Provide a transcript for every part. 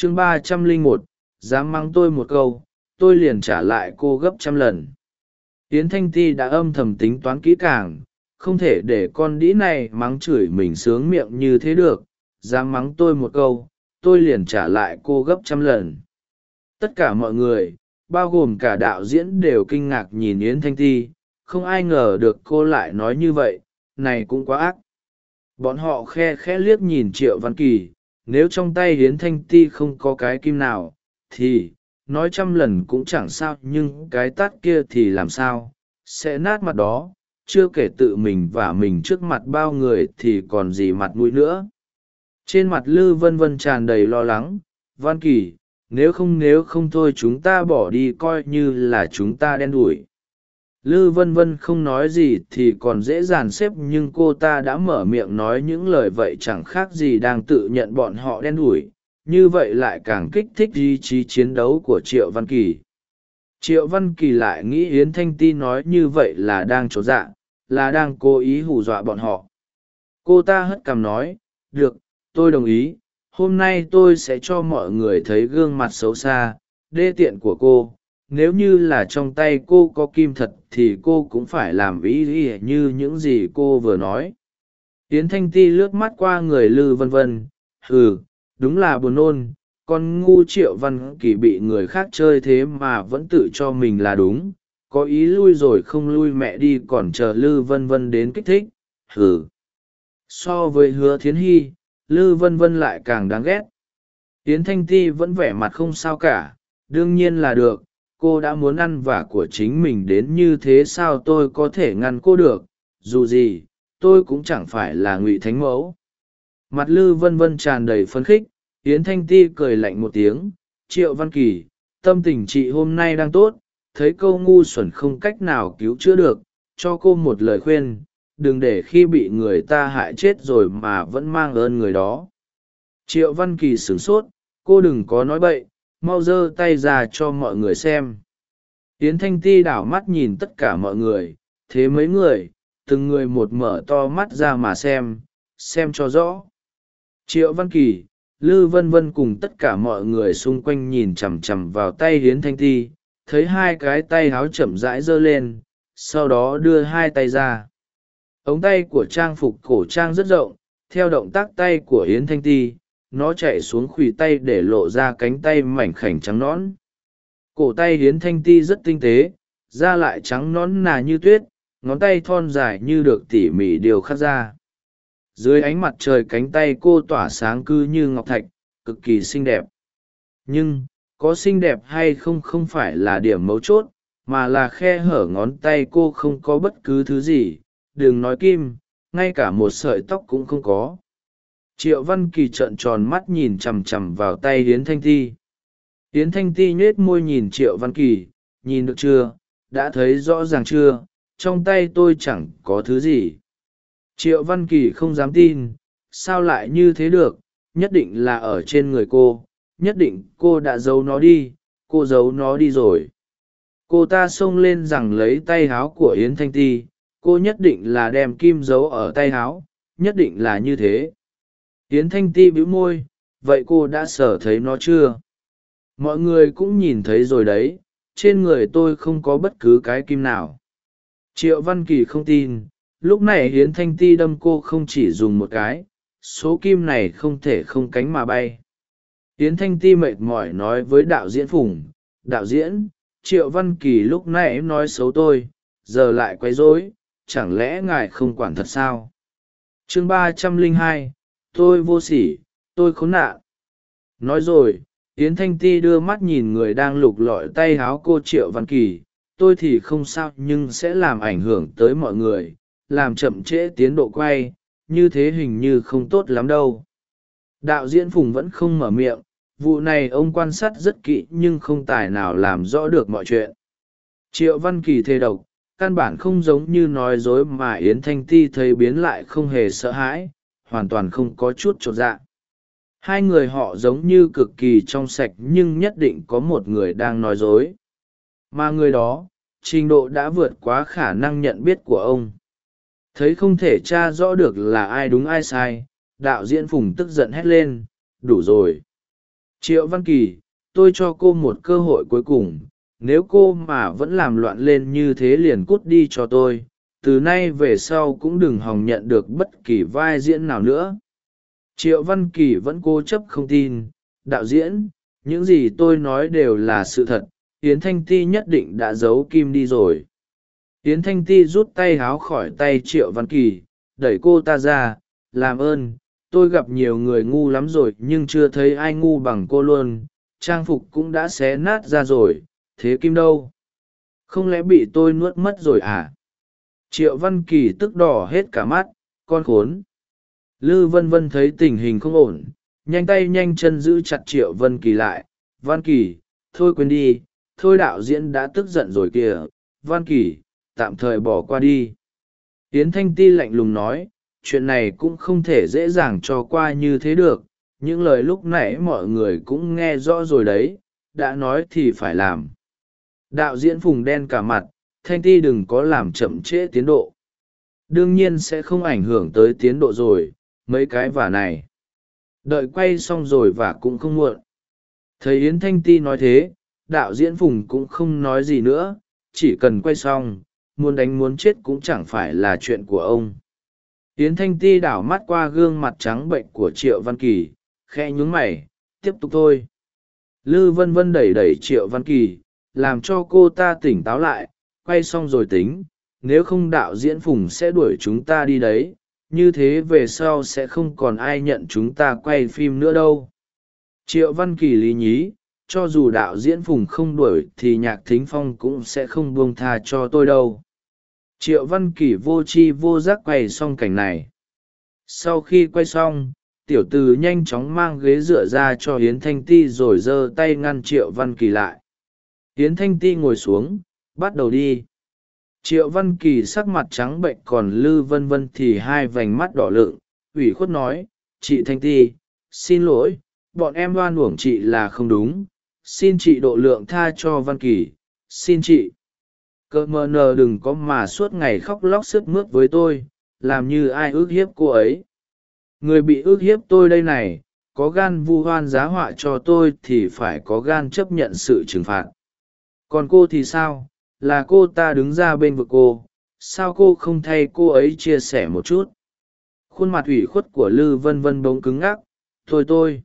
chương ba trăm lẻ một, dám mắng tôi một câu, tôi liền trả lại cô gấp trăm lần. Yến thanh ti đã âm thầm tính toán kỹ càng, không thể để con đĩ này mắng chửi mình sướng miệng như thế được, dám mắng tôi một câu, tôi liền trả lại cô gấp trăm lần. Tất cả mọi người, bao gồm cả đạo diễn đều kinh ngạc nhìn yến thanh ti, không ai ngờ được cô lại nói như vậy, này cũng quá ác. Bọn họ khe khẽ liếc nhìn triệu văn kỳ nếu trong tay hiến thanh ti không có cái kim nào, thì, nói trăm lần cũng chẳng sao, nhưng cái tát kia thì làm sao? Sẽ nát mặt đó, chưa kể tự mình và mình trước mặt bao người thì còn gì mặt mũi nữa. Trên mặt lư vân vân tràn đầy lo lắng, văn kỳ, nếu không nếu không thôi chúng ta bỏ đi coi như là chúng ta đen đủi lư vân vân không nói gì thì còn dễ dàn xếp nhưng cô ta đã mở miệng nói những lời vậy chẳng khác gì đang tự nhận bọn họ đen đủi. Như vậy lại càng kích thích ý chí chiến đấu của triệu văn kỳ. Triệu văn kỳ lại nghĩ yến thanh ti nói như vậy là đang trốn dạ là đang cố ý hù dọa bọn họ. Cô ta hất cằm nói, được, tôi đồng ý. Hôm nay tôi sẽ cho mọi người thấy gương mặt xấu xa, đê tiện của cô nếu như là trong tay cô có kim thật thì cô cũng phải làm ý ý như những gì cô vừa nói. Yến thanh ti lướt mắt qua người lư vân vân ừ đúng là buồn nôn, con ngu triệu văn kỳ bị người khác chơi thế mà vẫn tự cho mình là đúng, có ý lui rồi không lui mẹ đi còn chờ lư vân vân đến kích thích, hừ. So với hứa thiến hy, lư vân vân lại càng đáng ghét. Tiến thanh ti vẫn vẻ mặt không sao cả, đương nhiên là được cô đã muốn ăn vả của chính mình đến như thế sao tôi có thể ngăn cô được? Dù gì, tôi cũng chẳng phải là ngụy thánh mẫu. Mặt lư vân vân tràn đầy phấn khích, yến thanh ti cười lạnh một tiếng, triệu văn kỳ, tâm tình chị hôm nay đang tốt, thấy câu ngu xuẩn không cách nào cứu chữa được, cho cô một lời khuyên, đừng để khi bị người ta hại chết rồi mà vẫn mang ơn người đó. Triệu văn kỳ sửng sốt, cô đừng có nói bậy mau giơ tay ra cho mọi người xem. Yến thanh ti đảo mắt nhìn tất cả mọi người, thế mấy người, từng người một mở to mắt ra mà xem xem cho rõ. Triệu văn kỳ, lư vân vân cùng tất cả mọi người xung quanh nhìn chằm chằm vào tay hiến thanh ti, thấy hai cái tay háo chậm rãi giơ lên, sau đó đưa hai tay ra. Ống tay của trang phục cổ trang rất rộng, theo động tác tay của hiến thanh ti nó chạy xuống khuỷu tay để lộ ra cánh tay mảnh khảnh trắng nõn. Cổ tay hiến thanh ti rất tinh tế, da lại trắng nõn nà như tuyết, ngón tay thon dài như được tỉ mỉ điều khắc ra. Dưới ánh mặt trời cánh tay cô tỏa sáng cư như ngọc thạch, cực kỳ xinh đẹp. Nhưng, có xinh đẹp hay không không phải là điểm mấu chốt, mà là khe hở ngón tay cô không có bất cứ thứ gì. Đừng nói kim, ngay cả một sợi tóc cũng không có triệu văn kỳ trợn tròn mắt nhìn chằm chằm vào tay Yến thanh ti. Yến thanh ti nhết môi nhìn triệu văn kỳ, nhìn được chưa? Đã thấy rõ ràng chưa? Trong tay tôi chẳng có thứ gì. Triệu văn kỳ không dám tin, sao lại như thế được? Nhất định là ở trên người cô. Nhất định cô đã giấu nó đi. Cô giấu nó đi rồi. Cô ta xông lên rằng lấy tay háo của yến thanh ti. Cô nhất định là đem kim giấu ở tay háo. Nhất định là như thế yến thanh ti bĩu môi, vậy cô đã sở thấy nó chưa? Mọi người cũng nhìn thấy rồi đấy, trên người tôi không có bất cứ cái kim nào. Triệu văn kỳ không tin, lúc này hiến thanh ti đâm cô không chỉ dùng một cái, số kim này không thể không cánh mà bay. Hiến thanh ti mệt mỏi nói với đạo diễn phùng, đạo diễn, triệu văn kỳ lúc nãy nói xấu tôi, giờ lại quấy rối, chẳng lẽ ngài không quản thật sao? Chương ba trăm lẻ hai tôi vô sỉ, tôi khốn nạn. Nói rồi, yến thanh ti đưa mắt nhìn người đang lục lọi tay háo cô triệu văn kỳ. Tôi thì không sao, nhưng sẽ làm ảnh hưởng tới mọi người, làm chậm trễ tiến độ quay, như thế hình như không tốt lắm đâu. Đạo diễn phùng vẫn không mở miệng, vụ này ông quan sát rất kỹ nhưng không tài nào làm rõ được mọi chuyện. Triệu văn kỳ thề độc, căn bản không giống như nói dối mà yến thanh ti thấy biến lại không hề sợ hãi hoàn toàn không có chút chột dạ. Hai người họ giống như cực kỳ trong sạch nhưng nhất định có một người đang nói dối. Mà người đó, trình độ đã vượt quá khả năng nhận biết của ông. Thấy không thể t r a rõ được là ai đúng ai sai, đạo diễn phùng tức giận hét lên, đủ rồi. Triệu văn kỳ, tôi cho cô một cơ hội cuối cùng, nếu cô mà vẫn làm loạn lên như thế liền cút đi cho tôi từ nay về sau cũng đừng hòng nhận được bất kỳ vai diễn nào nữa. Triệu văn kỳ vẫn cố chấp không tin, đạo diễn, những gì tôi nói đều là sự thật, yến thanh ti nhất định đã giấu kim đi rồi. Yến thanh ti rút tay háo khỏi tay triệu văn kỳ, đẩy cô ta ra, làm ơn, tôi gặp nhiều người ngu lắm rồi nhưng chưa thấy ai ngu bằng cô luôn, trang phục cũng đã xé nát ra rồi, thế kim đâu? Không lẽ bị tôi nuốt mất rồi à? Triệu văn kỳ tức đỏ hết cả mắt, con khốn. Lư vân vân thấy tình hình không ổn, nhanh tay nhanh chân giữ chặt triệu vân kỳ lại. Văn kỳ, thôi quên đi, thôi đạo diễn đã tức giận rồi kìa. Văn kỳ, tạm thời bỏ qua đi. Yến thanh ti lạnh lùng nói, chuyện này cũng không thể dễ dàng cho qua như thế được. Những lời lúc nãy mọi người cũng nghe rõ rồi đấy, đã nói thì phải làm. Đạo diễn phùng đen cả mặt thanh ti đừng có làm chậm trễ tiến độ. Đương nhiên sẽ không ảnh hưởng tới tiến độ rồi, mấy cái vả này. Đợi quay xong rồi và cũng không muộn. Thấy yến thanh ti nói thế, đạo diễn phùng cũng không nói gì nữa, chỉ cần quay xong, muốn đánh muốn chết cũng chẳng phải là chuyện của ông. Yến thanh ti đảo mắt qua gương mặt trắng bệnh của triệu văn kỳ khe nhún mày, tiếp tục thôi. Lư vân vân đẩy đẩy triệu văn kỳ, làm cho cô ta tỉnh táo lại quay xong rồi tính, nếu không đạo diễn phùng sẽ đuổi chúng ta đi đấy, như thế về sau sẽ không còn ai nhận chúng ta quay phim nữa đâu. Triệu văn kỳ lý nhí, cho dù đạo diễn phùng không đuổi thì nhạc thính phong cũng sẽ không buông tha cho tôi đâu. Triệu văn kỳ vô c h i vô giác quay xong cảnh này. Sau khi quay xong, tiểu t ử nhanh chóng mang ghế dựa ra cho hiến thanh ti rồi giơ tay ngăn triệu văn kỳ lại. Hiến thanh ti ngồi xuống bắt đầu đi. Triệu văn kỳ sắc mặt trắng bệnh còn lư vân vân thì hai vành mắt đỏ lựng, ủy khuất nói, chị thanh ti, xin lỗi, bọn em đoan uổng chị là không đúng. Xin chị độ lượng tha cho văn kỳ, xin chị. Cỡ mờ nờ đừng có mà suốt ngày khóc lóc sức mướt với tôi, làm như ai ước hiếp cô ấy. Người bị ước hiếp tôi đây này, có gan vu hoan giá họa cho tôi thì phải có gan chấp nhận sự trừng phạt. Còn cô thì sao? Là cô ta đứng ra bên vực cô. Sao cô không thay cô ấy chia sẻ một chút? Khuôn mặt ủy khuất của lư vân vân bỗng cứng ngắc. Thôi tôi.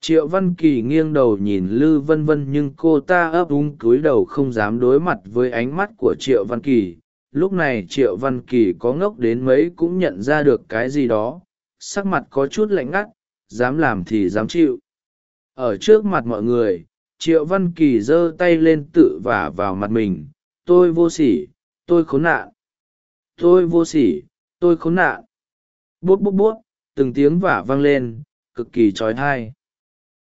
Triệu văn kỳ nghiêng đầu nhìn lư vân vân nhưng cô ta ấp úng cúi đầu không dám đối mặt với ánh mắt của triệu văn kỳ. Lúc này triệu văn kỳ có ngốc đến mấy cũng nhận ra được cái gì đó. Sắc mặt có chút lạnh ngắt, dám làm thì dám chịu. Ở trước mặt mọi người triệu văn kỳ giơ tay lên tự vả vào mặt mình. Tôi vô sỉ, tôi khốn nạn. Tôi vô sỉ, tôi khốn nạn. Bút bút bút, từng tiếng vả vang lên, cực kỳ trói thai.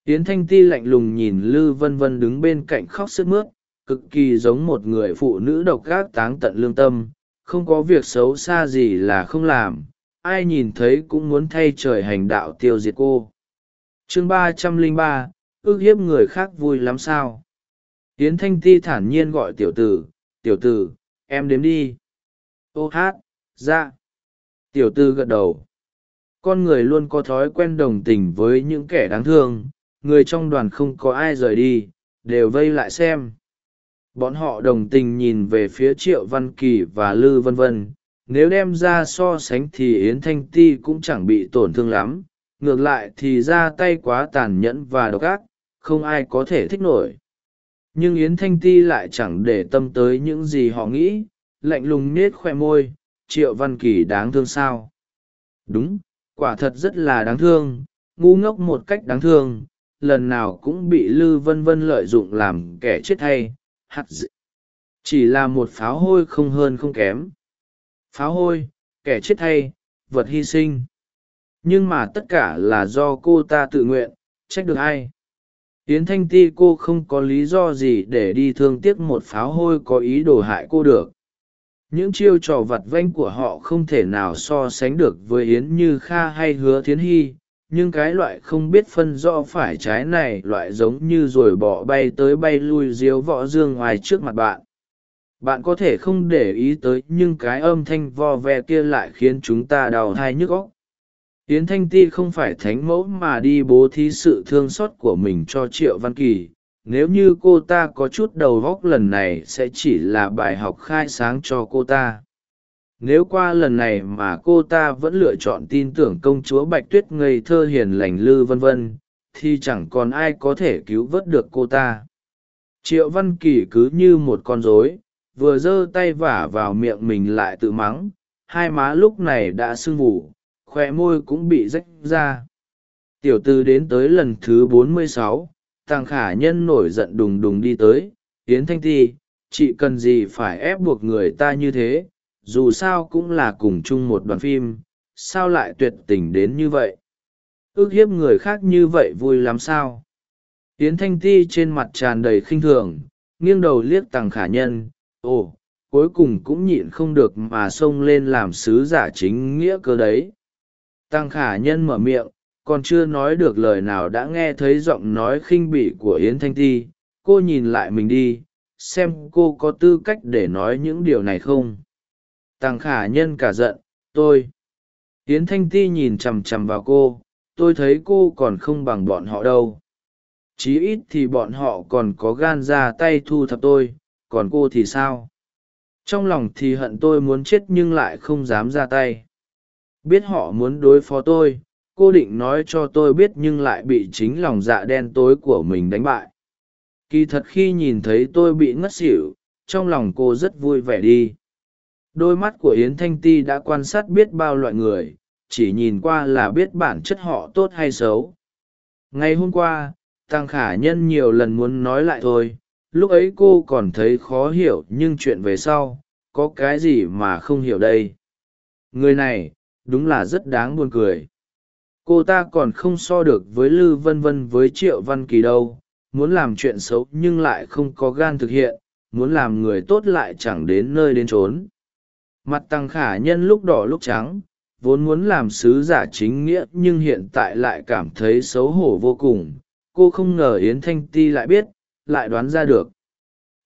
Yến thanh ti lạnh lùng nhìn lư vân vân đứng bên cạnh khóc sức mướt, cực kỳ giống một người phụ nữ độc gác táng tận lương tâm. Không có việc xấu xa gì là không làm. Ai nhìn thấy cũng muốn thay trời hành đạo tiêu diệt cô. Chương ba trăm lẻ ba ước hiếp người khác vui lắm sao? Yến thanh ti thản nhiên gọi tiểu tử tiểu tử, em đếm đi. Ô hát ra tiểu tư gật đầu. Con người luôn có thói quen đồng tình với những kẻ đáng thương, người trong đoàn không có ai rời đi, đều vây lại xem. Bọn họ đồng tình nhìn về phía triệu văn kỳ và lư vân vân. Nếu đem ra so sánh thì yến thanh ti cũng chẳng bị tổn thương lắm, ngược lại thì ra tay quá tàn nhẫn và độc ác không ai có thể thích nổi. Nhưng yến thanh ti lại chẳng để tâm tới những gì họ nghĩ lạnh lùng nết khoe môi triệu văn kỳ đáng thương sao? Đúng quả thật rất là đáng thương ngu ngốc một cách đáng thương lần nào cũng bị lư vân vân lợi dụng làm kẻ chết thay, hạt dị. chỉ là một pháo hôi không hơn không kém. Pháo hôi kẻ chết thay, vật hy sinh. Nhưng mà tất cả là do cô ta tự nguyện trách được ai? Yến thanh ti cô không có lý do gì để đi thương tiếc một pháo hôi có ý đồ hại cô được. Những chiêu trò vặt vanh của họ không thể nào so sánh được với yến như kha hay hứa thiến hy, nhưng cái loại không biết phân rõ phải trái này loại giống như rồi bỏ bay tới bay lui diếu võ dương ngoài trước mặt bạn. Bạn có thể không để ý tới nhưng cái âm thanh vo ve kia lại khiến chúng ta đau thai nhức óc yến thanh ti không phải thánh mẫu mà đi bố thí sự thương xót của mình cho triệu văn kỳ. Nếu như cô ta có chút đầu góc lần này sẽ chỉ là bài học khai sáng cho cô ta. Nếu qua lần này mà cô ta vẫn lựa chọn tin tưởng công chúa bạch tuyết ngây thơ hiền lành lư vân vân, thì chẳng còn ai có thể cứu vớt được cô ta. Triệu văn kỳ cứ như một con rối, vừa giơ tay vả vào miệng mình lại tự mắng. Hai má lúc này đã sưng vù khoe môi cũng bị rách ra. Tiểu tư đến tới lần thứ bốn mươi sáu, tàng khả nhân nổi giận đùng đùng đi tới, yến thanh ti, chị cần gì phải ép buộc người ta như thế? Dù sao cũng là cùng chung một đoàn phim, sao lại tuyệt tình đến như vậy? Ước hiếp người khác như vậy vui lắm sao? Yến thanh ti trên mặt tràn đầy khinh thường, nghiêng đầu liếc tàng khả nhân, ồ, cuối cùng cũng nhịn không được mà xông lên làm sứ giả chính nghĩa cơ đấy tăng khả nhân mở miệng, còn chưa nói được lời nào đã nghe thấy giọng nói khinh bỉ của yến thanh ti. Cô nhìn lại mình đi, xem cô có tư cách để nói những điều này không? Tăng khả nhân cả giận, tôi. Yến thanh ti nhìn chằm chằm vào cô, tôi thấy cô còn không bằng bọn họ đâu. Chí ít thì bọn họ còn có gan ra tay thu thập tôi, còn cô thì sao? Trong lòng thì hận tôi muốn chết nhưng lại không dám ra tay biết họ muốn đối phó tôi, cô định nói cho tôi biết nhưng lại bị chính lòng dạ đen tối của mình đánh bại. Kỳ thật khi nhìn thấy tôi bị ngất xỉu, trong lòng cô rất vui vẻ đi. Đôi mắt của yến thanh ti đã quan sát biết bao loại người, chỉ nhìn qua là biết bản chất họ tốt hay xấu. Ngày hôm qua, tăng khả nhân nhiều lần muốn nói lại thôi, lúc ấy cô còn thấy khó hiểu nhưng chuyện về sau, có cái gì mà không hiểu đây? Người này đúng là rất đáng buồn cười. Cô ta còn không so được với lư vân vân với triệu văn kỳ đâu, muốn làm chuyện xấu nhưng lại không có gan thực hiện, muốn làm người tốt lại chẳng đến nơi đến trốn mặt tăng khả nhân lúc đỏ lúc trắng, vốn muốn làm sứ giả chính nghĩa nhưng hiện tại lại cảm thấy xấu hổ vô cùng. Cô không ngờ yến thanh ti lại biết, lại đoán ra được.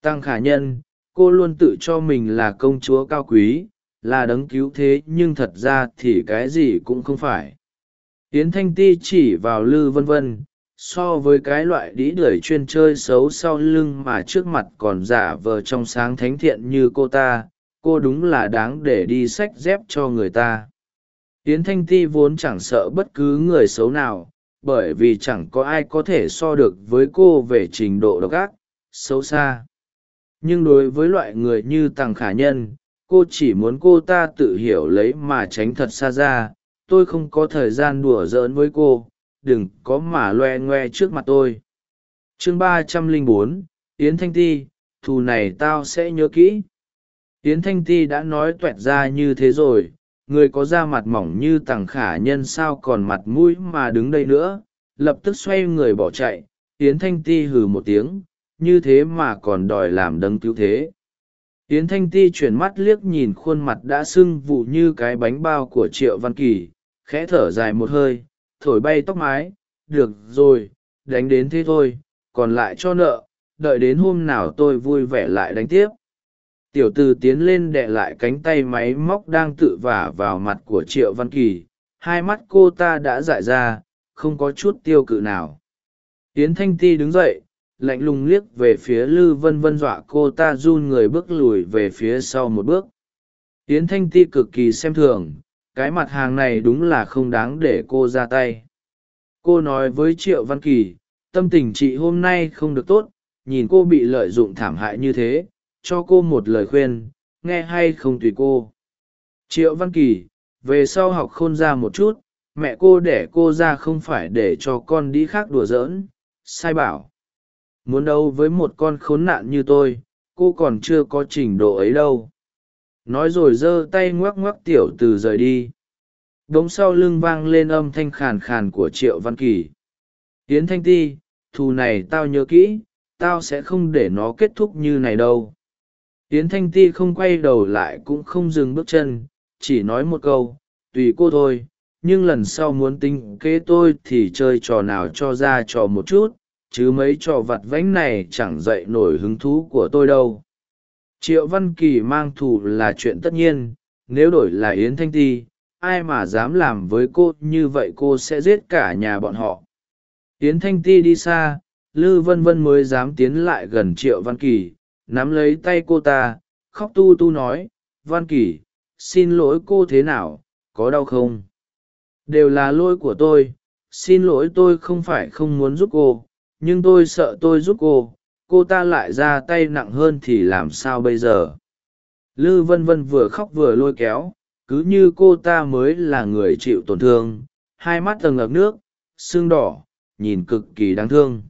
Tăng khả nhân, cô luôn tự cho mình là công chúa cao quý là đấng cứu thế, nhưng thật ra thì cái gì cũng không phải. Yến thanh ti chỉ vào lư vân vân, so với cái loại đĩ đưởi chuyên chơi xấu sau lưng mà trước mặt còn giả vờ trong sáng thánh thiện như cô ta, cô đúng là đáng để đi sách dép cho người ta. Yến thanh ti vốn chẳng sợ bất cứ người xấu nào, bởi vì chẳng có ai có thể so được với cô về trình độ độc ác, xấu xa. Nhưng đối với loại người như tằng khả nhân cô chỉ muốn cô ta tự hiểu lấy mà tránh thật xa ra. Tôi không có thời gian đùa giỡn với cô. Đừng có mà loe ngoe trước mặt tôi. Chương ba trăm lẻ bốn, yến thanh ti, thù này tao sẽ nhớ kỹ. Yến thanh ti đã nói toẹt ra như thế rồi. Người có da mặt mỏng như tằng khả nhân sao còn mặt mũi mà đứng đây nữa? Lập tức xoay người bỏ chạy. Yến thanh ti hừ một tiếng. Như thế mà còn đòi làm đấng cứu thế yến thanh ti chuyển mắt liếc nhìn khuôn mặt đã sưng vụ như cái bánh bao của triệu văn kỳ, khẽ thở dài một hơi, thổi bay tóc mái. Được rồi, đánh đến thế thôi, còn lại cho nợ, đợi đến hôm nào tôi vui vẻ lại đánh tiếp. Tiểu Từ tiến lên đệ lại cánh tay máy móc đang tự vả vào mặt của triệu văn kỳ. Hai mắt cô ta đã dại ra, không có chút tiêu cự nào. Yến thanh ti đứng dậy lạnh lùng liếc về phía lư vân vân dọa cô ta run người bước lùi về phía sau một bước. Yến thanh ti cực kỳ xem thường, cái mặt hàng này đúng là không đáng để cô ra tay. Cô nói với triệu văn kỳ, tâm tình chị hôm nay không được tốt, nhìn cô bị lợi dụng thảm hại như thế, cho cô một lời khuyên, nghe hay không tùy cô. Triệu văn kỳ, về sau học khôn ra một chút, mẹ cô để cô ra không phải để cho con đi khác đùa giỡn, sai bảo muốn đâu với một con khốn nạn như tôi, cô còn chưa có trình độ ấy đâu. Nói rồi giơ tay ngoắc ngoắc tiểu từ rời đi. Đ ố n g sau lưng vang lên âm thanh khàn khàn của triệu văn kỳ. Tiến thanh ti, thù này tao nhớ kỹ, tao sẽ không để nó kết thúc như này đâu. Tiến thanh ti không quay đầu lại cũng không dừng bước chân, chỉ nói một câu, tùy cô thôi, nhưng lần sau muốn tính kế tôi thì chơi trò nào cho ra trò một chút chứ mấy trò vặt vãnh này chẳng dậy nổi hứng thú của tôi đâu. Triệu văn kỳ mang thù là chuyện tất nhiên, nếu đổi là yến thanh ti, ai mà dám làm với cô như vậy cô sẽ giết cả nhà bọn họ. Yến thanh ti đi xa, lư vân vân mới dám tiến lại gần triệu văn kỳ, nắm lấy tay cô ta, khóc tu tu nói, văn kỳ, xin lỗi cô thế nào, có đau không? Đều là lỗi của tôi, xin lỗi tôi không phải không muốn giúp cô nhưng tôi sợ tôi giúp cô cô ta lại ra tay nặng hơn thì làm sao bây giờ? Lư vân vân vừa khóc vừa lôi kéo, cứ như cô ta mới là người chịu tổn thương, hai mắt tầng ngập nước, sưng đỏ, nhìn cực kỳ đáng thương.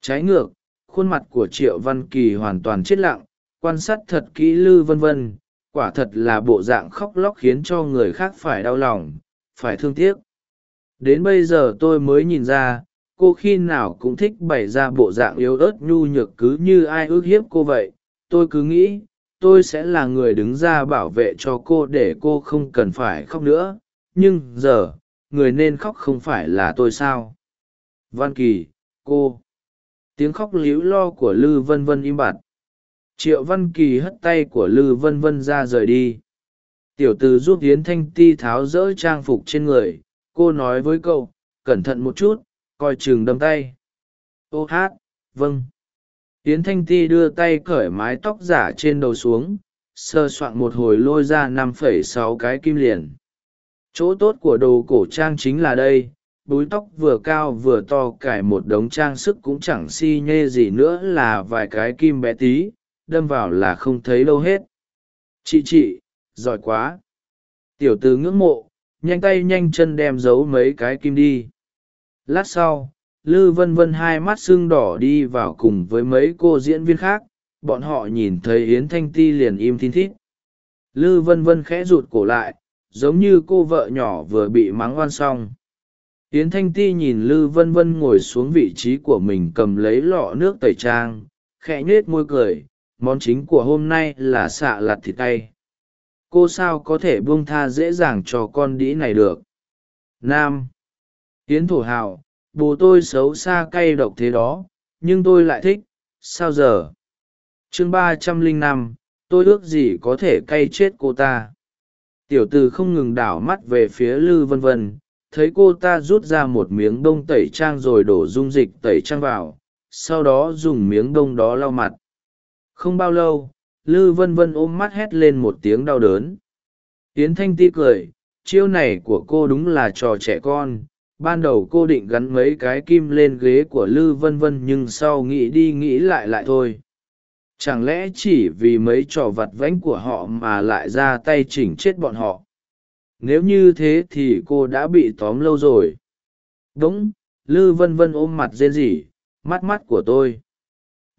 Trái ngược, khuôn mặt của triệu văn kỳ hoàn toàn chết lặng, quan sát thật kỹ lư vân vân, quả thật là bộ dạng khóc lóc khiến cho người khác phải đau lòng, phải thương tiếc. Đến bây giờ tôi mới nhìn ra cô khi nào cũng thích bày ra bộ dạng yếu ớt nhu nhược cứ như ai ước hiếp cô vậy. Tôi cứ nghĩ, tôi sẽ là người đứng ra bảo vệ cho cô để cô không cần phải khóc nữa. Nhưng giờ, người nên khóc không phải là tôi sao? Văn kỳ, cô. Tiếng khóc líu lo của lư vân vân im bặt. Triệu văn kỳ hất tay của lư vân vân ra rời đi. Tiểu t ử giúp hiến thanh ti tháo rỡ trang phục trên người. Cô nói với cậu, cẩn thận một chút coi chừng đâm tay. Ô hát vâng. Yến thanh ti đưa tay cởi mái tóc giả trên đầu xuống, sơ soạn một hồi lôi ra năm phẩy sáu cái kim liền. Chỗ tốt của đồ cổ trang chính là đây, búi tóc vừa cao vừa to cải một đống trang sức cũng chẳng si nhê gì nữa là vài cái kim bé tí, đâm vào là không thấy đâu hết. Chị chị, giỏi quá. Tiểu t ử ngưỡng mộ, nhanh tay nhanh chân đem giấu mấy cái kim đi lát sau, lư vân vân hai mắt sưng đỏ đi vào cùng với mấy cô diễn viên khác, bọn họ nhìn thấy yến thanh ti liền im thin thít. Lư vân vân khẽ rụt cổ lại, giống như cô vợ nhỏ vừa bị mắng oan xong. Yến thanh ti nhìn lư vân vân ngồi xuống vị trí của mình cầm lấy lọ nước tẩy trang, khẽ nhếch môi cười, món chính của hôm nay là xạ lặt thịt tay cô sao có thể buông tha dễ dàng cho con đĩ này được? Nam yến thổ hào, bố tôi xấu xa cay độc thế đó, nhưng tôi lại thích, sao giờ? Chương ba trăm lẻ năm, tôi ước gì có thể cay chết cô ta. Tiểu t ử không ngừng đảo mắt về phía lư vân vân, thấy cô ta rút ra một miếng đông tẩy trang rồi đổ dung dịch tẩy trang vào, sau đó dùng miếng đông đó lau mặt. Không bao lâu, lư vân vân ôm mắt hét lên một tiếng đau đớn. Tiến thanh ti cười, chiêu này của cô đúng là trò trẻ con ban đầu cô định gắn mấy cái kim lên ghế của lư vân vân nhưng sau nghĩ đi nghĩ lại lại thôi. Chẳng lẽ chỉ vì mấy trò vặt vãnh của họ mà lại ra tay chỉnh chết bọn họ? Nếu như thế thì cô đã bị tóm lâu rồi. Đúng, lư vân vân ôm mặt rên rỉ, mắt mắt của tôi.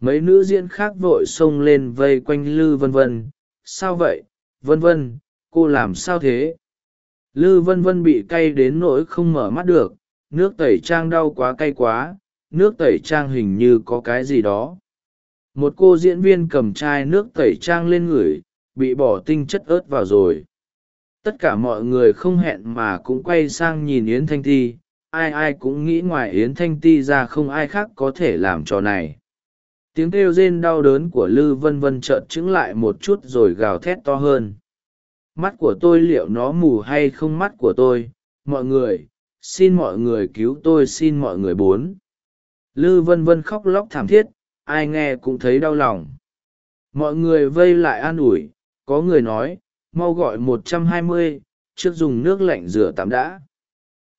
Mấy nữ diễn khác vội xông lên vây quanh lư vân vân. Sao vậy, vân vân, cô làm sao thế? Lư vân vân bị cay đến nỗi không mở mắt được, nước tẩy trang đau quá cay quá, nước tẩy trang hình như có cái gì đó. Một cô diễn viên cầm chai nước tẩy trang lên ngửi bị bỏ tinh chất ớt vào rồi. Tất cả mọi người không hẹn mà cũng quay sang nhìn yến thanh ti, ai ai cũng nghĩ ngoài yến thanh ti ra không ai khác có thể làm trò này. Tiếng kêu rên đau đớn của lư vân vân trợn trứng lại một chút rồi gào thét to hơn mắt của tôi liệu nó mù hay không mắt của tôi? Mọi người, xin mọi người cứu tôi, xin mọi người bốn. Lư vân vân khóc lóc thảm thiết, ai nghe cũng thấy đau lòng. Mọi người vây lại an ủi, có người nói, mau gọi một trăm hai mươi, trước dùng nước lạnh rửa tắm đã.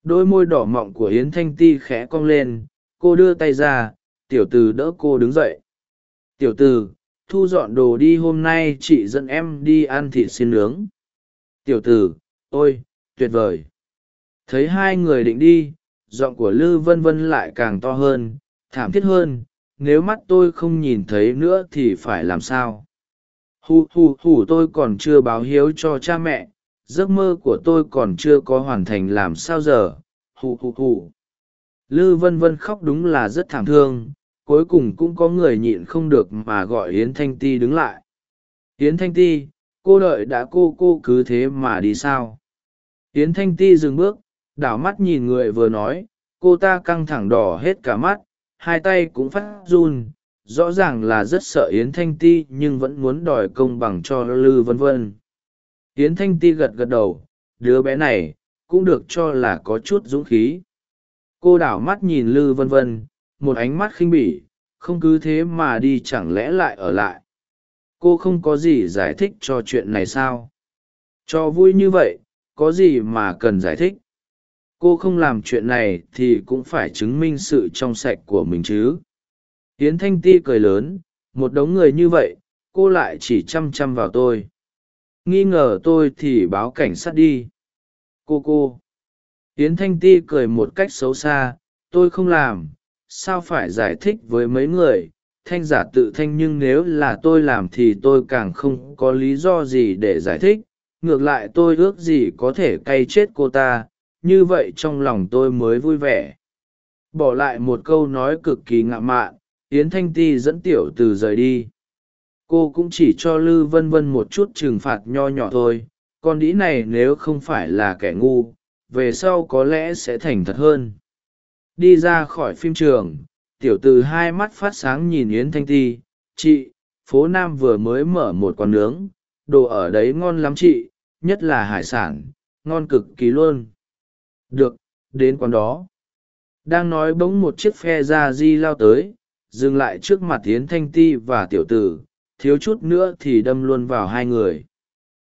Đôi môi đỏ mọng của yến thanh ti khẽ cong lên, cô đưa tay ra, tiểu từ đỡ cô đứng dậy. Tiểu từ, thu dọn đồ đi, hôm nay chị dẫn em đi ăn thịt xin nướng tiểu tử, ôi, tuyệt vời. Thấy hai người định đi, giọng của lư vân vân lại càng to hơn, thảm thiết hơn, nếu mắt tôi không nhìn thấy nữa thì phải làm sao? Hù hù hù, tôi còn chưa báo hiếu cho cha mẹ, giấc mơ của tôi còn chưa có hoàn thành làm sao giờ? Hù hù hù. Lư vân vân khóc đúng là rất thảm thương, cuối cùng cũng có người nhịn không được mà gọi yến thanh ti đứng lại. Yến thanh ti cô đợi đã cô cô cứ thế mà đi sao? Yến thanh ti dừng bước, đảo mắt nhìn người vừa nói, cô ta căng thẳng đỏ hết cả mắt, hai tay cũng phát run. Rõ ràng là rất sợ yến thanh ti, nhưng vẫn muốn đòi công bằng cho lư vân vân. Yến thanh ti gật gật đầu, đứa bé này cũng được cho là có chút dũng khí. Cô đảo mắt nhìn lư vân vân, một ánh mắt khinh bỉ, không cứ thế mà đi chẳng lẽ lại ở lại cô không có gì giải thích cho chuyện này sao? Cho vui như vậy, có gì mà cần giải thích? Cô không làm chuyện này thì cũng phải chứng minh sự trong sạch của mình chứ. Hiến thanh ti cười lớn, một đống người như vậy, cô lại chỉ chăm chăm vào tôi. Nghi ngờ tôi thì báo cảnh sát đi. Cô cô. Hiến thanh ti cười một cách xấu xa, tôi không làm, sao phải giải thích với mấy người thanh giả tự thanh nhưng nếu là tôi làm thì tôi càng không có lý do gì để giải thích, ngược lại tôi ước gì có thể cay chết cô ta, như vậy trong lòng tôi mới vui vẻ. Bỏ lại một câu nói cực kỳ ngạo mạn, yến thanh ti dẫn tiểu từ rời đi. Cô cũng chỉ cho lư vân vân một chút trừng phạt nho nhỏ thôi, con đĩ này nếu không phải là kẻ ngu, về sau có lẽ sẽ thành thật hơn. Đi ra khỏi phim trường tiểu từ hai mắt phát sáng nhìn yến thanh ti, chị, phố nam vừa mới mở một quán nướng, đồ ở đấy ngon lắm chị, nhất là hải sản, ngon cực kỳ luôn. Được, đến quán đó. Đang nói bỗng một chiếc phe ra di lao tới, dừng lại trước mặt yến thanh ti và tiểu tử, thiếu chút nữa thì đâm luôn vào hai người.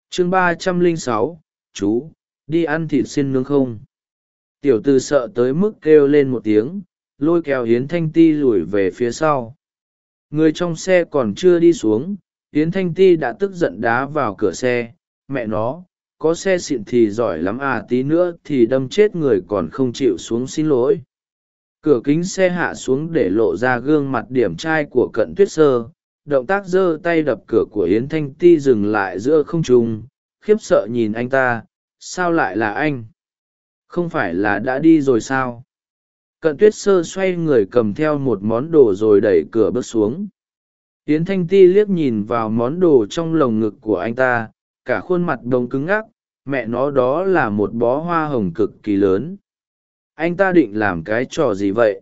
Chương ba trăm lẻ sáu, chú, đi ăn thịt xin nướng không? Tiểu Tử sợ tới mức kêu lên một tiếng lôi kéo hiến thanh ti lùi về phía sau. Người trong xe còn chưa đi xuống hiến thanh ti đã tức giận đá vào cửa xe. Mẹ nó, có xe xịn thì giỏi lắm à tí nữa thì đâm chết người còn không chịu xuống xin lỗi. Cửa kính xe hạ xuống để lộ ra gương mặt điểm trai của cận tuyết sơ. Động tác giơ tay đập cửa của yến thanh ti dừng lại giữa không trung. Khiếp sợ nhìn anh ta, sao lại là anh? Không phải là đã đi rồi sao? Cận tuyết sơ xoay người cầm theo một món đồ rồi đẩy cửa bước xuống. Yến thanh ti liếc nhìn vào món đồ trong lồng ngực của anh ta, cả khuôn mặt đông cứng ngắc, mẹ nó đó là một bó hoa hồng cực kỳ lớn. Anh ta định làm cái trò gì vậy?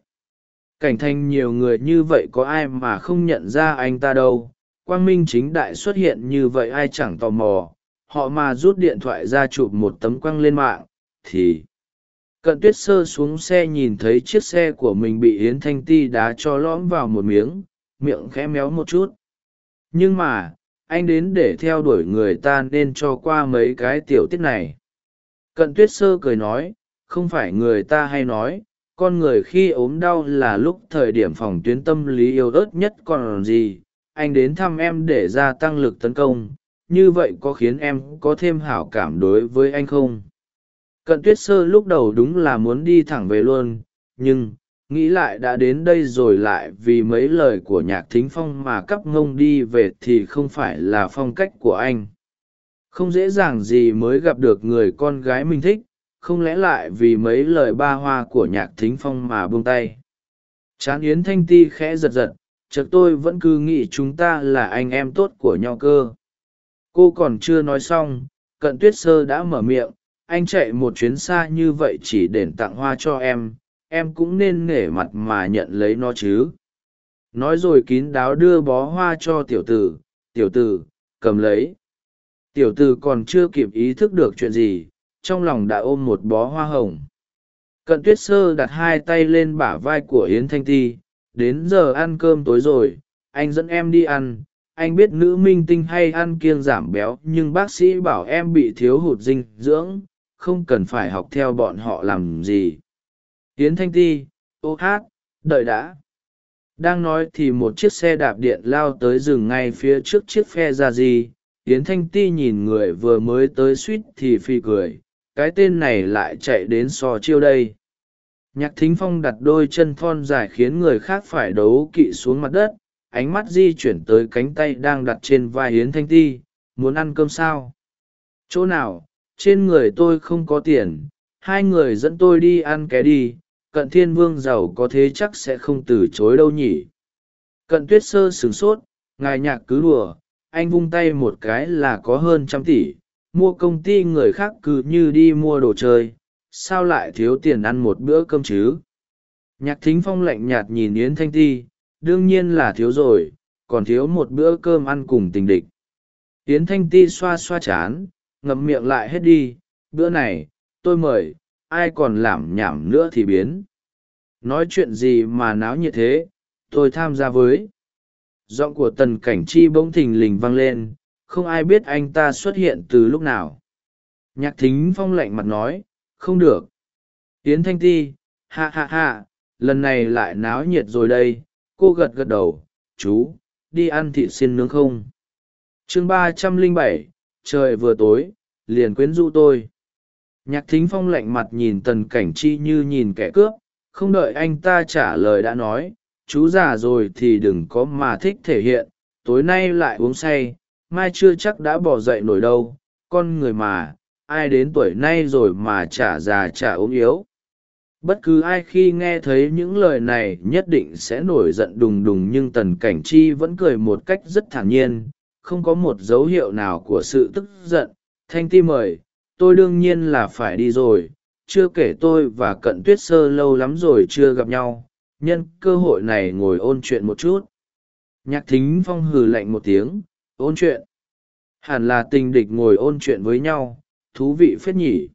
Cảnh thành nhiều người như vậy có ai mà không nhận ra anh ta đâu. Quang minh chính đại xuất hiện như vậy ai chẳng tò mò. Họ mà rút điện thoại ra chụp một tấm quăng lên mạng, thì cận tuyết sơ xuống xe nhìn thấy chiếc xe của mình bị yến thanh ti đá cho lõm vào một miếng, miệng khẽ méo một chút. Nhưng mà, anh đến để theo đuổi người ta nên cho qua mấy cái tiểu tiết này. Cận tuyết sơ cười nói, không phải người ta hay nói, con người khi ốm đau là lúc thời điểm phòng tuyến tâm lý yếu ớt nhất còn gì. Anh đến thăm em để gia tăng lực tấn công, như vậy có khiến em có thêm hảo cảm đối với anh không? Cận tuyết sơ lúc đầu đúng là muốn đi thẳng về luôn, nhưng nghĩ lại đã đến đây rồi lại vì mấy lời của nhạc thính phong mà cắp ngông đi về thì không phải là phong cách của anh. Không dễ dàng gì mới gặp được người con gái mình thích, không lẽ lại vì mấy lời ba hoa của nhạc thính phong mà buông tay. Chán yến thanh ti khẽ giật giật, chợt tôi vẫn cứ nghĩ chúng ta là anh em tốt của nhau cơ. Cô còn chưa nói xong, cận tuyết sơ đã mở miệng anh chạy một chuyến xa như vậy chỉ để tặng hoa cho em em cũng nên nể mặt mà nhận lấy nó chứ. Nói rồi kín đáo đưa bó hoa cho tiểu tử tiểu tử, cầm lấy. Tiểu tử còn chưa kịp ý thức được chuyện gì, trong lòng đã ôm một bó hoa hồng. Cận tuyết sơ đặt hai tay lên bả vai của yến thanh ti, đến giờ ăn cơm tối rồi, anh dẫn em đi ăn. Anh biết nữ minh tinh hay ăn kiêng giảm béo, nhưng bác sĩ bảo em bị thiếu hụt dinh dưỡng không cần phải học theo bọn họ làm gì. Yến thanh ti, ô hát, đợi đã. Đang nói thì một chiếc xe đạp điện lao tới rừng ngay phía trước chiếc phe ra gì yến thanh ti nhìn người vừa mới tới suýt thì phi cười. Cái tên này lại chạy đến sò chiêu đây. Nhạc thính phong đặt đôi chân thon dài khiến người khác phải đấu kỵ xuống mặt đất. Ánh mắt di chuyển tới cánh tay đang đặt trên vai yến thanh ti. Muốn ăn cơm sao? Chỗ nào? Trên người tôi không có tiền, hai người dẫn tôi đi ăn ké đi, cận thiên vương giàu có thế chắc sẽ không từ chối đâu nhỉ. Cận tuyết sơ sửng sốt, ngài nhạc cứ đùa, anh vung tay một cái là có hơn trăm tỷ, mua công ty người khác cứ như đi mua đồ chơi, sao lại thiếu tiền ăn một bữa cơm chứ? Nhạc thính phong lạnh nhạt nhìn yến thanh ti, đương nhiên là thiếu rồi, còn thiếu một bữa cơm ăn cùng tình địch. Yến thanh ti xoa xoa chán ngậm miệng lại hết đi, bữa này, tôi mời, ai còn làm nhảm nữa thì biến. Nói chuyện gì mà náo nhiệt thế, tôi tham gia với. Giọng của tần cảnh chi bỗng thình lình vang lên, không ai biết anh ta xuất hiện từ lúc nào. Nhạc thính phong lạnh mặt nói, không được. Tiến thanh ti, ha ha ha, lần này lại náo nhiệt rồi đây. Cô gật gật đầu, chú, đi ăn thịt xin nướng không? Chương ba trăm lẻ bảy trời vừa tối, liền quyến rũ tôi. Nhạc thính phong lạnh mặt nhìn tần cảnh chi như nhìn kẻ cướp, không đợi anh ta trả lời đã nói, chú già rồi thì đừng có mà thích thể hiện, tối nay lại uống say, mai chưa chắc đã bỏ dậy nổi đâu, con người mà, ai đến tuổi nay rồi mà chả già chả ốm yếu. Bất cứ ai khi nghe thấy những lời này nhất định sẽ nổi giận đùng đùng nhưng tần cảnh chi vẫn cười một cách rất thản nhiên không có một dấu hiệu nào của sự tức giận. Thanh ti mời, tôi đương nhiên là phải đi rồi. Chưa kể tôi và cận tuyết sơ lâu lắm rồi chưa gặp nhau. Nhân cơ hội này ngồi ôn chuyện một chút. Nhạc thính phong hừ lạnh một tiếng, ôn chuyện. Hẳn là tình địch ngồi ôn chuyện với nhau. Thú vị phết nhỉ.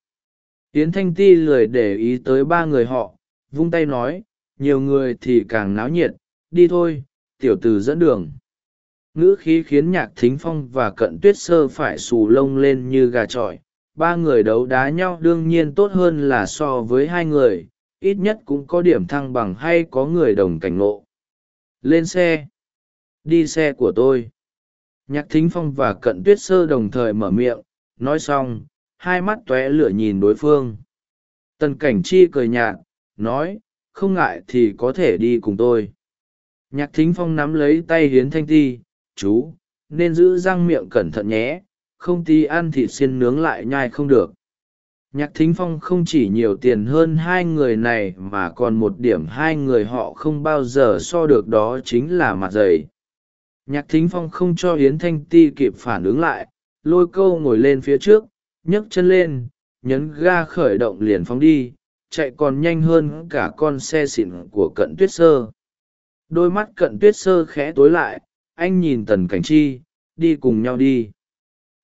Yến thanh ti lười để ý tới ba người họ, vung tay nói, nhiều người thì càng náo nhiệt. Đi thôi, tiểu t ử dẫn đường ngữ khí khiến nhạc thính phong và cận tuyết sơ phải xù lông lên như gà trọi. Ba người đấu đá nhau đương nhiên tốt hơn là so với hai người, ít nhất cũng có điểm thăng bằng hay có người đồng cảnh ngộ. Lên xe. Đi xe của tôi. Nhạc thính phong và cận tuyết sơ đồng thời mở miệng, nói xong, hai mắt tóe lửa nhìn đối phương. Tần cảnh chi cười nhạt, nói, không ngại thì có thể đi cùng tôi. Nhạc thính phong nắm lấy tay hiến thanh ti chú, nên giữ răng miệng cẩn thận nhé, không ti ăn thịt xiên nướng lại nhai không được. Nhạc thính phong không chỉ nhiều tiền hơn hai người này mà còn một điểm hai người họ không bao giờ so được đó chính là mặt dày. Nhạc thính phong không cho hiến thanh ti kịp phản ứng lại, lôi câu ngồi lên phía trước, nhấc chân lên, nhấn ga khởi động liền phóng đi, chạy còn nhanh hơn cả con xe xịn của cận tuyết sơ. Đôi mắt cận tuyết sơ khẽ tối lại anh nhìn tần cảnh chi, đi cùng nhau đi.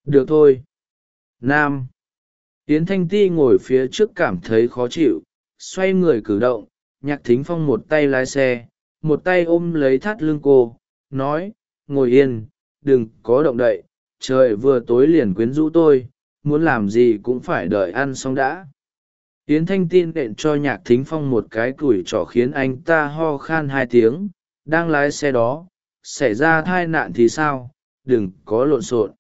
Được thôi. Nam. Yến thanh ti ngồi phía trước cảm thấy khó chịu, xoay người cử động, nhạc thính phong một tay lái xe, một tay ôm lấy thắt lưng cô, nói, ngồi yên, đừng có động đậy, trời vừa tối liền quyến rũ tôi, muốn làm gì cũng phải đợi ăn xong đã. Yến thanh tin đện cho nhạc thính phong một cái củi trỏ khiến anh ta ho khan hai tiếng, đang lái xe đó xảy ra thai nạn thì sao? Đừng có lộn xộn.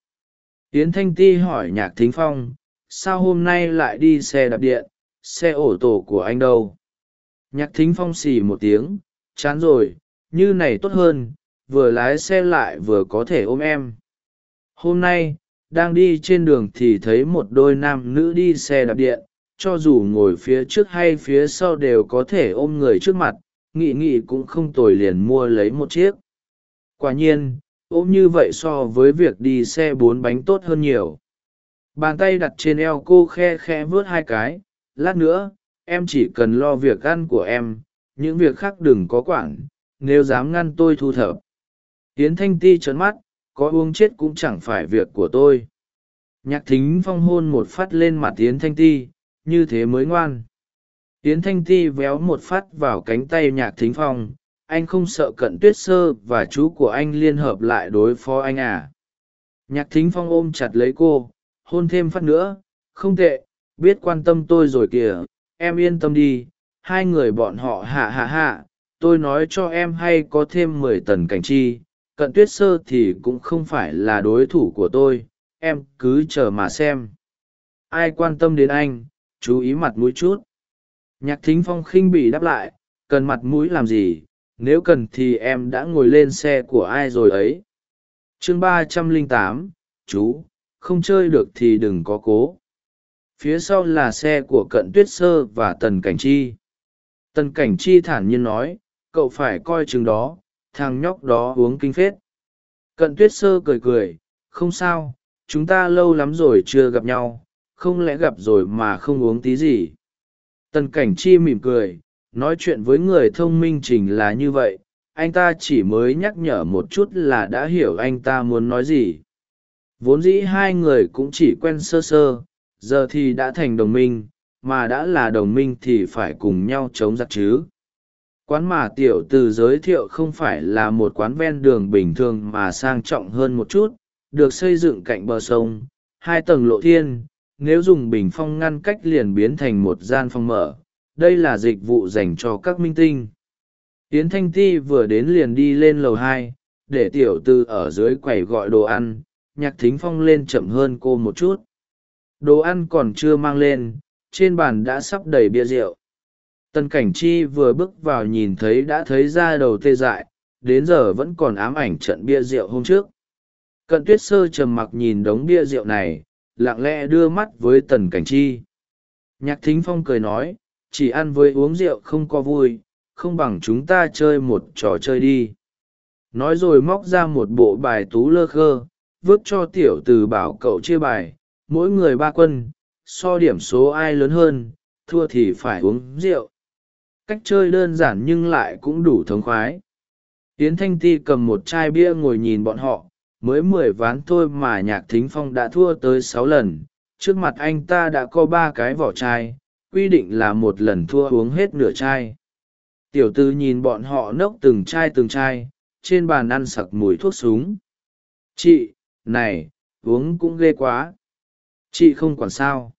Yến thanh ti hỏi nhạc thính phong, sao hôm nay lại đi xe đạp điện? Xe ổ tổ của anh đâu? Nhạc thính phong xì một tiếng, chán rồi, như này tốt hơn, vừa lái xe lại vừa có thể ôm em. Hôm nay, đang đi trên đường thì thấy một đôi nam nữ đi xe đạp điện, cho dù ngồi phía trước hay phía sau đều có thể ôm người trước mặt, nghị nghị cũng không tồi liền mua lấy một chiếc quả nhiên, ôm như vậy so với việc đi xe bốn bánh tốt hơn nhiều. Bàn tay đặt trên eo cô khe khe vớt hai cái, lát nữa, em chỉ cần lo việc ăn của em, những việc khác đừng có quản, nếu dám ngăn tôi thu thập. Tiến thanh ti trấn mắt, có uống chết cũng chẳng phải việc của tôi. Nhạc thính phong hôn một phát lên mặt tiến thanh ti, như thế mới ngoan. Tiến thanh ti véo một phát vào cánh tay nhạc thính phong anh không sợ cận tuyết sơ và chú của anh liên hợp lại đối phó anh à? Nhạc thính phong ôm chặt lấy cô, hôn thêm phát nữa. Không tệ, biết quan tâm tôi rồi kìa. Em yên tâm đi. Hai người bọn họ hạ hạ hạ. Tôi nói cho em hay có thêm mười tần cảnh chi. Cận tuyết sơ thì cũng không phải là đối thủ của tôi. Em cứ chờ mà xem. Ai quan tâm đến anh, chú ý mặt mũi chút. Nhạc thính phong khinh bị đáp lại, cần mặt mũi làm gì? Nếu cần thì em đã ngồi lên xe của ai rồi ấy? Chương ba trăm lẻ tám, chú, không chơi được thì đừng có cố. Phía sau là xe của cận tuyết sơ và tần cảnh chi. Tần cảnh chi thản nhiên nói, cậu phải coi chừng đó, thằng nhóc đó uống kinh phết. Cận tuyết sơ cười cười, không sao, chúng ta lâu lắm rồi chưa gặp nhau, không lẽ gặp rồi mà không uống tí gì? Tần cảnh chi mỉm cười nói chuyện với người thông minh trình là như vậy, anh ta chỉ mới nhắc nhở một chút là đã hiểu anh ta muốn nói gì. Vốn dĩ hai người cũng chỉ quen sơ sơ, giờ thì đã thành đồng minh, mà đã là đồng minh thì phải cùng nhau chống giặc chứ. Quán mà tiểu từ giới thiệu không phải là một quán ven đường bình thường mà sang trọng hơn một chút, được xây dựng cạnh bờ sông, hai tầng lộ thiên, nếu dùng bình phong ngăn cách liền biến thành một gian phòng mở đây là dịch vụ dành cho các minh tinh. Yến thanh ti vừa đến liền đi lên lầu hai, để tiểu tư ở dưới quầy gọi đồ ăn, nhạc thính phong lên chậm hơn cô một chút. Đồ ăn còn chưa mang lên, trên bàn đã sắp đầy bia rượu. Tần cảnh chi vừa bước vào nhìn thấy đã thấy ra đầu tê dại, đến giờ vẫn còn ám ảnh trận bia rượu hôm trước. Cận tuyết sơ trầm mặc nhìn đống bia rượu này, lặng lẽ đưa mắt với tần cảnh chi. Nhạc thính phong cười nói chỉ ăn với uống rượu không có vui, không bằng chúng ta chơi một trò chơi đi. Nói rồi móc ra một bộ bài tú lơ khơ, vứt cho tiểu từ bảo cậu chia bài, mỗi người ba quân, so điểm số ai lớn hơn, thua thì phải uống rượu. Cách chơi đơn giản nhưng lại cũng đủ thống khoái. Yến thanh ti cầm một chai bia ngồi nhìn bọn họ, mới mười ván thôi mà nhạc thính phong đã thua tới sáu lần, trước mặt anh ta đã có ba cái vỏ chai quy định là một lần thua uống hết nửa chai. Tiểu tư nhìn bọn họ nốc từng chai từng chai, trên bàn ăn sặc mùi thuốc súng. Chị, này, uống cũng ghê quá. Chị không quản sao.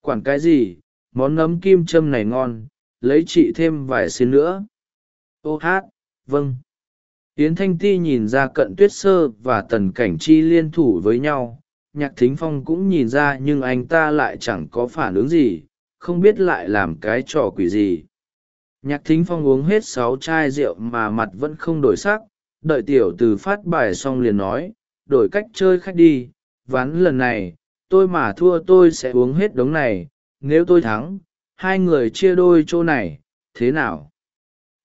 Quản cái gì, món nấm kim châm này ngon, lấy chị thêm vài xin nữa. Ô hát vâng. Yến thanh ti nhìn ra cận tuyết sơ và tần cảnh chi liên thủ với nhau. Nhạc thính phong cũng nhìn ra nhưng anh ta lại chẳng có phản ứng gì không biết lại làm cái trò quỷ gì. Nhạc thính phong uống hết sáu chai rượu mà mặt vẫn không đổi sắc, đợi tiểu từ phát bài xong liền nói, đổi cách chơi khách đi, ván lần này, tôi mà thua tôi sẽ uống hết đống này, nếu tôi thắng, hai người chia đôi chỗ này, thế nào?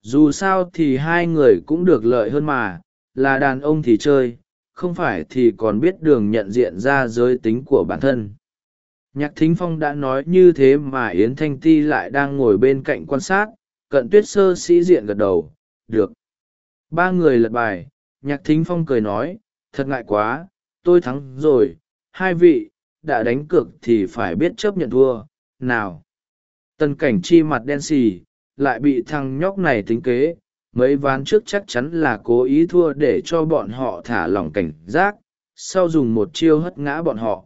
Dù sao thì hai người cũng được lợi hơn mà, là đàn ông thì chơi, không phải thì còn biết đường nhận diện ra giới tính của bản thân nhạc thính phong đã nói như thế mà yến thanh ti lại đang ngồi bên cạnh quan sát, cận tuyết sơ sĩ diện gật đầu, được. Ba người lật bài, nhạc thính phong cười nói, thật ngại quá, tôi thắng rồi, hai vị đã đánh cược thì phải biết chấp nhận thua, nào. Tần cảnh chi mặt đen xì, lại bị thằng nhóc này tính kế, mấy ván trước chắc chắn là cố ý thua để cho bọn họ thả lỏng cảnh giác, sau dùng một chiêu hất ngã bọn họ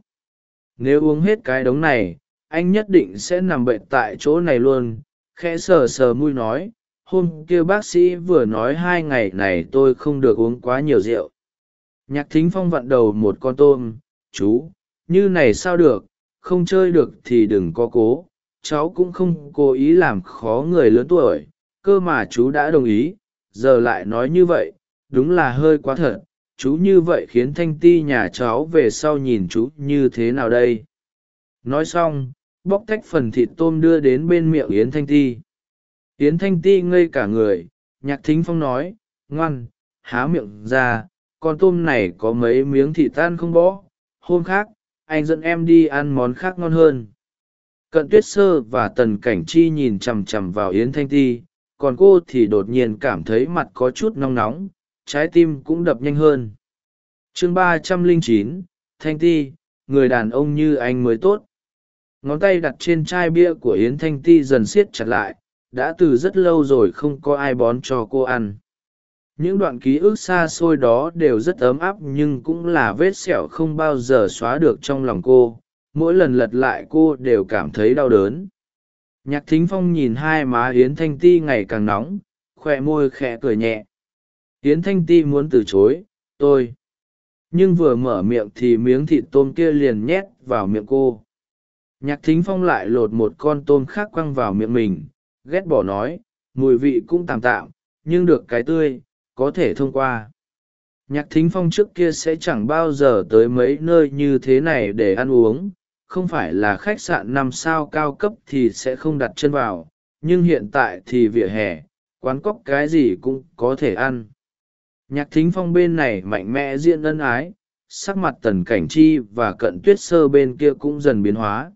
nếu uống hết cái đống này, anh nhất định sẽ nằm bệnh tại chỗ này luôn. Khẽ sờ sờ mui nói, hôm kia bác sĩ vừa nói hai ngày này tôi không được uống quá nhiều rượu. Nhạc thính phong vặn đầu một con tôm, chú, như này sao được, không chơi được thì đừng có cố. Cháu cũng không cố ý làm khó người lớn tuổi, cơ mà chú đã đồng ý, giờ lại nói như vậy, đúng là hơi quá thật chú như vậy khiến thanh ti nhà cháu về sau nhìn chú như thế nào đây? Nói xong, bóc tách phần thịt tôm đưa đến bên miệng yến thanh ti. Yến thanh ti ngây cả người, nhạc thính phong nói, ngoan, há miệng ra, con tôm này có mấy miếng thịt tan không bỏ hôm khác, anh dẫn em đi ăn món khác ngon hơn. Cận tuyết sơ và tần cảnh chi nhìn chằm chằm vào yến thanh ti, còn cô thì đột nhiên cảm thấy mặt có chút nóng nóng trái tim cũng đập nhanh hơn. Chương ba trăm lẻ chín, thanh ti, người đàn ông như anh mới tốt. Ngón tay đặt trên chai bia của yến thanh ti dần siết chặt lại, đã từ rất lâu rồi không có ai bón cho cô ăn. Những đoạn ký ức xa xôi đó đều rất ấm áp nhưng cũng là vết sẹo không bao giờ xóa được trong lòng cô. Mỗi lần lật lại cô đều cảm thấy đau đớn. Nhạc thính phong nhìn hai má yến thanh ti ngày càng nóng khoe môi khẽ cười nhẹ yến thanh ti muốn từ chối, tôi. Nhưng vừa mở miệng thì miếng thịt tôm kia liền nhét vào miệng cô. Nhạc thính phong lại lột một con tôm khác quăng vào miệng mình, ghét bỏ nói, mùi vị cũng tạm tạm, nhưng được cái tươi, có thể thông qua. Nhạc thính phong trước kia sẽ chẳng bao giờ tới mấy nơi như thế này để ăn uống, không phải là khách sạn năm sao cao cấp thì sẽ không đặt chân vào, nhưng hiện tại thì vỉa hè, quán cóc cái gì cũng có thể ăn nhạc thính phong bên này mạnh mẽ diễn ân ái, sắc mặt tần cảnh chi và cận tuyết sơ bên kia cũng dần biến hóa.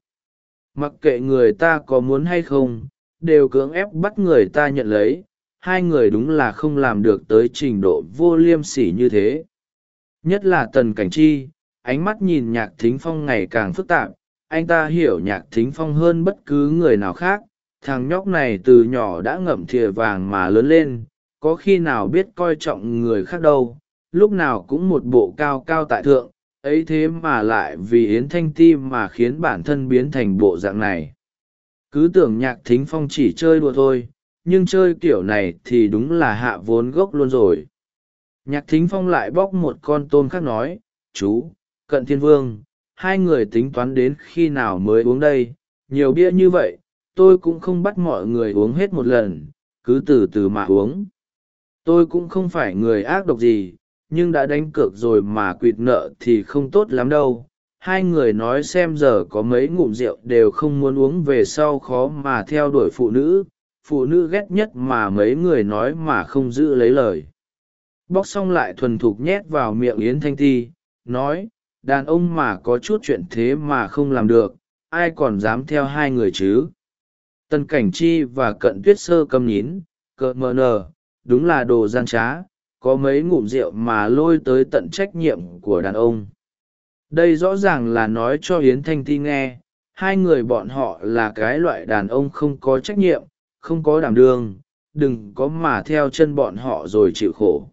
Mặc kệ người ta có muốn hay không, đều cưỡng ép bắt người ta nhận lấy, hai người đúng là không làm được tới trình độ vô liêm sỉ như thế. Nhất là tần cảnh chi, ánh mắt nhìn nhạc thính phong ngày càng phức tạp, anh ta hiểu nhạc thính phong hơn bất cứ người nào khác, thằng nhóc này từ nhỏ đã ngậm thìa vàng mà lớn lên có khi nào biết coi trọng người khác đâu, lúc nào cũng một bộ cao cao tại thượng, ấy thế mà lại vì yến thanh ti mà khiến bản thân biến thành bộ dạng này. Cứ tưởng nhạc thính phong chỉ chơi đùa thôi, nhưng chơi kiểu này thì đúng là hạ vốn gốc luôn rồi. Nhạc thính phong lại bóc một con tôm khác nói, chú, cận thiên vương, hai người tính toán đến khi nào mới uống đây? Nhiều bia như vậy, tôi cũng không bắt mọi người uống hết một lần, cứ từ từ mà uống tôi cũng không phải người ác độc gì, nhưng đã đánh cược rồi mà quỵt nợ thì không tốt lắm đâu. Hai người nói xem giờ có mấy ngụm rượu đều không muốn uống về sau khó mà theo đuổi phụ nữ. Phụ nữ ghét nhất mà mấy người nói mà không giữ lấy lời. Bóc xong lại thuần thục nhét vào miệng yến thanh ti, nói, đàn ông mà có chút chuyện thế mà không làm được, ai còn dám theo hai người chứ? Tần cảnh chi và cận tuyết sơ cầm nhín cợt mờ nờ đúng là đồ gian trá, có mấy ngụm rượu mà lôi tới tận trách nhiệm của đàn ông. Đây rõ ràng là nói cho hiến thanh ti nghe, hai người bọn họ là cái loại đàn ông không có trách nhiệm, không có đảm đương, đừng có mà theo chân bọn họ rồi chịu khổ.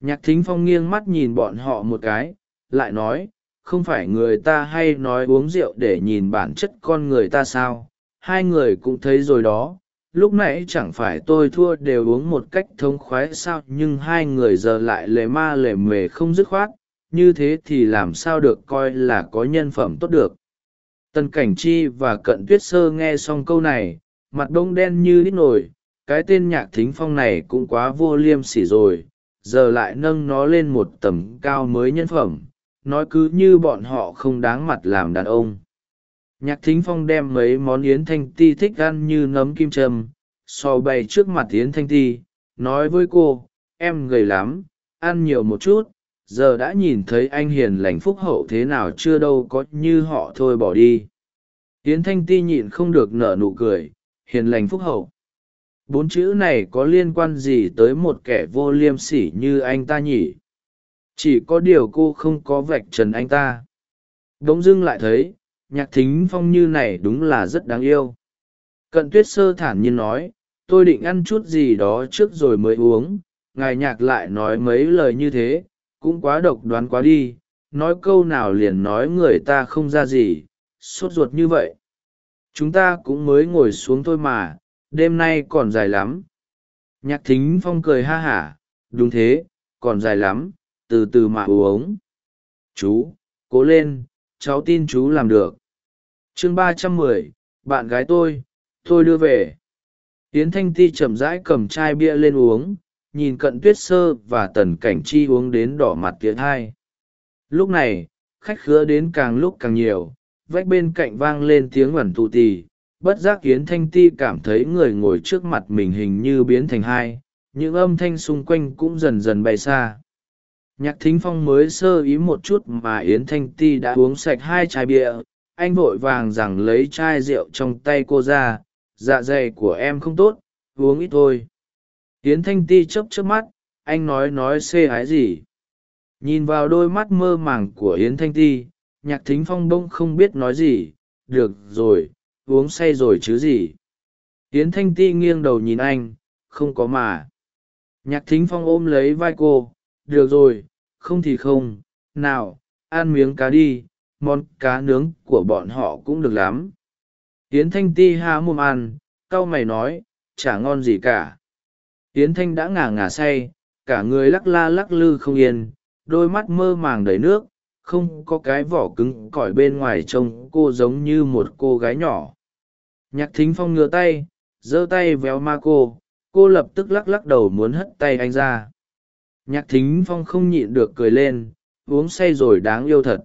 Nhạc thính phong nghiêng mắt nhìn bọn họ một cái, lại nói, không phải người ta hay nói uống rượu để nhìn bản chất con người ta sao? Hai người cũng thấy rồi đó lúc nãy chẳng phải tôi thua đều uống một cách thống khoái sao, nhưng hai người giờ lại lề ma lề mề không dứt khoát. Như thế thì làm sao được coi là có nhân phẩm tốt được. Tần cảnh chi và cận tuyết sơ nghe xong câu này, mặt đông đen như đít nổi cái tên nhạc thính phong này cũng quá vô liêm sỉ rồi. Giờ lại nâng nó lên một tầm cao mới nhân phẩm. Nói cứ như bọn họ không đáng mặt làm đàn ông nhạc thính phong đem mấy món yến thanh ti thích ăn như nấm kim trầm so bày trước mặt yến thanh ti, nói với cô, em gầy lắm, ăn nhiều một chút, giờ đã nhìn thấy anh hiền lành phúc hậu thế nào chưa đâu có như họ thôi bỏ đi. Yến thanh ti nhịn không được nở nụ cười, hiền lành phúc hậu. Bốn chữ này có liên quan gì tới một kẻ vô liêm sỉ như anh ta nhỉ? Chỉ có điều cô không có vạch trần anh ta. Bỗng dưng lại thấy nhạc thính phong như này đúng là rất đáng yêu. Cận tuyết sơ thản nhiên nói, tôi định ăn chút gì đó trước rồi mới uống. Ngài nhạc lại nói mấy lời như thế, cũng quá độc đoán quá đi. Nói câu nào liền nói người ta không ra gì. Sốt ruột như vậy. Chúng ta cũng mới ngồi xuống thôi mà. Đêm nay còn dài lắm. Nhạc thính phong cười ha hả. Đúng thế, còn dài lắm. Từ từ mà uống. Chú, cố lên. Cháu tin chú làm được chương ba trăm mười, bạn gái tôi tôi đưa về. Yến thanh ti chậm rãi cầm chai bia lên uống, nhìn cận tuyết sơ và tần cảnh chi uống đến đỏ mặt tiệt hai. Lúc này, khách khứa đến càng lúc càng nhiều, vách bên cạnh vang lên tiếng ẩn tụ tì. Bất giác yến thanh ti cảm thấy người ngồi trước mặt mình hình như biến thành hai, những âm thanh xung quanh cũng dần dần bay xa. Nhạc thính phong mới sơ ý một chút mà yến thanh ti đã uống sạch hai chai bia anh vội vàng rằng lấy chai rượu trong tay cô ra dạ dày của em không tốt, uống ít thôi. Tiến thanh ti chấp chấp mắt, anh nói nói xê hái gì? Nhìn vào đôi mắt mơ màng của yến thanh ti, nhạc thính phong bông không biết nói gì, được rồi, uống say rồi chứ gì? Yến thanh ti nghiêng đầu nhìn anh, không có mà. Nhạc thính phong ôm lấy vai cô, được rồi, không thì không, nào, ăn miếng cá đi món cá nướng của bọn họ cũng được lắm. Yến thanh ti há mồm ăn c a o mày nói, chả ngon gì cả. Yến thanh đã ngả ngả say, cả người lắc la lắc lư không yên, đôi mắt mơ màng đầy nước, không có cái vỏ cứng cỏi bên ngoài trông cô giống như một cô gái nhỏ. Nhạc thính phong ngửa tay, giơ tay véo ma cô cô lập tức lắc lắc đầu muốn hất tay anh ra. Nhạc thính phong không nhịn được cười lên, uống say rồi đáng yêu thật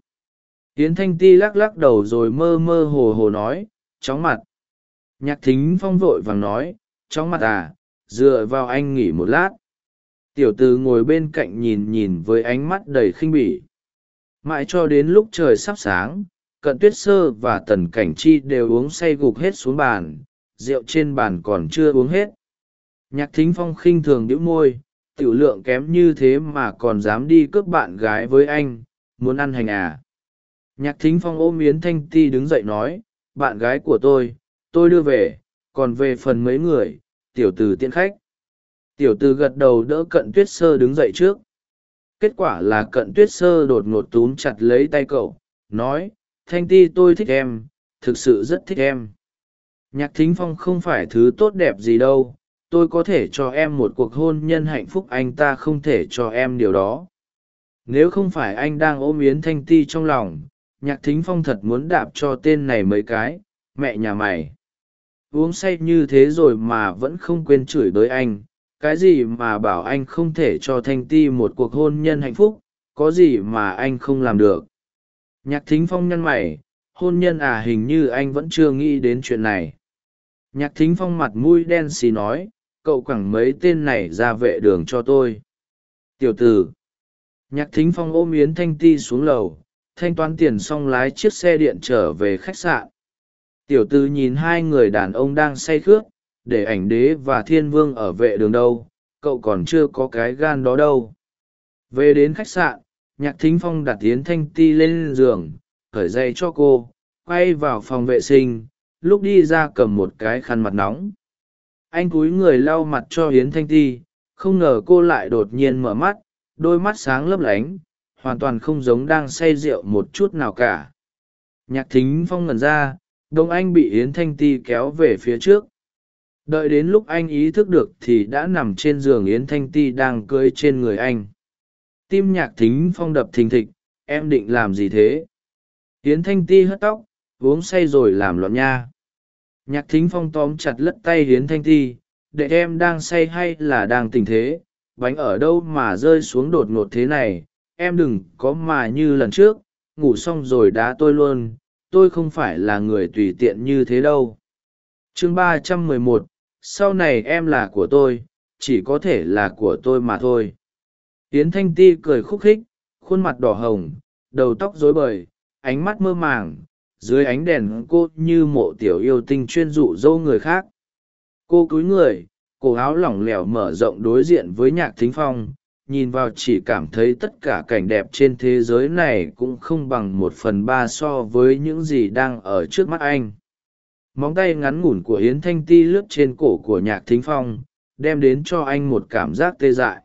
yến thanh ti lắc lắc đầu rồi mơ mơ hồ hồ nói, chóng mặt. Nhạc thính phong vội vàng nói, chóng mặt à dựa vào anh nghỉ một lát. Tiểu t ử ngồi bên cạnh nhìn nhìn với ánh mắt đầy khinh bỉ. Mãi cho đến lúc trời sắp sáng, cận tuyết sơ và tần cảnh chi đều uống say gục hết xuống bàn, rượu trên bàn còn chưa uống hết. Nhạc thính phong khinh thường đĩu môi, tiểu lượng kém như thế mà còn dám đi cướp bạn gái với anh, muốn ăn hành à? Nhạc thính phong ôm yến thanh ti đứng dậy nói, bạn gái của tôi tôi đưa về, còn về phần mấy người, tiểu từ tiễn khách. Tiểu từ gật đầu đỡ cận tuyết sơ đứng dậy trước. Kết quả là cận tuyết sơ đột ngột túm chặt lấy tay cậu, nói, thanh ti tôi thích em, thực sự rất thích em. Nhạc thính phong không phải thứ tốt đẹp gì đâu, tôi có thể cho em một cuộc hôn nhân hạnh phúc, anh ta không thể cho em điều đó. Nếu không phải anh đang ôm yến thanh ti trong lòng nhạc thính phong thật muốn đạp cho tên này mấy cái, mẹ nhà mày. Uống say như thế rồi mà vẫn không quên chửi đới anh. Cái gì mà bảo anh không thể cho thanh ti một cuộc hôn nhân hạnh phúc, có gì mà anh không làm được. Nhạc thính phong nhăn mày, hôn nhân à hình như anh vẫn chưa nghĩ đến chuyện này. Nhạc thính phong mặt mũi đen xì nói, cậu quẳng mấy tên này ra vệ đường cho tôi. Tiểu tử. Nhạc thính phong ôm yến thanh ti xuống lầu thanh toán tiền xong lái chiếc xe điện trở về khách sạn. Tiểu tư nhìn hai người đàn ông đang say khước để ảnh đế và thiên vương ở vệ đường đâu, cậu còn chưa có cái gan đó đâu. Về đến khách sạn, nhạc thính phong đặt yến thanh ti lên giường khởi dây cho cô, quay vào phòng vệ sinh, lúc đi ra cầm một cái khăn mặt nóng. Anh cúi người lau mặt cho hiến thanh ti, không ngờ cô lại đột nhiên mở mắt, đôi mắt sáng lấp lánh hoàn toàn không giống đang say rượu một chút nào cả. Nhạc thính phong ngẩn ra, đông anh bị yến thanh ti kéo về phía trước. Đợi đến lúc anh ý thức được thì đã nằm trên giường yến thanh ti đang cưới trên người anh. Tim nhạc thính phong đập thình thịch, em định làm gì thế? Yến thanh ti hất tóc, uống say rồi làm loạn nha. Nhạc thính phong tóm chặt lất tay Yến thanh ti, để em đang say hay là đang tình thế? Bánh ở đâu mà rơi xuống đột ngột thế này? Em đừng có mà như lần trước, ngủ xong rồi đá tôi luôn, tôi không phải là người tùy tiện như thế đâu. Chương ba trăm mười một, sau này em là của tôi, chỉ có thể là của tôi mà thôi. Tiến thanh ti cười khúc khích, khuôn mặt đỏ hồng, đầu tóc rối bời, ánh mắt mơ màng, dưới ánh đèn cô như mộ tiểu yêu tinh chuyên dụ dâu người khác. Cô cúi người, cổ áo lỏng lẻo mở rộng đối diện với nhạc thính phong nhìn vào chỉ cảm thấy tất cả cảnh đẹp trên thế giới này cũng không bằng một phần ba so với những gì đang ở trước mắt anh. Móng tay ngắn ngủn của yến thanh ti lướt trên cổ của nhạc thính phong, đem đến cho anh một cảm giác tê dại.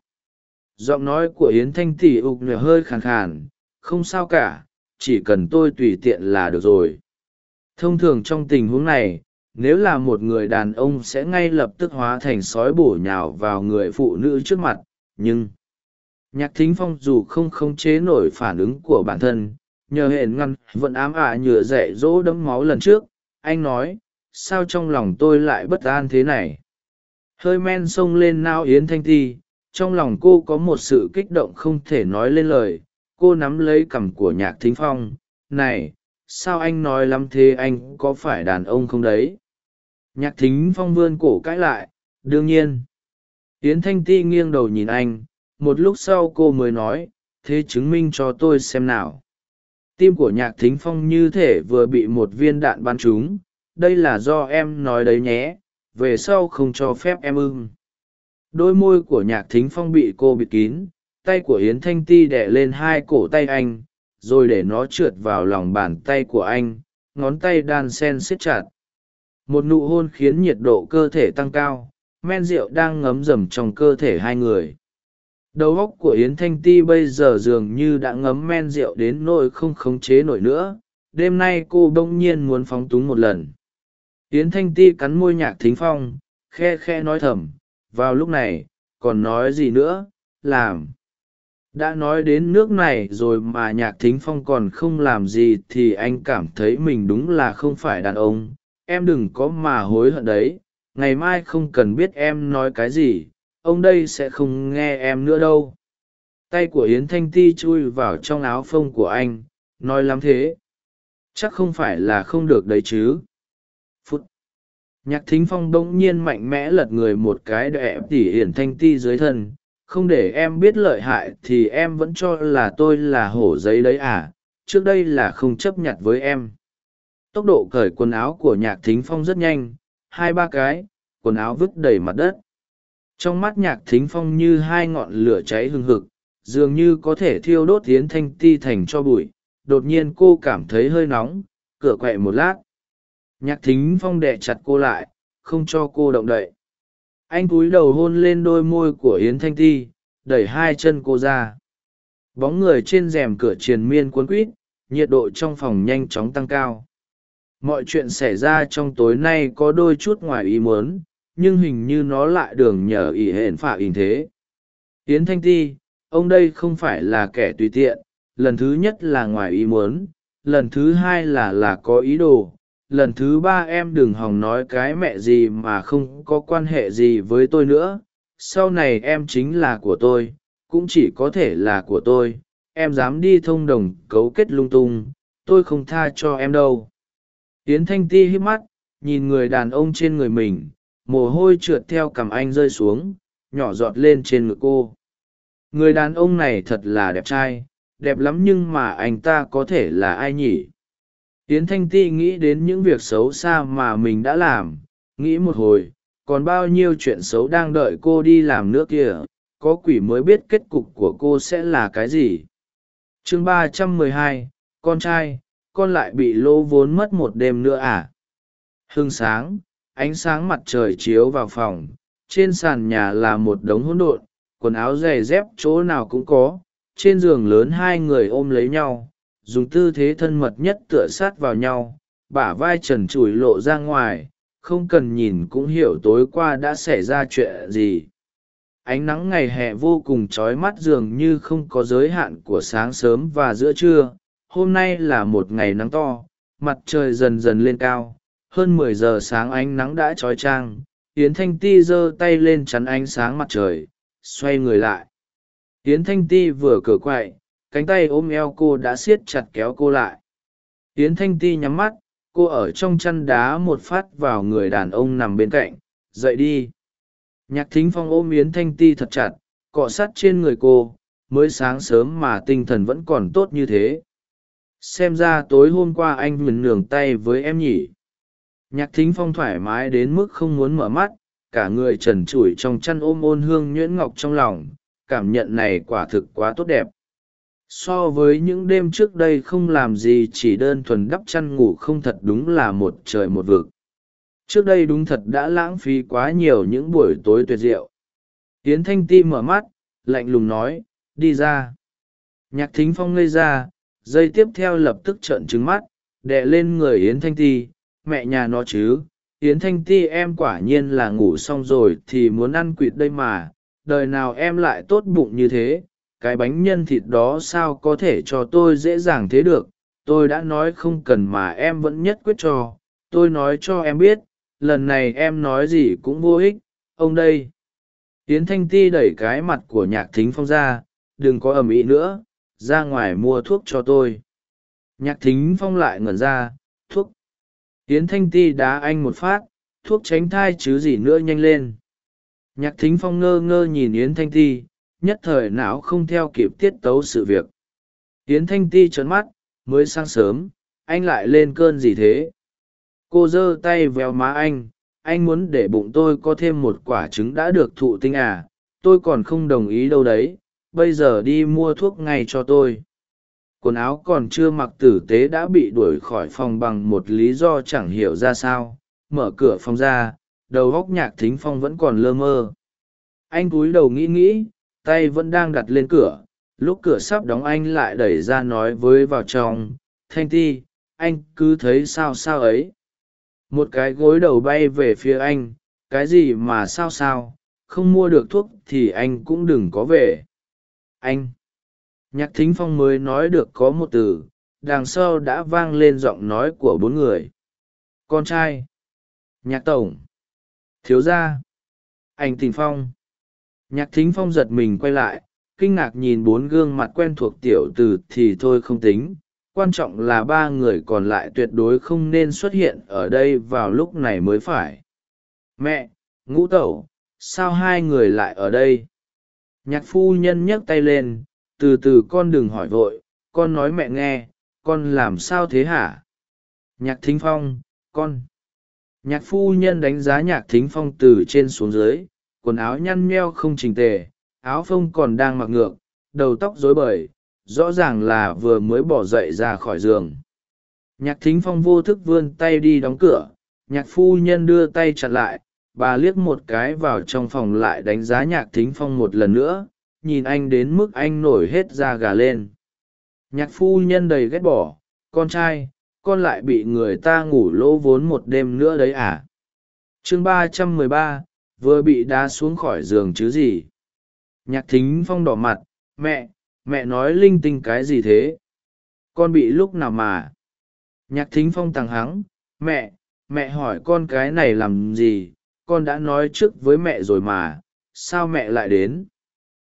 Giọng nói của yến thanh ti ục nhờ hơi khàn khàn, không sao cả, chỉ cần tôi tùy tiện là được rồi. Thông thường trong tình huống này, nếu là một người đàn ông sẽ ngay lập tức hóa thành sói bổ nhào vào người phụ nữ trước mặt, nhưng nhạc thính phong dù không khống chế nổi phản ứng của bản thân, nhờ hển ngăn vẫn ám ả nhựa dạy dỗ đẫm máu lần trước, anh nói, sao trong lòng tôi lại bất an thế này? Hơi men xông lên nao yến thanh ti, trong lòng cô có một sự kích động không thể nói lên lời. Cô nắm lấy cằm của nhạc thính phong, này, sao anh nói lắm thế anh có phải đàn ông không đấy? Nhạc thính phong vươn cổ cãi lại, đương nhiên. Yến thanh ti nghiêng đầu nhìn anh một lúc sau cô mới nói, thế chứng minh cho tôi xem nào. Tim của nhạc thính phong như thể vừa bị một viên đạn bắn trúng. Đây là do em nói đấy nhé, về sau không cho phép em ưng. Đôi môi của nhạc thính phong bị cô bịt kín, tay của yến thanh ti đẻ lên hai cổ tay anh, rồi để nó trượt vào lòng bàn tay của anh, ngón tay đan sen siết chặt. Một nụ hôn khiến nhiệt độ cơ thể tăng cao, men rượu đang ngấm dầm trong cơ thể hai người đầu óc của yến thanh ti bây giờ dường như đã ngấm men rượu đến nỗi không khống chế nổi nữa. Đêm nay cô bỗng nhiên muốn phóng túng một lần. Yến thanh ti cắn môi nhạc thính phong, khe khe nói thầm, vào lúc này, còn nói gì nữa? Làm. Đã nói đến nước này rồi mà nhạc thính phong còn không làm gì thì anh cảm thấy mình đúng là không phải đàn ông. Em đừng có mà hối hận đấy. Ngày mai không cần biết em nói cái gì ông đây sẽ không nghe em nữa đâu. Tay của yến thanh ti chui vào trong áo phông của anh, nói lắm thế. Chắc không phải là không được đấy chứ. Phút. Nhạc thính phong đ ỗ n g nhiên mạnh mẽ lật người một cái đẹ tỉ yển thanh ti dưới thân. Không để em biết lợi hại thì em vẫn cho là tôi là hổ giấy đấy à. Trước đây là không chấp nhận với em. Tốc độ cởi quần áo của nhạc thính phong rất nhanh. Hai ba cái, quần áo vứt đầy mặt đất trong mắt nhạc thính phong như hai ngọn lửa cháy hừng hực, dường như có thể thiêu đốt tiến thanh ti thành cho bụi. Đột nhiên cô cảm thấy hơi nóng, cửa quẹ một lát. Nhạc thính phong đẻ chặt cô lại, không cho cô động đậy. Anh cúi đầu hôn lên đôi môi của yến thanh ti, đẩy hai chân cô ra. Bóng người trên rèm cửa triền miên cuốn quýt nhiệt độ trong phòng nhanh chóng tăng cao. Mọi chuyện xảy ra trong tối nay có đôi chút ngoài ý muốn nhưng hình như nó lại đường nhờ ỷ hển phả ỉn thế. Yến thanh ti, ông đây không phải là kẻ tùy tiện, lần thứ nhất là ngoài ý muốn, lần thứ hai là là có ý đồ, lần thứ ba em đừng hòng nói cái mẹ gì mà không có quan hệ gì với tôi nữa, sau này em chính là của tôi, cũng chỉ có thể là của tôi, em dám đi thông đồng cấu kết lung tung, tôi không tha cho em đâu. Yến thanh ti hít mắt, nhìn người đàn ông trên người mình mồ hôi trượt theo cằm anh rơi xuống, nhỏ giọt lên trên ngực cô. Người đàn ông này thật là đẹp trai, đẹp lắm nhưng mà anh ta có thể là ai nhỉ? Tiến thanh ti nghĩ đến những việc xấu xa mà mình đã làm, nghĩ một hồi, còn bao nhiêu chuyện xấu đang đợi cô đi làm nữa kìa, có quỷ mới biết kết cục của cô sẽ là cái gì. Chương ba trăm mười hai, con trai, con lại bị lỗ vốn mất một đêm nữa à? Hưng sáng ánh sáng mặt trời chiếu vào phòng, trên sàn nhà là một đống hỗn độn, quần áo giày dép chỗ nào cũng có, trên giường lớn hai người ôm lấy nhau, dùng tư thế thân mật nhất tựa sát vào nhau, bả vai trần trụi lộ ra ngoài, không cần nhìn cũng hiểu tối qua đã xảy ra chuyện gì. Ánh nắng ngày hè vô cùng trói mắt dường như không có giới hạn của sáng sớm và giữa trưa, hôm nay là một ngày nắng to, mặt trời dần dần lên cao hơn mười giờ sáng ánh nắng đã trói trang, yến thanh ti giơ tay lên chắn ánh sáng mặt trời, xoay người lại. Yến thanh ti vừa cửa quậy, cánh tay ôm eo cô đã siết chặt kéo cô lại. Yến thanh ti nhắm mắt, cô ở trong chăn đá một phát vào người đàn ông nằm bên cạnh, dậy đi. Nhạc thính phong ôm yến thanh ti thật chặt, cọ sắt trên người cô, mới sáng sớm mà tinh thần vẫn còn tốt như thế. Xem ra tối hôm qua anh mừng nường tay với em nhỉ nhạc thính phong thoải mái đến mức không muốn mở mắt, cả người trần trụi trong chăn ôm ôn hương nhuyễn ngọc trong lòng, cảm nhận này quả thực quá tốt đẹp. So với những đêm trước đây không làm gì chỉ đơn thuần đắp chăn ngủ không thật đúng là một trời một vực. Trước đây đúng thật đã lãng phí quá nhiều những buổi tối tuyệt diệu. Tiến thanh ti mở mắt, lạnh lùng nói, đi ra. Nhạc thính phong ngây ra, giây tiếp theo lập tức trợn trứng mắt đệ lên người yến thanh ti mẹ nhà nó chứ, yến thanh ti em quả nhiên là ngủ xong rồi thì muốn ăn quỵt đây mà, đời nào em lại tốt bụng như thế, cái bánh nhân thịt đó sao có thể cho tôi dễ dàng thế được, tôi đã nói không cần mà em vẫn nhất quyết cho, tôi nói cho em biết, lần này em nói gì cũng vô ích, ông đây. Yến thanh ti đẩy cái mặt của nhạc thính phong ra, đừng có ầm ĩ nữa, ra ngoài mua thuốc cho tôi. Nhạc thính phong lại ngẩn ra, thuốc. Yến thanh ti đá anh một phát, thuốc tránh thai chứ gì nữa nhanh lên. Nhạc thính phong ngơ ngơ nhìn yến thanh ti, nhất thời não không theo kịp tiết tấu sự việc. Yến thanh ti trấn mắt, mới sáng sớm, anh lại lên cơn gì thế? Cô giơ tay véo má anh anh muốn để bụng tôi có thêm một quả trứng đã được thụ tinh à tôi còn không đồng ý đâu đấy, bây giờ đi mua thuốc ngay cho tôi quần áo còn chưa mặc tử tế đã bị đuổi khỏi phòng bằng một lý do chẳng hiểu ra sao. Mở cửa phòng ra, đầu góc nhạc thính phong vẫn còn lơ mơ. Anh cúi đầu nghĩ nghĩ, tay vẫn đang đặt lên cửa. Lúc cửa sắp đóng anh lại đẩy ra nói với vào trong, thanh ti, anh cứ thấy sao sao ấy. Một cái gối đầu bay về phía anh, cái gì mà sao sao? Không mua được thuốc thì anh cũng đừng có về. Anh nhạc thính phong mới nói được có một từ, đằng sau đã vang lên giọng nói của bốn người. Con trai. Nhạc tổng. Thiếu gia. Anh tình phong. Nhạc thính phong giật mình quay lại, kinh ngạc nhìn bốn gương mặt quen thuộc tiểu từ thì thôi không tính. Quan trọng là ba người còn lại tuyệt đối không nên xuất hiện ở đây vào lúc này mới phải. Mẹ, ngũ tẩu, sao hai người lại ở đây? Nhạc phu nhân nhấc tay lên từ từ con đừng hỏi vội, con nói mẹ nghe, con làm sao thế hả? Nhạc thính phong, con. Nhạc phu nhân đánh giá nhạc thính phong từ trên xuống dưới, quần áo nhăn nheo không trình tề, áo phông còn đang mặc ngược, đầu tóc rối bời, rõ ràng là vừa mới bỏ dậy ra khỏi giường. Nhạc thính phong vô thức vươn tay đi đóng cửa, nhạc phu nhân đưa tay chặt lại, bà liếc một cái vào trong phòng lại đánh giá nhạc thính phong một lần nữa nhìn anh đến mức anh nổi hết da gà lên. Nhạc phu nhân đầy ghét bỏ, con trai, con lại bị người ta ngủ lỗ vốn một đêm nữa đấy à? Chương ba trăm mười ba, vừa bị đá xuống khỏi giường chứ gì? Nhạc thính phong đỏ mặt, mẹ mẹ nói linh tinh cái gì thế? Con bị lúc nào mà? Nhạc thính phong tàng hắng, mẹ mẹ hỏi con cái này làm gì? Con đã nói trước với mẹ rồi mà, sao mẹ lại đến?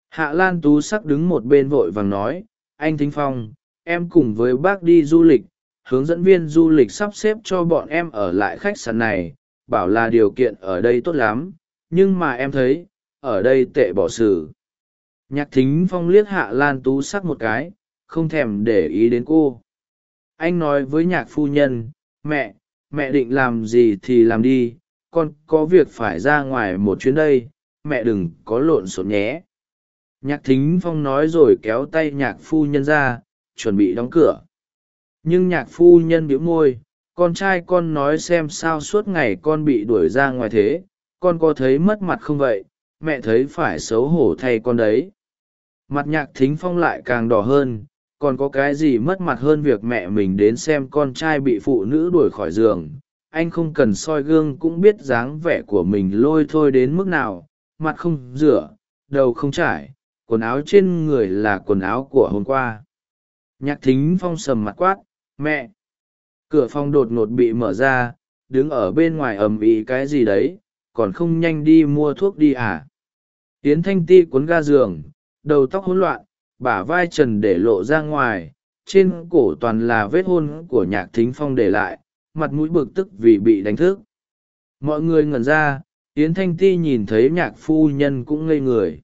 Hạ lan tú sắc đứng một bên vội vàng nói, anh thính phong, em cùng với bác đi du lịch, hướng dẫn viên du lịch sắp xếp cho bọn em ở lại khách sạn này, bảo là điều kiện ở đây tốt lắm, nhưng mà em thấy, ở đây tệ bỏ xử nhạc thính phong liếc hạ lan tú sắc một cái, không thèm để ý đến cô. Anh nói với nhạc phu nhân, mẹ mẹ định làm gì thì làm đi, con có việc phải ra ngoài một chuyến đây, mẹ đừng có lộn xộn nhé nhạc thính phong nói rồi kéo tay nhạc phu nhân ra, chuẩn bị đóng cửa. Nhưng nhạc phu nhân bĩu môi, con trai con nói xem sao suốt ngày con bị đuổi ra ngoài thế, con có thấy mất mặt không vậy? Mẹ thấy phải xấu hổ thay con đấy. Mặt nhạc thính phong lại càng đỏ hơn, còn có cái gì mất mặt hơn việc mẹ mình đến xem con trai bị phụ nữ đuổi khỏi giường? Anh không cần soi gương cũng biết dáng vẻ của mình lôi thôi đến mức nào, mặt không rửa, đầu không trải quần áo trên người là quần áo của hôm qua. Nhạc thính phong sầm mặt quát, mẹ! Cửa phòng đột ngột bị mở ra, đứng ở bên ngoài ầm ĩ cái gì đấy, còn không nhanh đi mua thuốc đi à? Tiến thanh ti cuốn ga giường, đầu tóc hỗn loạn, bả vai trần để lộ ra ngoài, trên cổ toàn là vết hôn của nhạc thính phong để lại, mặt mũi bực tức vì bị đánh thức. Mọi người ngẩn ra, yến thanh ti nhìn thấy nhạc phu nhân cũng ngây người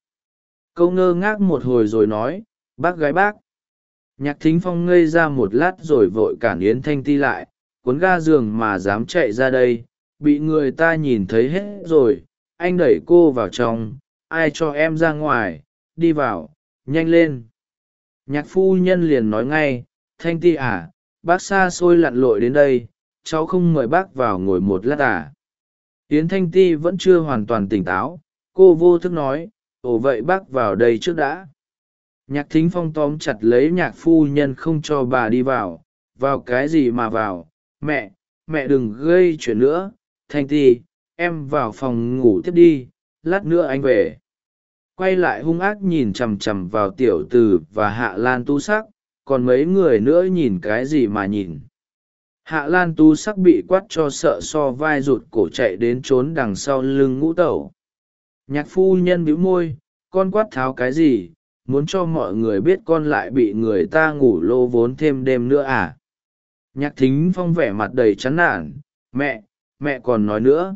câu ngơ ngác một hồi rồi nói, bác gái bác. Nhạc thính phong ngây ra một lát rồi vội cản yến thanh ti lại, cuốn ga giường mà dám chạy ra đây, bị người ta nhìn thấy hết rồi, anh đẩy cô vào trong, ai cho em ra ngoài, đi vào, nhanh lên. Nhạc phu nhân liền nói ngay, thanh ti à bác xa xôi lặn lội đến đây, cháu không mời bác vào ngồi một lát à? Yến thanh ti vẫn chưa hoàn toàn tỉnh táo, cô vô thức nói ồ, vậy bác vào đây trước đã. Nhạc thính phong tóm chặt lấy nhạc phu nhân không cho bà đi vào. Vào cái gì mà vào? Mẹ mẹ đừng gây chuyện nữa. Thanh ti, em vào phòng ngủ tiếp đi. Lát nữa anh về. Quay lại hung ác nhìn chằm chằm vào tiểu t ử và hạ lan tu sắc. Còn mấy người nữa nhìn cái gì mà nhìn? Hạ lan tu sắc bị quát cho sợ so vai rụt cổ chạy đến trốn đằng sau lưng ngũ tẩu nhạc phu nhân bĩu môi, con quát tháo cái gì? Muốn cho mọi người biết con lại bị người ta ngủ lô vốn thêm đêm nữa à? Nhạc thính phong vẻ mặt đầy chán nản, mẹ mẹ còn nói nữa.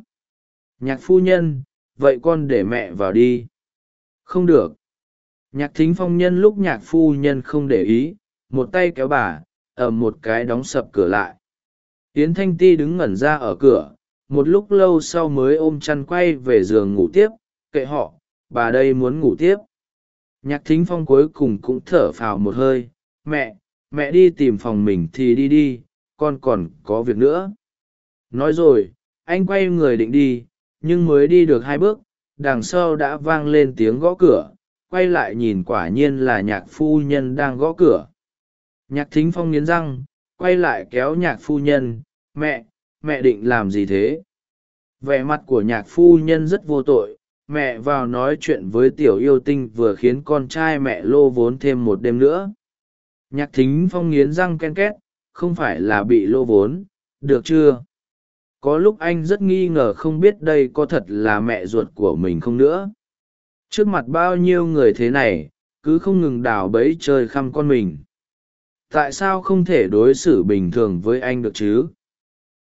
Nhạc phu nhân, vậy con để mẹ vào đi. Không được. Nhạc thính phong nhân lúc nhạc phu nhân không để ý, một tay kéo bà ở một cái đóng sập cửa lại. Yến thanh ti đứng ngẩn ra ở cửa, một lúc lâu sau mới ôm chăn quay về giường ngủ tiếp kệ họ, bà đây muốn ngủ tiếp. Nhạc thính phong cuối cùng cũng thở phào một hơi, mẹ mẹ đi tìm phòng mình thì đi đi, con còn có việc nữa. Nói rồi, anh quay người định đi, nhưng mới đi được hai bước, đằng sau đã vang lên tiếng gõ cửa, quay lại nhìn quả nhiên là nhạc phu nhân đang gõ cửa. Nhạc thính phong nghiến răng, quay lại kéo nhạc phu nhân, mẹ mẹ định làm gì thế? Vẻ mặt của nhạc phu nhân rất vô tội mẹ vào nói chuyện với tiểu yêu tinh vừa khiến con trai mẹ lô vốn thêm một đêm nữa. Nhạc thính phong nghiến răng ken két, không phải là bị lô vốn, được chưa? Có lúc anh rất nghi ngờ không biết đây có thật là mẹ ruột của mình không nữa. Trước mặt bao nhiêu người thế này, cứ không ngừng đào bẫy chơi khăm con mình. Tại sao không thể đối xử bình thường với anh được chứ?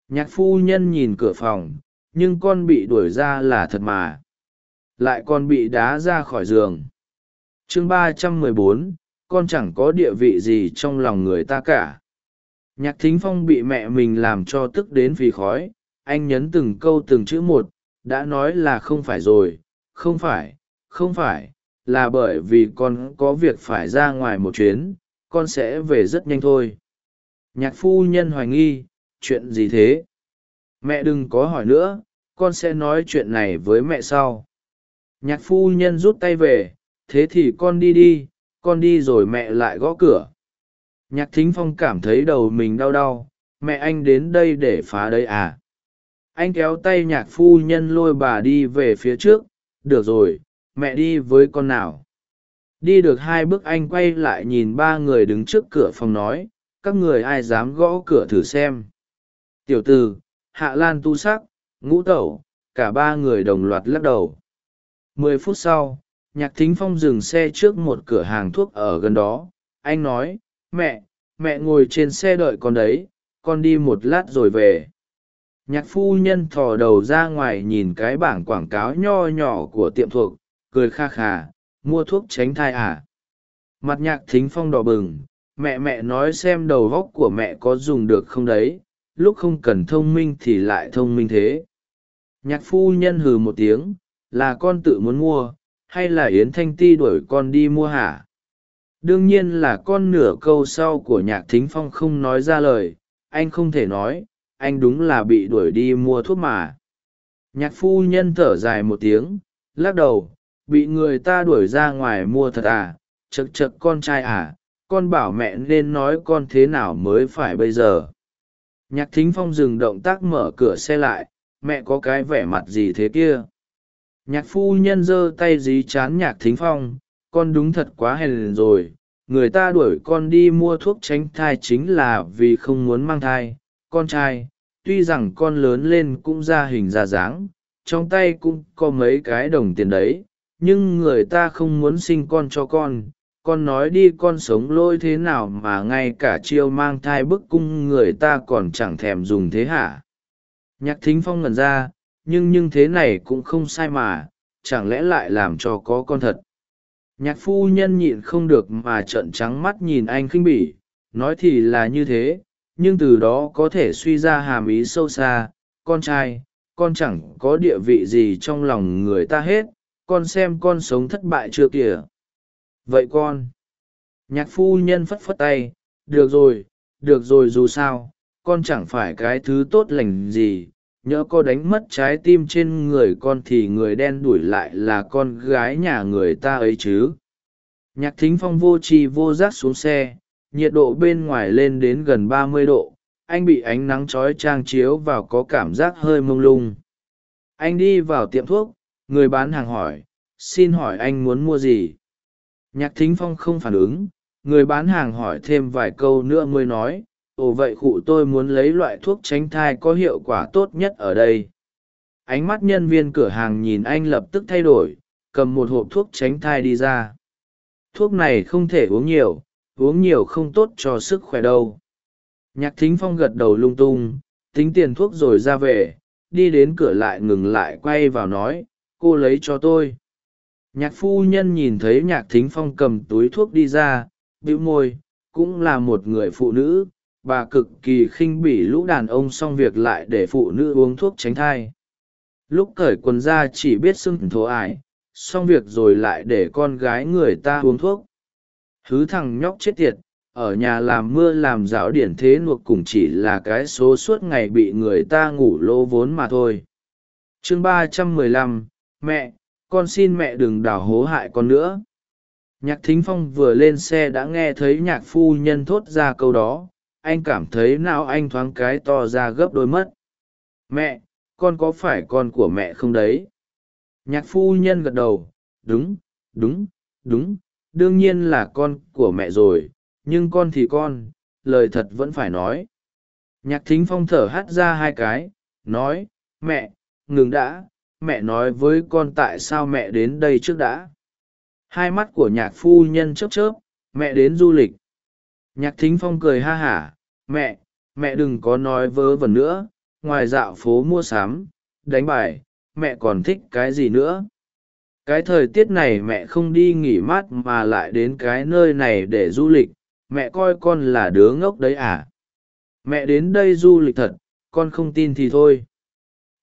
Nhạc phu nhân nhìn cửa phòng, nhưng con bị đuổi ra là thật mà lại còn bị đá ra khỏi giường. Chương ba trăm mười bốn, con chẳng có địa vị gì trong lòng người ta cả. Nhạc thính phong bị mẹ mình làm cho tức đến vì khói, anh nhấn từng câu từng chữ một, đã nói là không phải rồi, không phải không phải, là bởi vì con có việc phải ra ngoài một chuyến, con sẽ về rất nhanh thôi. Nhạc phu nhân hoài nghi, chuyện gì thế? Mẹ đừng có hỏi nữa, con sẽ nói chuyện này với mẹ sau nhạc phu nhân rút tay về, thế thì con đi đi, con đi rồi mẹ lại gõ cửa. Nhạc thính phong cảm thấy đầu mình đau đau, mẹ anh đến đây để phá đấy à? Anh kéo tay nhạc phu nhân lôi bà đi về phía trước, được rồi, mẹ đi với con nào? Đi được hai bước anh quay lại nhìn ba người đứng trước cửa phòng nói, các người ai dám gõ cửa thử xem? Tiểu t ử hạ lan tu sắc, ngũ tẩu, cả ba người đồng loạt lắc đầu mười phút sau, nhạc thính phong dừng xe trước một cửa hàng thuốc ở gần đó. Anh nói, mẹ mẹ ngồi trên xe đợi con đấy, con đi một lát rồi về. Nhạc phu nhân thò đầu ra ngoài nhìn cái bảng quảng cáo nho nhỏ của tiệm thuộc, cười kha khà mua thuốc tránh thai à? Mặt nhạc thính phong đỏ bừng, mẹ mẹ nói xem đầu góc của mẹ có dùng được không đấy, lúc không cần thông minh thì lại thông minh thế. Nhạc phu nhân hừ một tiếng là con tự muốn mua, hay là yến thanh ti đuổi con đi mua hả? Đương nhiên là con nửa câu sau của nhạc thính phong không nói ra lời, anh không thể nói, anh đúng là bị đuổi đi mua thuốc mà. Nhạc phu nhân thở dài một tiếng, lắc đầu, bị người ta đuổi ra ngoài mua thật à chật chật con trai à con bảo mẹ nên nói con thế nào mới phải bây giờ. Nhạc thính phong dừng động tác mở cửa xe lại, mẹ có cái vẻ mặt gì thế kia? Nhạc phu nhân giơ tay dí chán nhạc thính phong, con đúng thật quá hèn rồi, người ta đuổi con đi mua thuốc tránh thai chính là vì không muốn mang thai, con trai, tuy rằng con lớn lên cũng ra hình ra dáng, trong tay cũng có mấy cái đồng tiền đấy, nhưng người ta không muốn sinh con cho con con nói đi con sống lôi thế nào mà ngay cả chiêu mang thai bức cung người ta còn chẳng thèm dùng thế hả? Nhạc thính phong ngẩn ra nhưng nhưng thế này cũng không sai mà, chẳng lẽ lại làm cho có con thật? Nhạc phu nhân nhịn không được mà trợn trắng mắt nhìn anh khinh bỉ, nói thì là như thế, nhưng từ đó có thể suy ra hàm ý sâu xa, con trai, con chẳng có địa vị gì trong lòng người ta hết, con xem con sống thất bại chưa kìa. Vậy con? Nhạc phu nhân phất phất tay, được rồi được rồi dù sao, con chẳng phải cái thứ tốt lành gì nhỡ có đánh mất trái tim trên người con thì người đen đuổi lại là con gái nhà người ta ấy chứ. Nhạc thính phong vô tri vô giác xuống xe, nhiệt độ bên ngoài lên đến gần ba mươi độ, anh bị ánh nắng trói trang chiếu vào có cảm giác hơi mông lung. Anh đi vào tiệm thuốc, người bán hàng hỏi, xin hỏi anh muốn mua gì? Nhạc thính phong không phản ứng, người bán hàng hỏi thêm vài câu nữa mới nói ồ, vậy khụ tôi muốn lấy loại thuốc tránh thai có hiệu quả tốt nhất ở đây. Ánh mắt nhân viên cửa hàng nhìn anh lập tức thay đổi, cầm một hộp thuốc tránh thai đi ra. Thuốc này không thể uống nhiều uống nhiều không tốt cho sức khỏe đâu. Nhạc thính phong gật đầu lung tung, tính tiền thuốc rồi ra về, đi đến cửa lại ngừng lại quay vào nói, cô lấy cho tôi. Nhạc phu nhân nhìn thấy nhạc thính phong cầm túi thuốc đi ra, bĩu môi, cũng là một người phụ nữ bà cực kỳ khinh bỉ lũ đàn ông xong việc lại để phụ nữ uống thuốc tránh thai. Lúc cởi quần ra chỉ biết sưng thố ải, xong việc rồi lại để con gái người ta uống thuốc. Thứ thằng nhóc chết tiệt, ở nhà làm mưa làm rảo điển thế nuộc cùng chỉ là cái số suốt ngày bị người ta ngủ lỗ vốn mà thôi. Chương ba trăm mười lăm, mẹ, con xin mẹ đừng đào hố hại con nữa. Nhạc thính phong vừa lên xe đã nghe thấy nhạc phu nhân thốt ra câu đó anh cảm thấy nào anh thoáng cái to ra gấp đôi mất. Mẹ, con có phải con của mẹ không đấy? Nhạc phu nhân gật đầu, đúng đúng đúng, đương nhiên là con của mẹ rồi, nhưng con thì con, lời thật vẫn phải nói. Nhạc thính phong thở hắt ra hai cái, nói, mẹ, ngừng đã, mẹ nói với con tại sao mẹ đến đây trước đã. Hai mắt của nhạc phu nhân chớp chớp, mẹ đến du lịch. Nhạc thính phong cười ha hả mẹ mẹ đừng có nói vớ vẩn nữa, ngoài dạo phố mua sắm, đánh bài, mẹ còn thích cái gì nữa? Cái thời tiết này mẹ không đi nghỉ mát mà lại đến cái nơi này để du lịch, mẹ coi con là đứa ngốc đấy à? Mẹ đến đây du lịch thật, con không tin thì thôi.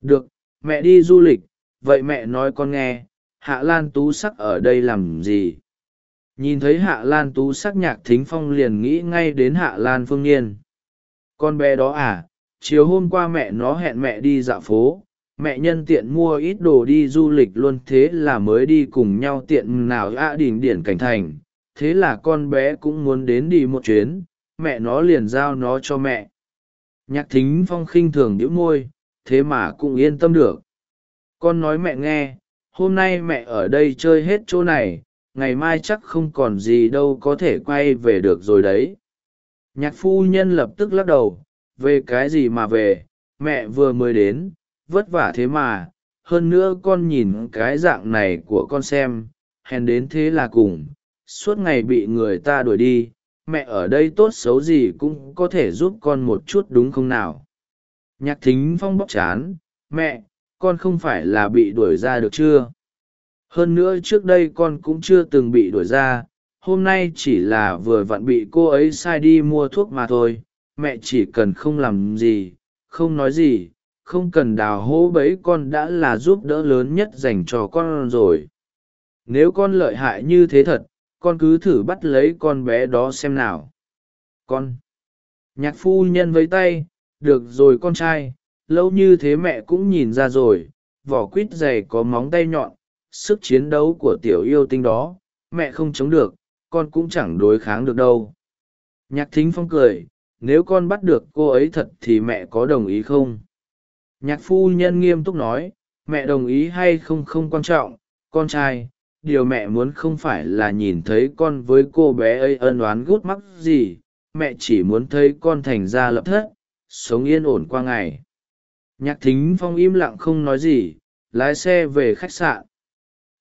Được, mẹ đi du lịch, vậy mẹ nói con nghe, hạ lan tú sắc ở đây làm gì? Nhìn thấy hạ lan tú sắc nhạc thính phong liền nghĩ ngay đến hạ lan phương niên con bé đó à chiều hôm qua mẹ nó hẹn mẹ đi dạo phố. Mẹ nhân tiện mua ít đồ đi du lịch luôn, thế là mới đi cùng nhau tiện nào a đình điển cảnh thành. Thế là con bé cũng muốn đến đi một chuyến. Mẹ nó liền giao nó cho mẹ. Nhạc thính phong khinh thường đĩu môi, thế mà cũng yên tâm được. Con nói mẹ nghe, hôm nay mẹ ở đây chơi hết chỗ này, ngày mai chắc không còn gì đâu có thể quay về được rồi đấy nhạc phu nhân lập tức lắc đầu, về cái gì mà về, mẹ vừa mới đến, vất vả thế mà, hơn nữa con nhìn cái dạng này của con xem, hèn đến thế là cùng, suốt ngày bị người ta đuổi đi, mẹ ở đây tốt xấu gì cũng có thể giúp con một chút đúng không nào? Nhạc thính phong bóc chán, mẹ, con không phải là bị đuổi ra được chưa? Hơn nữa trước đây con cũng chưa từng bị đuổi ra hôm nay chỉ là vừa vặn bị cô ấy sai đi mua thuốc mà thôi, mẹ chỉ cần không làm gì, không nói gì, không cần đào hố bấy con đã là giúp đỡ lớn nhất dành cho con rồi. Nếu con lợi hại như thế thật, con cứ thử bắt lấy con bé đó xem nào. Con, nhạc phu nhân với tay, được rồi con trai, lâu như thế mẹ cũng nhìn ra rồi, vỏ quýt dày có móng tay nhọn, sức chiến đấu của tiểu yêu tinh đó, mẹ không chống được con cũng chẳng đối kháng được đâu. Nhạc thính phong cười, nếu con bắt được cô ấy thật thì mẹ có đồng ý không? Nhạc phu nhân nghiêm túc nói, mẹ đồng ý hay không không quan trọng, con trai, điều mẹ muốn không phải là nhìn thấy con với cô bé ấy ân oán gút mắc gì, mẹ chỉ muốn thấy con thành ra lập thất, sống yên ổn qua ngày. Nhạc thính phong im lặng không nói gì, lái xe về khách sạn.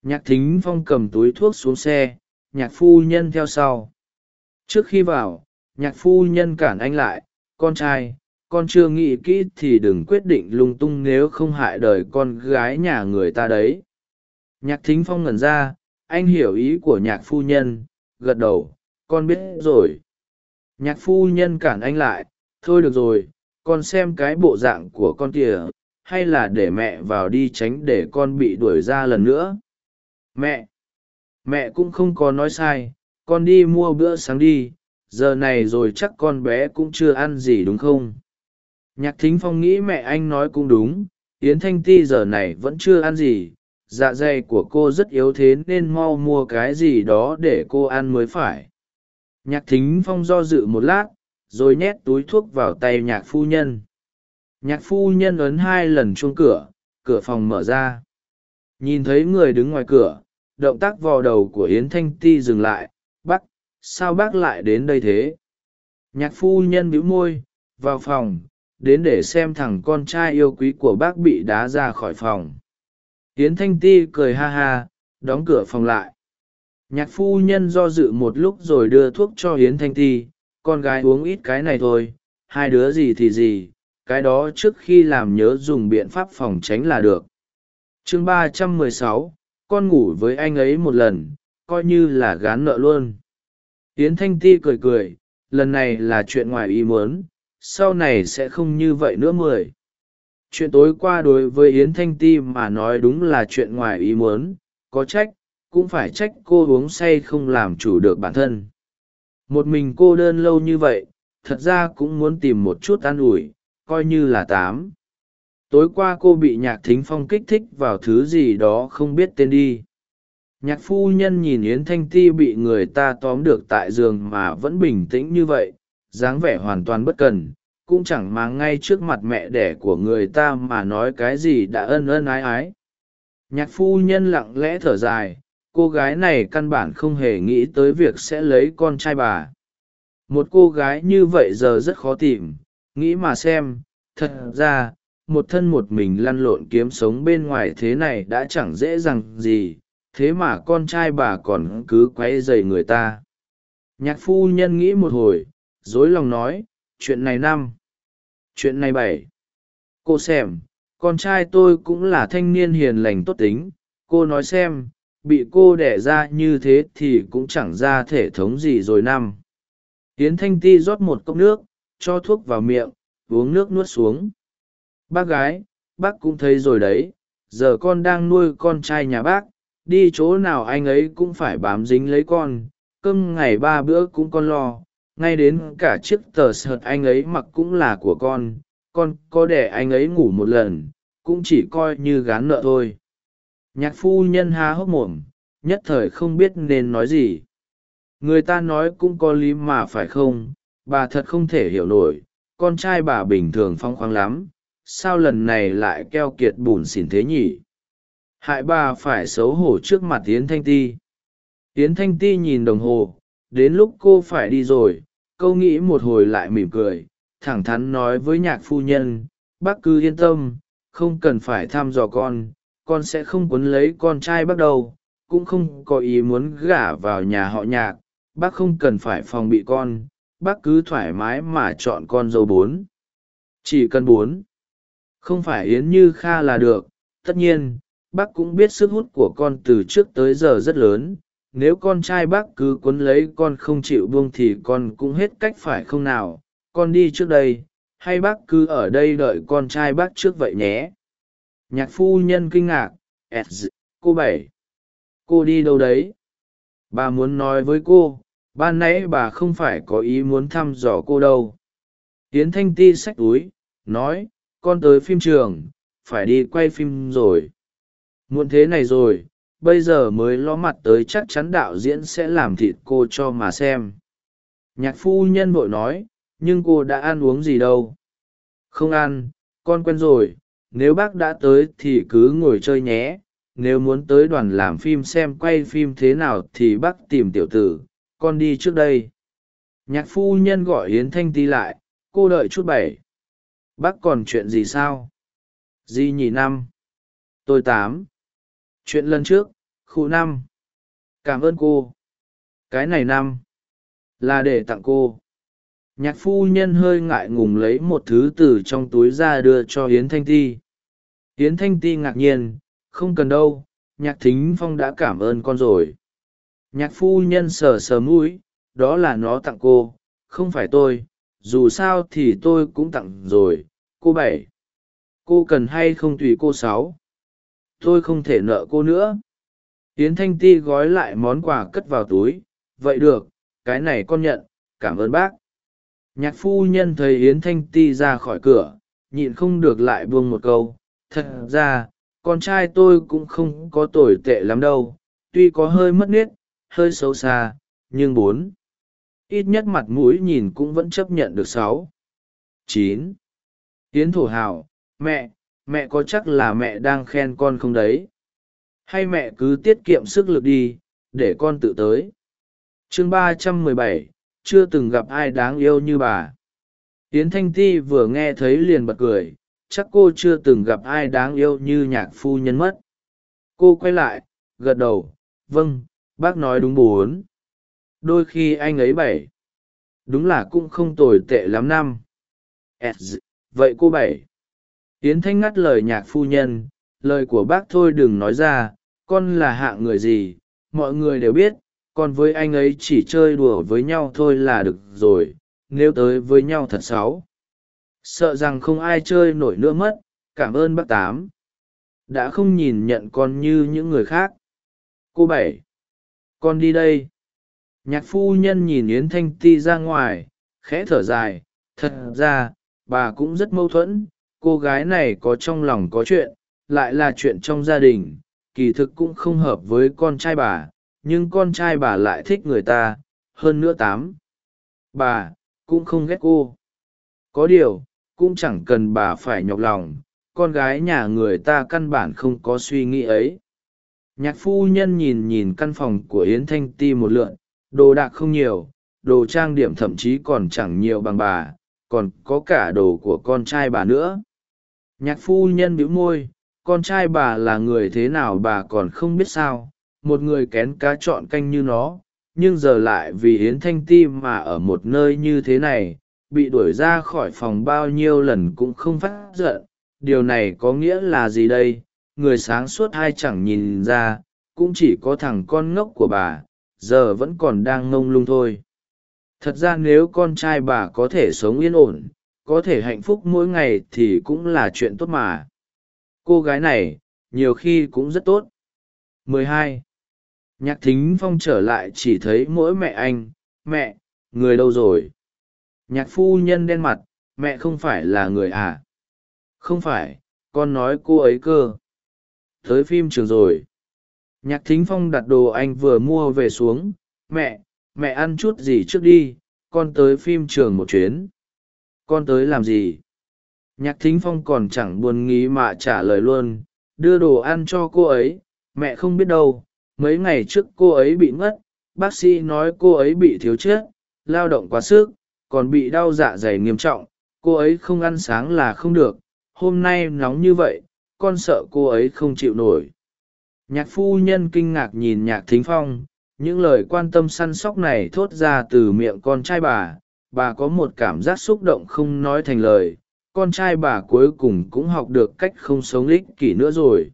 Nhạc thính phong cầm túi thuốc xuống xe nhạc phu nhân theo sau. Trước khi vào, nhạc phu nhân cản anh lại, con trai, con chưa nghĩ kỹ thì đừng quyết định lung tung nếu không hại đời con gái nhà người ta đấy. Nhạc thính phong ngẩn ra, anh hiểu ý của nhạc phu nhân, gật đầu, con biết rồi. Nhạc phu nhân cản anh lại, thôi được rồi, con xem cái bộ dạng của con kìa, hay là để mẹ vào đi tránh để con bị đuổi ra lần nữa. Mẹ mẹ cũng không có nói sai, con đi mua bữa sáng đi, giờ này rồi chắc con bé cũng chưa ăn gì đúng không? Nhạc thính phong nghĩ mẹ anh nói cũng đúng, yến thanh ti giờ này vẫn chưa ăn gì dạ dày của cô rất yếu thế nên mau mua cái gì đó để cô ăn mới phải. Nhạc thính phong do dự một lát, rồi nhét túi thuốc vào tay nhạc phu nhân. Nhạc phu nhân ấn hai lần chuông cửa cửa phòng mở ra. Nhìn thấy người đứng ngoài cửa động tác vò đầu của yến thanh ti dừng lại, bác, sao bác lại đến đây thế? Nhạc phu nhân bĩu môi, vào phòng, đến để xem thằng con trai yêu quý của bác bị đá ra khỏi phòng. Yến thanh ti cười ha ha, đóng cửa phòng lại. Nhạc phu nhân do dự một lúc rồi đưa thuốc cho yến thanh ti, con gái uống ít cái này thôi, hai đứa gì thì gì, cái đó trước khi làm nhớ dùng biện pháp phòng tránh là được. Chương ba trăm mười sáu con ngủ với anh ấy một lần, coi như là gán nợ luôn. Yến thanh ti cười cười, lần này là chuyện ngoài ý muốn, sau này sẽ không như vậy nữa mười. Chuyện tối qua đối với yến thanh ti mà nói đúng là chuyện ngoài ý muốn, có trách, cũng phải trách cô uống say không làm chủ được bản thân. Một mình cô đơn lâu như vậy, thật ra cũng muốn tìm một chút an ủi, coi như là tám tối qua cô bị nhạc thính phong kích thích vào thứ gì đó không biết tên đi. Nhạc phu nhân nhìn yến thanh ti bị người ta tóm được tại giường mà vẫn bình tĩnh như vậy, dáng vẻ hoàn toàn bất cần, cũng chẳng mang ngay trước mặt mẹ đẻ của người ta mà nói cái gì đã ân ân ái ái. Nhạc phu nhân lặng lẽ thở dài, cô gái này căn bản không hề nghĩ tới việc sẽ lấy con trai bà. Một cô gái như vậy giờ rất khó tìm, nghĩ mà xem, thật ra một thân một mình lăn lộn kiếm sống bên ngoài thế này đã chẳng dễ dàng gì, thế mà con trai bà còn cứ quay dày người ta. Nhạc phu nhân nghĩ một hồi, dối lòng nói, chuyện này năm, chuyện này bảy. Cô xem, con trai tôi cũng là thanh niên hiền lành tốt tính, cô nói xem, bị cô đẻ ra như thế thì cũng chẳng ra thể thống gì rồi năm. Tiến thanh ti rót một cốc nước, cho thuốc vào miệng, uống nước nuốt xuống bác gái, bác cũng thấy rồi đấy, giờ con đang nuôi con trai nhà bác, đi chỗ nào anh ấy cũng phải bám dính lấy con, cơm ngày ba bữa cũng con lo, ngay đến cả chiếc tờ sợt anh ấy mặc cũng là của con con có để anh ấy ngủ một lần, cũng chỉ coi như gán nợ thôi. Nhạc phu nhân há hốc mồm, nhất thời không biết nên nói gì. Người ta nói cũng có lý mà phải không, bà thật không thể hiểu nổi, con trai bà bình thường phong khoáng lắm sao lần này lại keo kiệt bùn xỉn thế nhỉ? Hại bà phải xấu hổ trước mặt tiến thanh ti. Tiến thanh ti nhìn đồng hồ, đến lúc cô phải đi rồi câu nghĩ một hồi lại mỉm cười, thẳng thắn nói với nhạc phu nhân, bác cứ yên tâm, không cần phải thăm dò con con sẽ không quấn lấy con trai bác đâu, cũng không có ý muốn gả vào nhà họ nhạc, bác không cần phải phòng bị con, bác cứ thoải mái mà chọn con dâu bốn. Chỉ cần bốn không phải yến như kha là được, tất nhiên, bác cũng biết sức hút của con từ trước tới giờ rất lớn. Nếu con trai bác cứ quấn lấy con không chịu buông thì con cũng hết cách phải không nào? Con đi trước đây, hay bác cứ ở đây đợi con trai bác trước vậy nhé? Nhạc phu nhân kinh ngạc cô bảy, cô đi đâu đấy? Bà muốn nói với cô, ban nãy bà không phải có ý muốn thăm dò cô đâu. Tiến thanh ti xách túi, nói con tới phim trường, phải đi quay phim rồi. Muộn thế này rồi, bây giờ mới ló mặt tới chắc chắn đạo diễn sẽ làm thịt cô cho mà xem. Nhạc phu nhân vội nói, nhưng cô đã ăn uống gì đâu? Không ăn, con quen rồi, nếu bác đã tới thì cứ ngồi chơi nhé. Nếu muốn tới đoàn làm phim xem quay phim thế nào thì bác tìm tiểu tử, con đi trước đây. Nhạc phu nhân gọi yến thanh ti lại, cô đợi chút bảy bác còn chuyện gì sao? Di nhì năm. Tôi tám. Chuyện lần trước, khu năm. Cảm ơn cô. Cái này năm. Là để tặng cô. Nhạc phu nhân hơi ngại ngùng lấy một thứ từ trong túi ra đưa cho hiến thanh ti. Hiến thanh ti ngạc nhiên, không cần đâu, nhạc thính phong đã cảm ơn con rồi. Nhạc phu nhân sờ sờ mũi, đó là nó tặng cô, không phải tôi dù sao thì tôi cũng tặng rồi, cô bảy. Cô cần hay không tùy cô sáu? Tôi không thể nợ cô nữa. Yến thanh ti gói lại món quà cất vào túi. Vậy được, cái này con nhận, cảm ơn bác. Nhạc phu nhân thấy yến thanh ti ra khỏi cửa, nhịn không được lại buông một câu. Thật ra, con trai tôi cũng không có tồi tệ lắm đâu. Tuy có hơi mất nết, hơi xấu xa, nhưng bốn ít nhất mặt mũi nhìn cũng vẫn chấp nhận được sáu. Chín. Tiến thổ hào mẹ mẹ có chắc là mẹ đang khen con không đấy? Hay mẹ cứ tiết kiệm sức lực đi, để con tự tới? Chương ba trăm mười bảy, chưa từng gặp ai đáng yêu như bà. Yến thanh ti vừa nghe thấy liền bật cười, chắc cô chưa từng gặp ai đáng yêu như nhạc phu nhân mất. Cô quay lại, gật đầu vâng bác nói đúng bốn đôi khi anh ấy bảy. Đúng là cũng không tồi tệ lắm năm. Vậy cô bảy. Yến thanh ngắt lời nhạc phu nhân, lời của bác thôi đừng nói ra, con là hạng người gì, mọi người đều biết còn với anh ấy chỉ chơi đùa với nhau thôi là được rồi, nếu tới với nhau thật xấu. Sợ rằng không ai chơi nổi nữa mất, cảm ơn bác tám. Đã không nhìn nhận con như những người khác. Cô bảy. Con đi đây nhạc phu nhân nhìn yến thanh ti ra ngoài, khẽ thở dài, thật ra, bà cũng rất mâu thuẫn, cô gái này có trong lòng có chuyện, lại là chuyện trong gia đình, kỳ thực cũng không hợp với con trai bà, nhưng con trai bà lại thích người ta, hơn nữa tám. Bà cũng không ghét cô. Có điều, cũng chẳng cần bà phải nhọc lòng, con gái nhà người ta căn bản không có suy nghĩ ấy. Nhạc phu nhân nhìn nhìn căn phòng của yến thanh ti một lượn đồ đạc không nhiều, đồ trang điểm thậm chí còn chẳng nhiều bằng bà, còn có cả đồ của con trai bà nữa. Nhạc phu nhân bĩu môi, con trai bà là người thế nào bà còn không biết sao. Một người kén cá chọn canh như nó, nhưng giờ lại vì yến thanh ti mà ở một nơi như thế này, bị đuổi ra khỏi phòng bao nhiêu lần cũng không phát giận. Điều này có nghĩa là gì đây? Người sáng suốt hay chẳng nhìn ra, cũng chỉ có thằng con ngốc của bà giờ vẫn còn đang ngông lung thôi. Thật ra nếu con trai bà có thể sống yên ổn, có thể hạnh phúc mỗi ngày thì cũng là chuyện tốt mà. Cô gái này, nhiều khi cũng rất tốt. 12. nhạc thính phong trở lại chỉ thấy mỗi mẹ anh, mẹ, người đâu rồi? Nhạc phu nhân đen mặt, mẹ không phải là người à? Không phải, con nói cô ấy cơ. Tới phim trường rồi nhạc thính phong đặt đồ anh vừa mua về xuống. Mẹ mẹ ăn chút gì trước đi, con tới phim trường một chuyến. Con tới làm gì? Nhạc thính phong còn chẳng buồn nghĩ mà trả lời luôn. Đưa đồ ăn cho cô ấy. Mẹ không biết đâu, mấy ngày trước cô ấy bị ngất. Bác sĩ nói cô ấy bị thiếu chết lao động quá sức, còn bị đau dạ dày nghiêm trọng. Cô ấy không ăn sáng là không được. Hôm nay nóng như vậy, con sợ cô ấy không chịu nổi nhạc phu nhân kinh ngạc nhìn nhạc thính phong, những lời quan tâm săn sóc này thốt ra từ miệng con trai bà bà có một cảm giác xúc động không nói thành lời, con trai bà cuối cùng cũng học được cách không sống ích kỷ nữa rồi.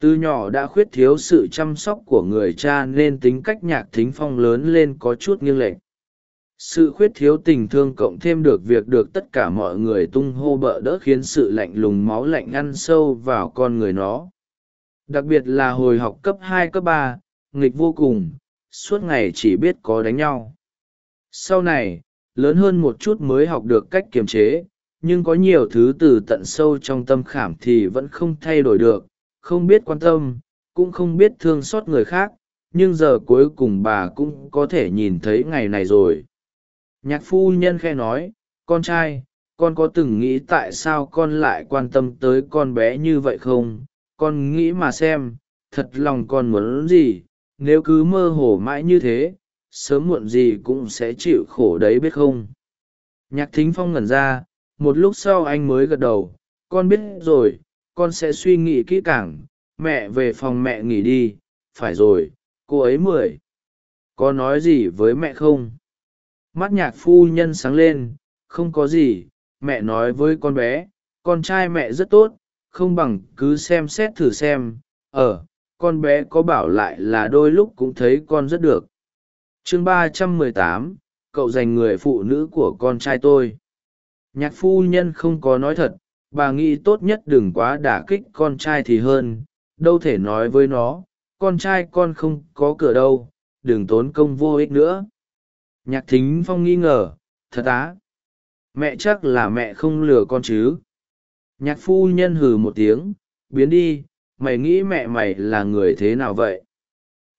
Từ nhỏ đã khuyết thiếu sự chăm sóc của người cha nên tính cách nhạc thính phong lớn lên có chút nghiêng lệch. Sự khuyết thiếu tình thương cộng thêm được việc được tất cả mọi người tung hô bợ đỡ khiến sự lạnh lùng máu lạnh ăn sâu vào con người nó đặc biệt là hồi học cấp hai, cấp ba, nghịch vô cùng, suốt ngày chỉ biết có đánh nhau. Sau này, lớn hơn một chút mới học được cách kiềm chế, nhưng có nhiều thứ từ tận sâu trong tâm khảm thì vẫn không thay đổi được, không biết quan tâm, cũng không biết thương xót người khác, nhưng giờ cuối cùng bà cũng có thể nhìn thấy ngày này rồi. Nhạc phu nhân khe nói, con trai, con có từng nghĩ tại sao con lại quan tâm tới con bé như vậy không? Con nghĩ mà xem, thật lòng con muốn gì, nếu cứ mơ hồ mãi như thế, sớm muộn gì cũng sẽ chịu khổ đấy biết không? Nhạc thính phong ngẩn ra, một lúc sau anh mới gật đầu, con biết rồi, con sẽ suy nghĩ kỹ càng, mẹ về phòng mẹ nghỉ đi, phải rồi, cô ấy mười. Có nói gì với mẹ không? Mắt nhạc phu nhân sáng lên, không có gì, mẹ nói với con bé, con trai mẹ rất tốt không bằng cứ xem xét thử xem ờ con bé có bảo lại là đôi lúc cũng thấy con rất được. Chương ba trăm mười tám, cậu dành người phụ nữ của con trai tôi. Nhạc phu nhân không có nói thật, bà nghĩ tốt nhất đừng quá đả kích con trai thì hơn, đâu thể nói với nó, con trai con không có cửa đâu, đừng tốn công vô ích nữa. Nhạc thính phong nghi ngờ, thật á? Mẹ chắc là mẹ không lừa con chứ nhạc phu nhân hừ một tiếng, biến đi, mày nghĩ mẹ mày là người thế nào vậy?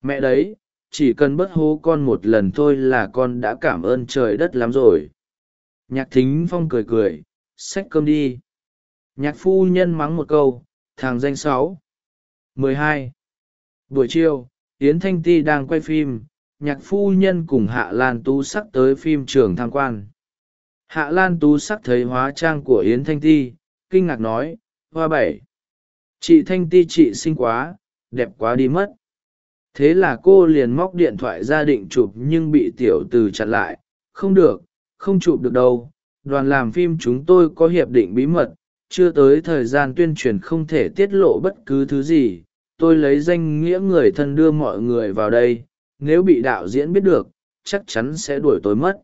Mẹ đấy, chỉ cần bất hố con một lần thôi là con đã cảm ơn trời đất lắm rồi. Nhạc thính phong cười cười, xách cơm đi. Nhạc phu nhân mắng một câu, thằng danh sáu. Mười hai. Buổi chiều, yến thanh ti đang quay phim, nhạc phu nhân cùng hạ lan tú sắc tới phim trường tham quan. Hạ lan tú sắc thấy hóa trang của yến thanh ti kinh ngạc nói, hoa bảy. Chị thanh ti chị xinh quá, đẹp quá đi mất. Thế là cô liền móc điện thoại ra định chụp nhưng bị tiểu từ chặn lại. Không được, không chụp được đâu. Đoàn làm phim chúng tôi có hiệp định bí mật. Chưa tới thời gian tuyên truyền không thể tiết lộ bất cứ thứ gì. Tôi lấy danh nghĩa người thân đưa mọi người vào đây. Nếu bị đạo diễn biết được, chắc chắn sẽ đuổi tôi mất.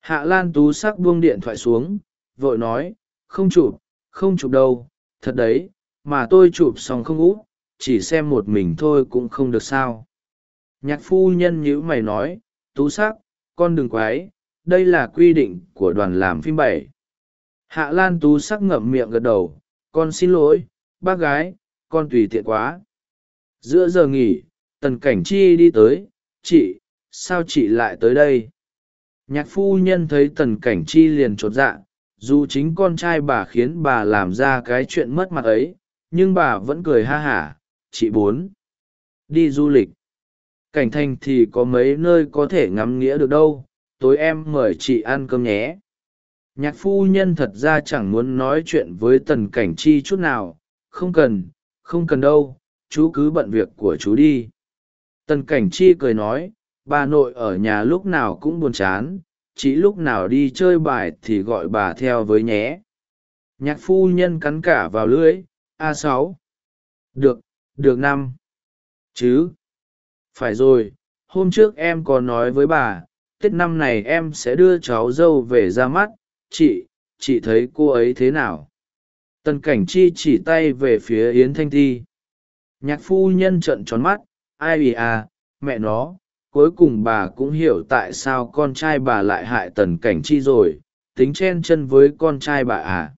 Hạ lan tú sắc buông điện thoại xuống, vội nói, không chụp không chụp đâu, thật đấy, mà tôi chụp xong không út chỉ xem một mình thôi cũng không được sao. Nhạc phu nhân nhữ mày nói, tú sắc, con đừng quái, đây là quy định của đoàn làm phim bảy. Hạ lan tú sắc ngậm miệng gật đầu, con xin lỗi, bác gái, con tùy tiện quá. Giữa giờ nghỉ, tần cảnh chi đi tới, chị, sao chị lại tới đây? Nhạc phu nhân thấy tần cảnh chi liền chột dạ dù chính con trai bà khiến bà làm ra cái chuyện mất mặt ấy, nhưng bà vẫn cười ha hả, chị bốn, đi du lịch. Cảnh thành thì có mấy nơi có thể ngắm nghĩa được đâu, tối em mời chị ăn cơm nhé. Nhạc phu nhân thật ra chẳng muốn nói chuyện với tần cảnh chi chút nào, không cần không cần đâu, chú cứ bận việc của chú đi. Tần cảnh chi cười nói, bà nội ở nhà lúc nào cũng buồn chán chỉ lúc nào đi chơi bài thì gọi bà theo với nhé. Nhạc phu nhân cắn cả vào lưỡi, a sáu. Được được năm. Chứ? Phải rồi, hôm trước em có nói với bà, tết năm này em sẽ đưa cháu dâu về ra mắt. Chị chị thấy cô ấy thế nào? Tần cảnh chi chỉ tay về phía yến thanh ti nhạc phu nhân trợn tròn mắt. Ai ì à mẹ nó cuối cùng bà cũng hiểu tại sao con trai bà lại hại tần cảnh chi rồi, tính chen chân với con trai bà à.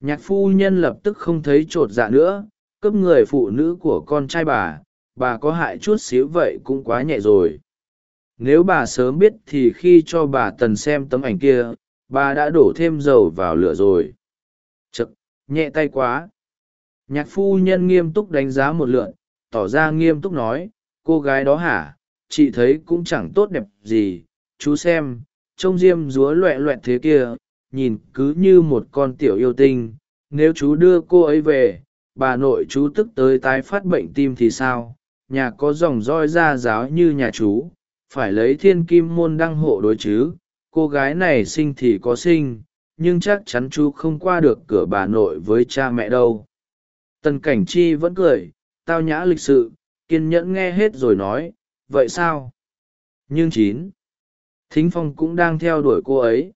Nhạc phu nhân lập tức không thấy t r ộ t dạ nữa, cướp người phụ nữ của con trai bà bà có hại chút xíu vậy cũng quá nhẹ rồi. Nếu bà sớm biết thì khi cho bà tần xem tấm ảnh kia, bà đã đổ thêm dầu vào lửa rồi. Chực nhẹ tay quá. Nhạc phu nhân nghiêm túc đánh giá một lượn, tỏ ra nghiêm túc nói, cô gái đó hả? Chị thấy cũng chẳng tốt đẹp gì. Chú xem, trông diêm dúa loẹ loẹt thế kia, nhìn cứ như một con tiểu yêu tinh. Nếu chú đưa cô ấy về, bà nội chú tức tới tái phát bệnh tim thì sao? Nhà có dòng roi ra giáo như nhà chú, phải lấy thiên kim môn đăng hộ đối chứ? Cô gái này sinh thì có sinh, nhưng chắc chắn chú không qua được cửa bà nội với cha mẹ đâu. Tần cảnh chi vẫn cười, tao nhã lịch sự, kiên nhẫn nghe hết rồi nói vậy sao? Nhưng chín. Thính phong cũng đang theo đuổi cô ấy.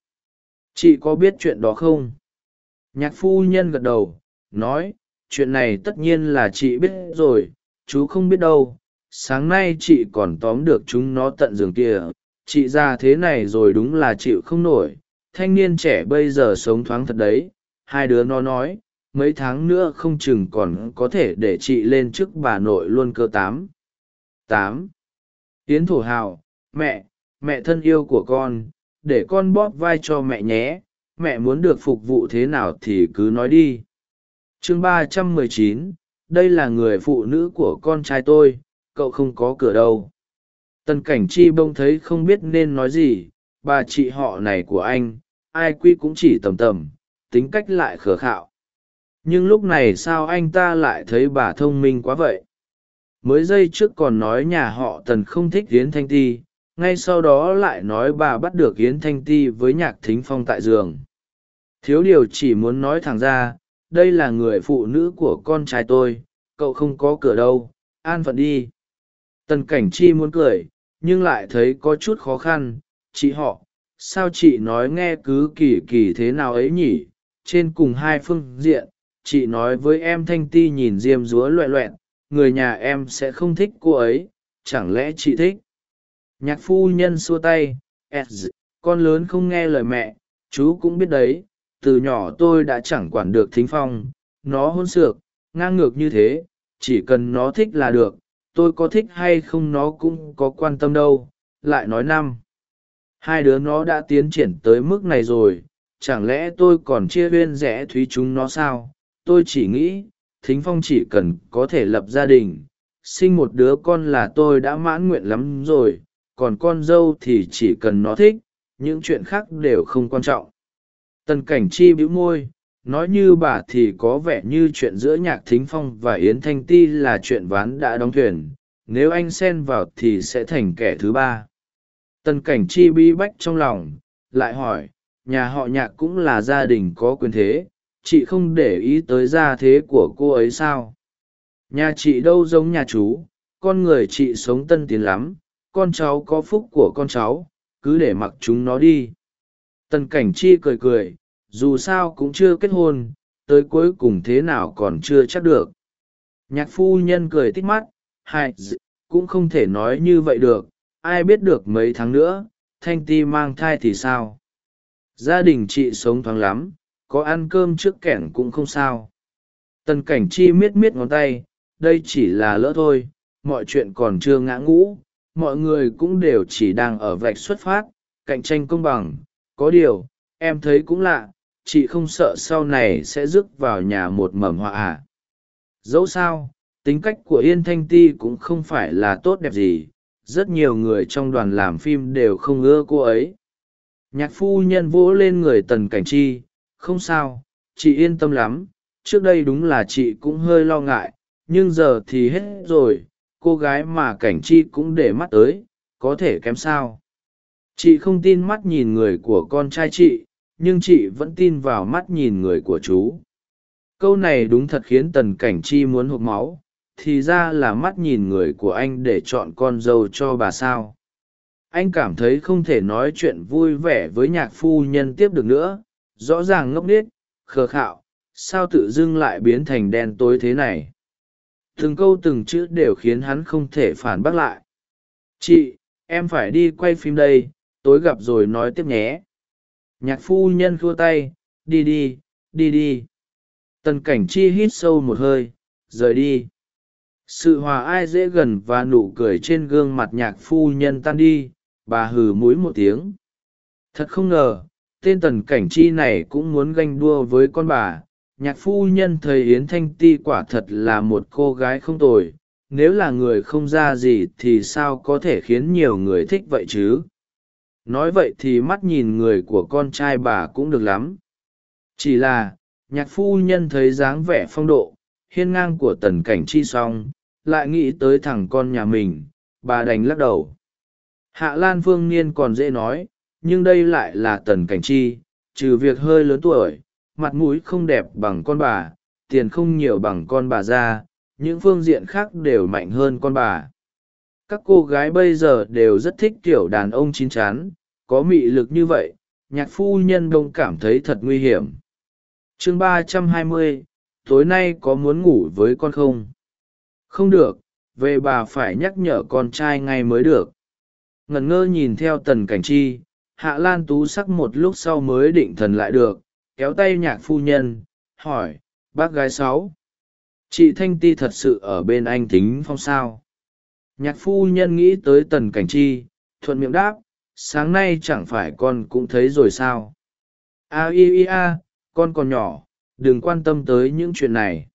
Chị có biết chuyện đó không? Nhạc phu nhân gật đầu, nói, chuyện này tất nhiên là chị biết rồi, chú không biết đâu. Sáng nay chị còn tóm được chúng nó tận giường kia chị ra thế này rồi đúng là chịu không nổi. Thanh niên trẻ bây giờ sống thoáng thật đấy. Hai đứa nó nói, mấy tháng nữa không chừng còn có thể để chị lên trước bà nội luôn cơ tám. Tám yến thổ hào, mẹ mẹ thân yêu của con, để con bóp vai cho mẹ nhé, mẹ muốn được phục vụ thế nào thì cứ nói đi. Chương ba trăm mười chín, đây là người phụ nữ của con trai tôi, cậu không có cửa đâu. Tần cảnh chi bông thấy không biết nên nói gì, bà chị họ này của anh, ai quy cũng chỉ tầm tầm, tính cách lại khờ khạo. Nhưng lúc này sao anh ta lại thấy bà thông minh quá vậy? Mới giây trước còn nói nhà họ tần không thích Yến thanh ti, ngay sau đó lại nói bà bắt được yến thanh ti với nhạc thính phong tại giường. Thiếu điều chỉ muốn nói thẳng ra, đây là người phụ nữ của con trai tôi, cậu không có cửa đâu, an phận đi. Tần cảnh chi muốn cười, nhưng lại thấy có chút khó khăn, chị họ, sao chị nói nghe cứ kỳ kỳ thế nào ấy nhỉ? Trên cùng hai phương diện, chị nói với em thanh ti nhìn diêm dúa loẹ loẹn người nhà em sẽ không thích cô ấy, chẳng lẽ chị thích? Nhạc phu nhân xua tay s con lớn không nghe lời mẹ, chú cũng biết đấy, từ nhỏ tôi đã chẳng quản được thính phong, nó hôn xược, ngang ngược như thế, chỉ cần nó thích là được, tôi có thích hay không nó cũng có quan tâm đâu, lại nói năm. Hai đứa nó đã tiến triển tới mức này rồi, chẳng lẽ tôi còn chia huyên rẽ thúy chúng nó sao? Tôi chỉ nghĩ thính phong chỉ cần có thể lập gia đình, sinh một đứa con là tôi đã mãn nguyện lắm rồi, còn con dâu thì chỉ cần nó thích, những chuyện khác đều không quan trọng. Tần cảnh chi bĩu môi, nói như bà thì có vẻ như chuyện giữa nhạc thính phong và yến thanh ti là chuyện ván đã đóng thuyền, nếu anh xen vào thì sẽ thành kẻ thứ ba. Tần cảnh chi bí bách trong lòng, lại hỏi, nhà họ nhạc cũng là gia đình có quyền thế chị không để ý tới gia thế của cô ấy sao? Nhà chị đâu giống nhà chú? Con người chị sống tân tiến lắm. Con cháu có phúc của con cháu. Cứ để mặc chúng nó đi. Tần cảnh chi cười cười. Dù sao cũng chưa kết hôn. Tới cuối cùng thế nào còn chưa chắc được. Nhạc phu nhân cười tích mắt. Hai cũng không thể nói như vậy được. Ai biết được mấy tháng nữa, thanh ti mang thai thì sao? Gia đình chị sống thoáng lắm có ăn cơm trước kẻn cũng không sao. Tần cảnh chi miết miết ngón tay, đây chỉ là lỡ thôi, mọi chuyện còn chưa ngã ngũ, mọi người cũng đều chỉ đang ở vạch xuất phát, cạnh tranh công bằng. Có điều, em thấy cũng lạ, chị không sợ sau này sẽ rước vào nhà một mầm họa à. dẫu sao, tính cách của yên thanh ti cũng không phải là tốt đẹp gì, rất nhiều người trong đoàn làm phim đều không ưa cô ấy. Nhạc phu nhân vỗ lên người tần cảnh chi không sao, chị yên tâm lắm, trước đây đúng là chị cũng hơi lo ngại, nhưng giờ thì hết rồi, cô gái mà cảnh chi cũng để mắt tới, có thể kém sao. Chị không tin mắt nhìn người của con trai chị, nhưng chị vẫn tin vào mắt nhìn người của chú. Câu này đúng thật khiến tần cảnh chi muốn hộp máu, thì ra là mắt nhìn người của anh để chọn con dâu cho bà sao. Anh cảm thấy không thể nói chuyện vui vẻ với nhạc phu nhân tiếp được nữa rõ ràng ngốc nghếch, khờ khạo, sao tự dưng lại biến thành đen tối thế này? Từng câu từng chữ đều khiến hắn không thể phản bác lại. Chị, em phải đi quay phim đây, tối gặp rồi nói tiếp nhé. Nhạc phu nhân khua tay, đi đi đi đi. Tần cảnh chi hít sâu một hơi, rời đi. Sự hòa ai dễ gần và nụ cười trên gương mặt nhạc phu nhân tan đi, bà hừ múi một tiếng. Thật không ngờ tên tần cảnh chi này cũng muốn ganh đua với con bà. Nhạc phu nhân thấy yến thanh ti quả thật là một cô gái không tồi. Nếu là người không ra gì thì sao có thể khiến nhiều người thích vậy chứ? Nói vậy thì mắt nhìn người của con trai bà cũng được lắm. Chỉ là, nhạc phu nhân thấy dáng vẻ phong độ, hiên ngang của tần cảnh chi xong, lại nghĩ tới thằng con nhà mình. Bà đành lắc đầu. Hạ lan phương niên còn dễ nói nhưng đây lại là tần cảnh chi, trừ việc hơi lớn tuổi, mặt mũi không đẹp bằng con bà, tiền không nhiều bằng con bà ra, những phương diện khác đều mạnh hơn con bà. Các cô gái bây giờ đều rất thích kiểu đàn ông chín chắn, có mị lực như vậy, nhạc phu nhân đông cảm thấy thật nguy hiểm. Chương ba trăm hai mươi, tối nay có muốn ngủ với con không? Không được, về bà phải nhắc nhở con trai ngay mới được. Ngẩn ngơ nhìn theo tần cảnh chi hạ lan tú sắc một lúc sau mới định thần lại được, kéo tay nhạc phu nhân, hỏi, bác gái sáu, chị thanh ti thật sự ở bên anh thính phong sao? Nhạc phu nhân nghĩ tới tần cảnh chi, thuận miệng đáp, sáng nay chẳng phải con cũng thấy rồi sao? A, i i, a, con còn nhỏ, đừng quan tâm tới những chuyện này.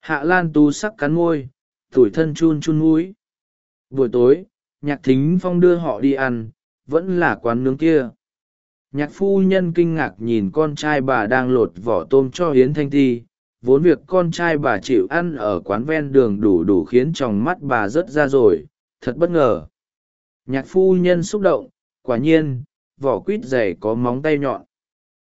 Hạ lan tu sắc cắn môi, tủi thân chun chun mũi. Buổi tối, nhạc thính phong đưa họ đi ăn vẫn là quán nướng kia. Nhạc phu nhân kinh ngạc nhìn con trai bà đang lột vỏ tôm cho hiến thanh ti, vốn việc con trai bà chịu ăn ở quán ven đường đủ đủ khiến tròng mắt bà rớt ra rồi, thật bất ngờ. Nhạc phu nhân xúc động, quả nhiên, vỏ quýt dày có móng tay nhọn.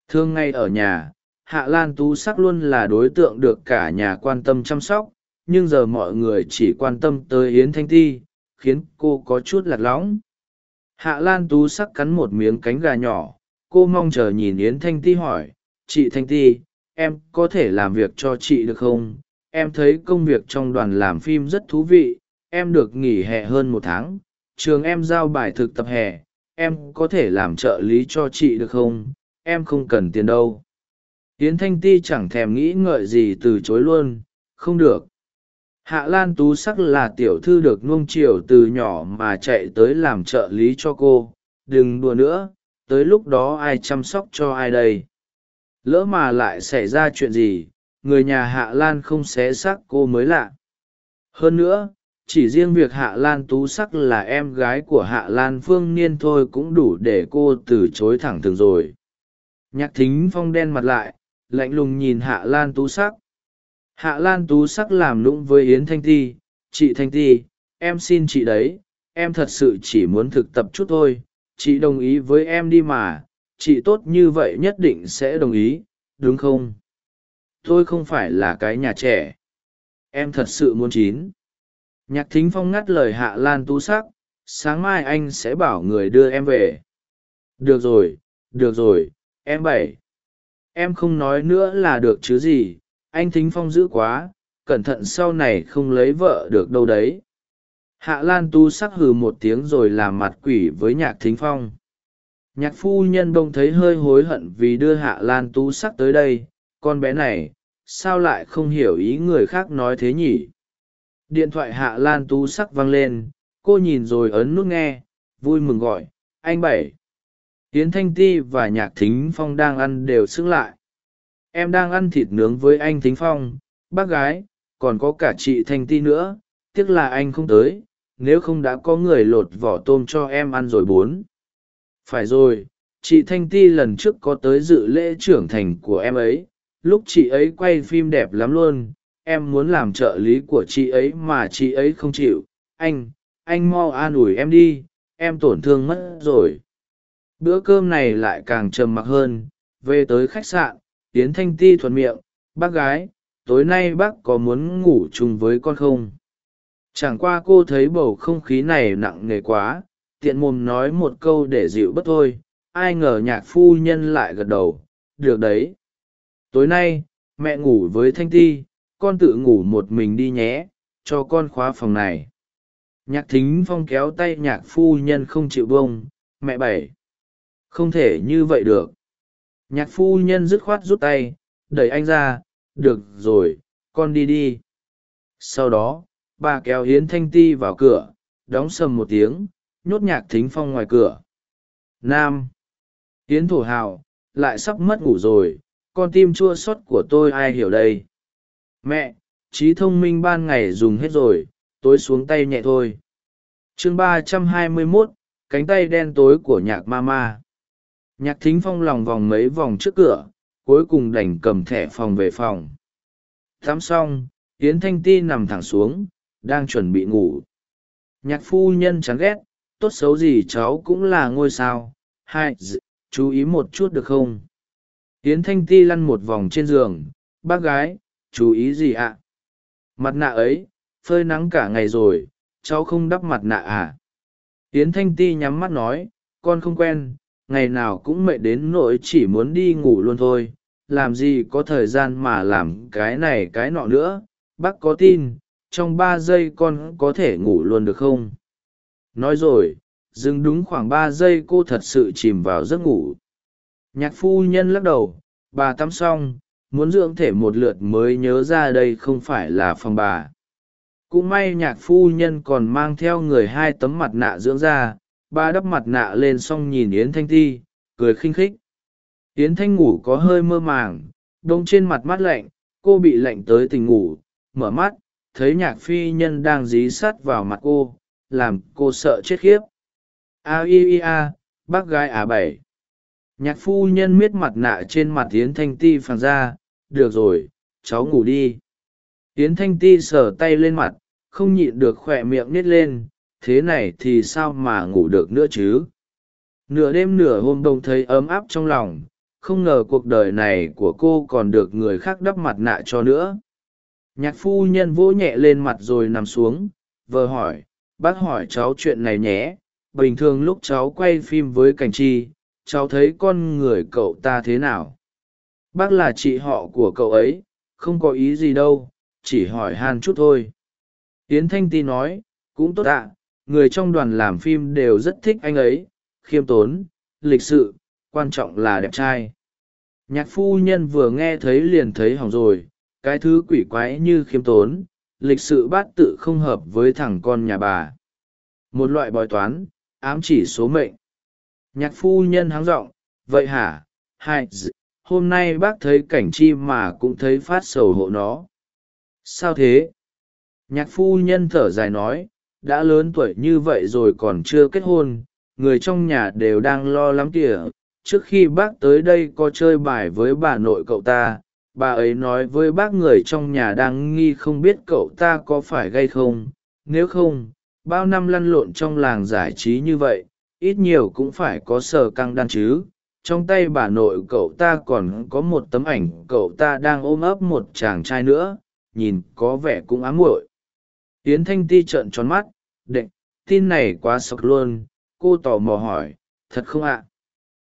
Thương ngay ở nhà, hạ lan tú sắc luôn là đối tượng được cả nhà quan tâm chăm sóc, nhưng giờ mọi người chỉ quan tâm tới yến thanh ti, khiến cô có chút lạc lõng hạ lan tú sắc cắn một miếng cánh gà nhỏ. Cô mong chờ nhìn yến thanh ti hỏi, chị thanh ti, em có thể làm việc cho chị được không? Em thấy công việc trong đoàn làm phim rất thú vị, em được nghỉ hè hơn một tháng. Trường em giao bài thực tập hè, em có thể làm trợ lý cho chị được không? Em không cần tiền đâu. Yến thanh ti chẳng thèm nghĩ ngợi gì từ chối luôn. Không được hạ lan tú sắc là tiểu thư được nuông chiều từ nhỏ mà chạy tới làm trợ lý cho cô. Đừng đùa nữa, tới lúc đó ai chăm sóc cho ai đây? Lỡ mà lại xảy ra chuyện gì, người nhà hạ lan không xé xác cô mới lạ. Hơn nữa, chỉ riêng việc hạ lan tú sắc là em gái của hạ lan phương niên thôi cũng đủ để cô từ chối thẳng thường rồi. Nhạc thính phong đen mặt lại, lạnh lùng nhìn hạ lan tú sắc hạ lan tú sắc làm lũng với yến thanh ti, chị thanh ti, em xin chị đấy, em thật sự chỉ muốn thực tập chút thôi, chị đồng ý với em đi mà, chị tốt như vậy nhất định sẽ đồng ý, đúng không? Tôi không phải là cái nhà trẻ. Em thật sự muốn chín. Nhạc thính phong ngắt lời hạ lan tú sắc, sáng mai anh sẽ bảo người đưa em về. Được rồi được rồi, em bảy. Em không nói nữa là được chứ gì anh thính phong dữ quá, cẩn thận sau này không lấy vợ được đâu đấy. Hạ lan tu sắc hừ một tiếng rồi làm mặt quỷ với nhạc thính phong. Nhạc phu nhân bông thấy hơi hối hận vì đưa hạ lan tu sắc tới đây, con bé này, sao lại không hiểu ý người khác nói thế nhỉ? Điện thoại hạ lan tu sắc vang lên, cô nhìn rồi ấn nút nghe, vui mừng gọi, anh bảy. Tiến thanh ti và nhạc thính phong đang ăn đều xứng lại em đang ăn thịt nướng với anh thính phong, bác gái, còn có cả chị thanh ti nữa, tiếc là anh không tới, nếu không đã có người lột vỏ tôm cho em ăn rồi bốn. Phải rồi, chị thanh ti lần trước có tới dự lễ trưởng thành của em ấy, lúc chị ấy quay phim đẹp lắm luôn, em muốn làm trợ lý của chị ấy mà chị ấy không chịu, anh anh mau an ủi em đi, em tổn thương mất rồi. Bữa cơm này lại càng trầm mặc hơn, về tới khách sạn tiến thanh ti thuận miệng, bác gái, tối nay bác có muốn ngủ chung với con không? Chẳng qua cô thấy bầu không khí này nặng nề quá, tiện mồm nói một câu để dịu bất thôi. Ai ngờ nhạc phu nhân lại gật đầu, được đấy. Tối nay, mẹ ngủ với thanh ti, con tự ngủ một mình đi nhé, cho con khóa phòng này. Nhạc thính phong kéo tay nhạc phu nhân không chịu bông mẹ bảy. Không thể như vậy được nhạc phu nhân dứt khoát rút tay, đẩy anh ra, được rồi, con đi đi. Sau đó, bà kéo hiến thanh ti vào cửa, đóng sầm một tiếng, nhốt nhạc thính phong ngoài cửa. Nam. Hiến thổ hào, lại sắp mất ngủ rồi, con tim chua xót của tôi ai hiểu đây? Mẹ, trí thông minh ban ngày dùng hết rồi, tối xuống tay nhẹ thôi. Chương ba trăm hai mươi mốt, cánh tay đen tối của nhạc ma ma nhạc thính phong lòng vòng mấy vòng trước cửa, cuối cùng đành cầm thẻ phòng về phòng. Tắm xong, yến thanh ti nằm thẳng xuống, đang chuẩn bị ngủ. Nhạc phu nhân chán ghét, tốt xấu gì cháu cũng là ngôi sao. Hai chú ý một chút được không? Yến thanh ti lăn một vòng trên giường. Bác gái, chú ý gì ạ? Mặt nạ ấy, phơi nắng cả ngày rồi, cháu không đắp mặt nạ à? Yến thanh ti nhắm mắt nói, con không quen ngày nào cũng mệt đến nỗi chỉ muốn đi ngủ luôn thôi, làm gì có thời gian mà làm cái này cái nọ nữa. Bác có tin, trong ba giây con có thể ngủ luôn được không? Nói rồi, dừng đúng khoảng ba giây cô thật sự chìm vào giấc ngủ. Nhạc phu nhân lắc đầu, bà tắm xong, muốn dưỡng thể một lượt mới nhớ ra đây không phải là phòng bà. Cũng may nhạc phu nhân còn mang theo người hai tấm mặt nạ dưỡng da ba đắp mặt nạ lên xong nhìn yến thanh ti, cười khinh khích. Yến thanh ngủ có hơi mơ màng, đông trên mặt mắt lạnh, cô bị lạnh tới tình ngủ, mở mắt, thấy nhạc phi nhân đang dí sắt vào mặt cô, làm cô sợ chết khiếp. A i i a, bác gái à bảy. Nhạc phu nhân miết mặt nạ trên mặt yến thanh ti phàn ra, được rồi, cháu ngủ đi. Yến thanh ti sờ tay lên mặt, không nhịn được khỏe miệng nít lên thế này thì sao mà ngủ được nữa chứ? Nửa đêm nửa hôm đông thấy ấm áp trong lòng, không ngờ cuộc đời này của cô còn được người khác đắp mặt nạ cho nữa. Nhạc phu nhân vỗ nhẹ lên mặt rồi nằm xuống, vờ hỏi, bác hỏi cháu chuyện này nhé, bình thường lúc cháu quay phim với cảnh chi, cháu thấy con người cậu ta thế nào? Bác là chị họ của cậu ấy, không có ý gì đâu, chỉ hỏi han chút thôi. Yến thanh ti nói, cũng tốt ạ người trong đoàn làm phim đều rất thích anh ấy, khiêm tốn, lịch sự, quan trọng là đẹp trai. Nhạc phu nhân vừa nghe thấy liền thấy hỏng rồi, cái thứ quỷ quái như khiêm tốn, lịch sự bát tự không hợp với thằng con nhà bà. Một loại bói toán, ám chỉ số mệnh. Nhạc phu nhân háng r ộ n g vậy hả? Hai hôm nay bác thấy cảnh chi mà cũng thấy phát sầu hộ nó. Sao thế? Nhạc phu nhân thở dài nói đã lớn tuổi như vậy rồi còn chưa kết hôn, người trong nhà đều đang lo lắm kìa. Trước khi bác tới đây có chơi bài với bà nội cậu ta, bà ấy nói với bác người trong nhà đang nghi không biết cậu ta có phải gay không. Nếu không, bao năm lăn lộn trong làng giải trí như vậy, ít nhiều cũng phải có sờ căng đan chứ. Trong tay bà nội cậu ta còn có một tấm ảnh cậu ta đang ôm ấp một chàng trai nữa, nhìn có vẻ cũng ám muội. Yến thanh ti trợn tròn mắt đệ tin này quá sốc luôn. Cô tò mò hỏi, thật không ạ?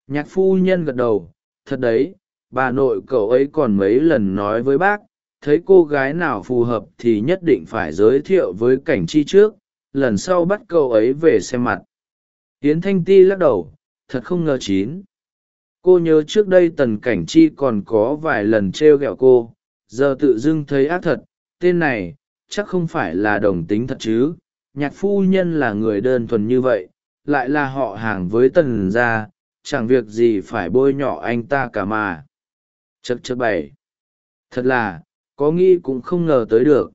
Nhạc phu nhân gật đầu, thật đấy, bà nội cậu ấy còn mấy lần nói với bác, thấy cô gái nào phù hợp thì nhất định phải giới thiệu với cảnh chi trước, lần sau bắt cậu ấy về xem mặt. Yến thanh ti lắc đầu, thật không ngờ chín. Cô nhớ trước đây tần cảnh chi còn có vài lần t r e o g ẹ o cô, giờ tự dưng thấy ác thật, tên này chắc không phải là đồng tính thật chứ. Nhạc phu nhân là người đơn thuần như vậy, lại là họ hàng với tần gia, chẳng việc gì phải bôi nhọ anh ta cả mà. Chật chật bảy. Thật là, có nghĩ cũng không ngờ tới được.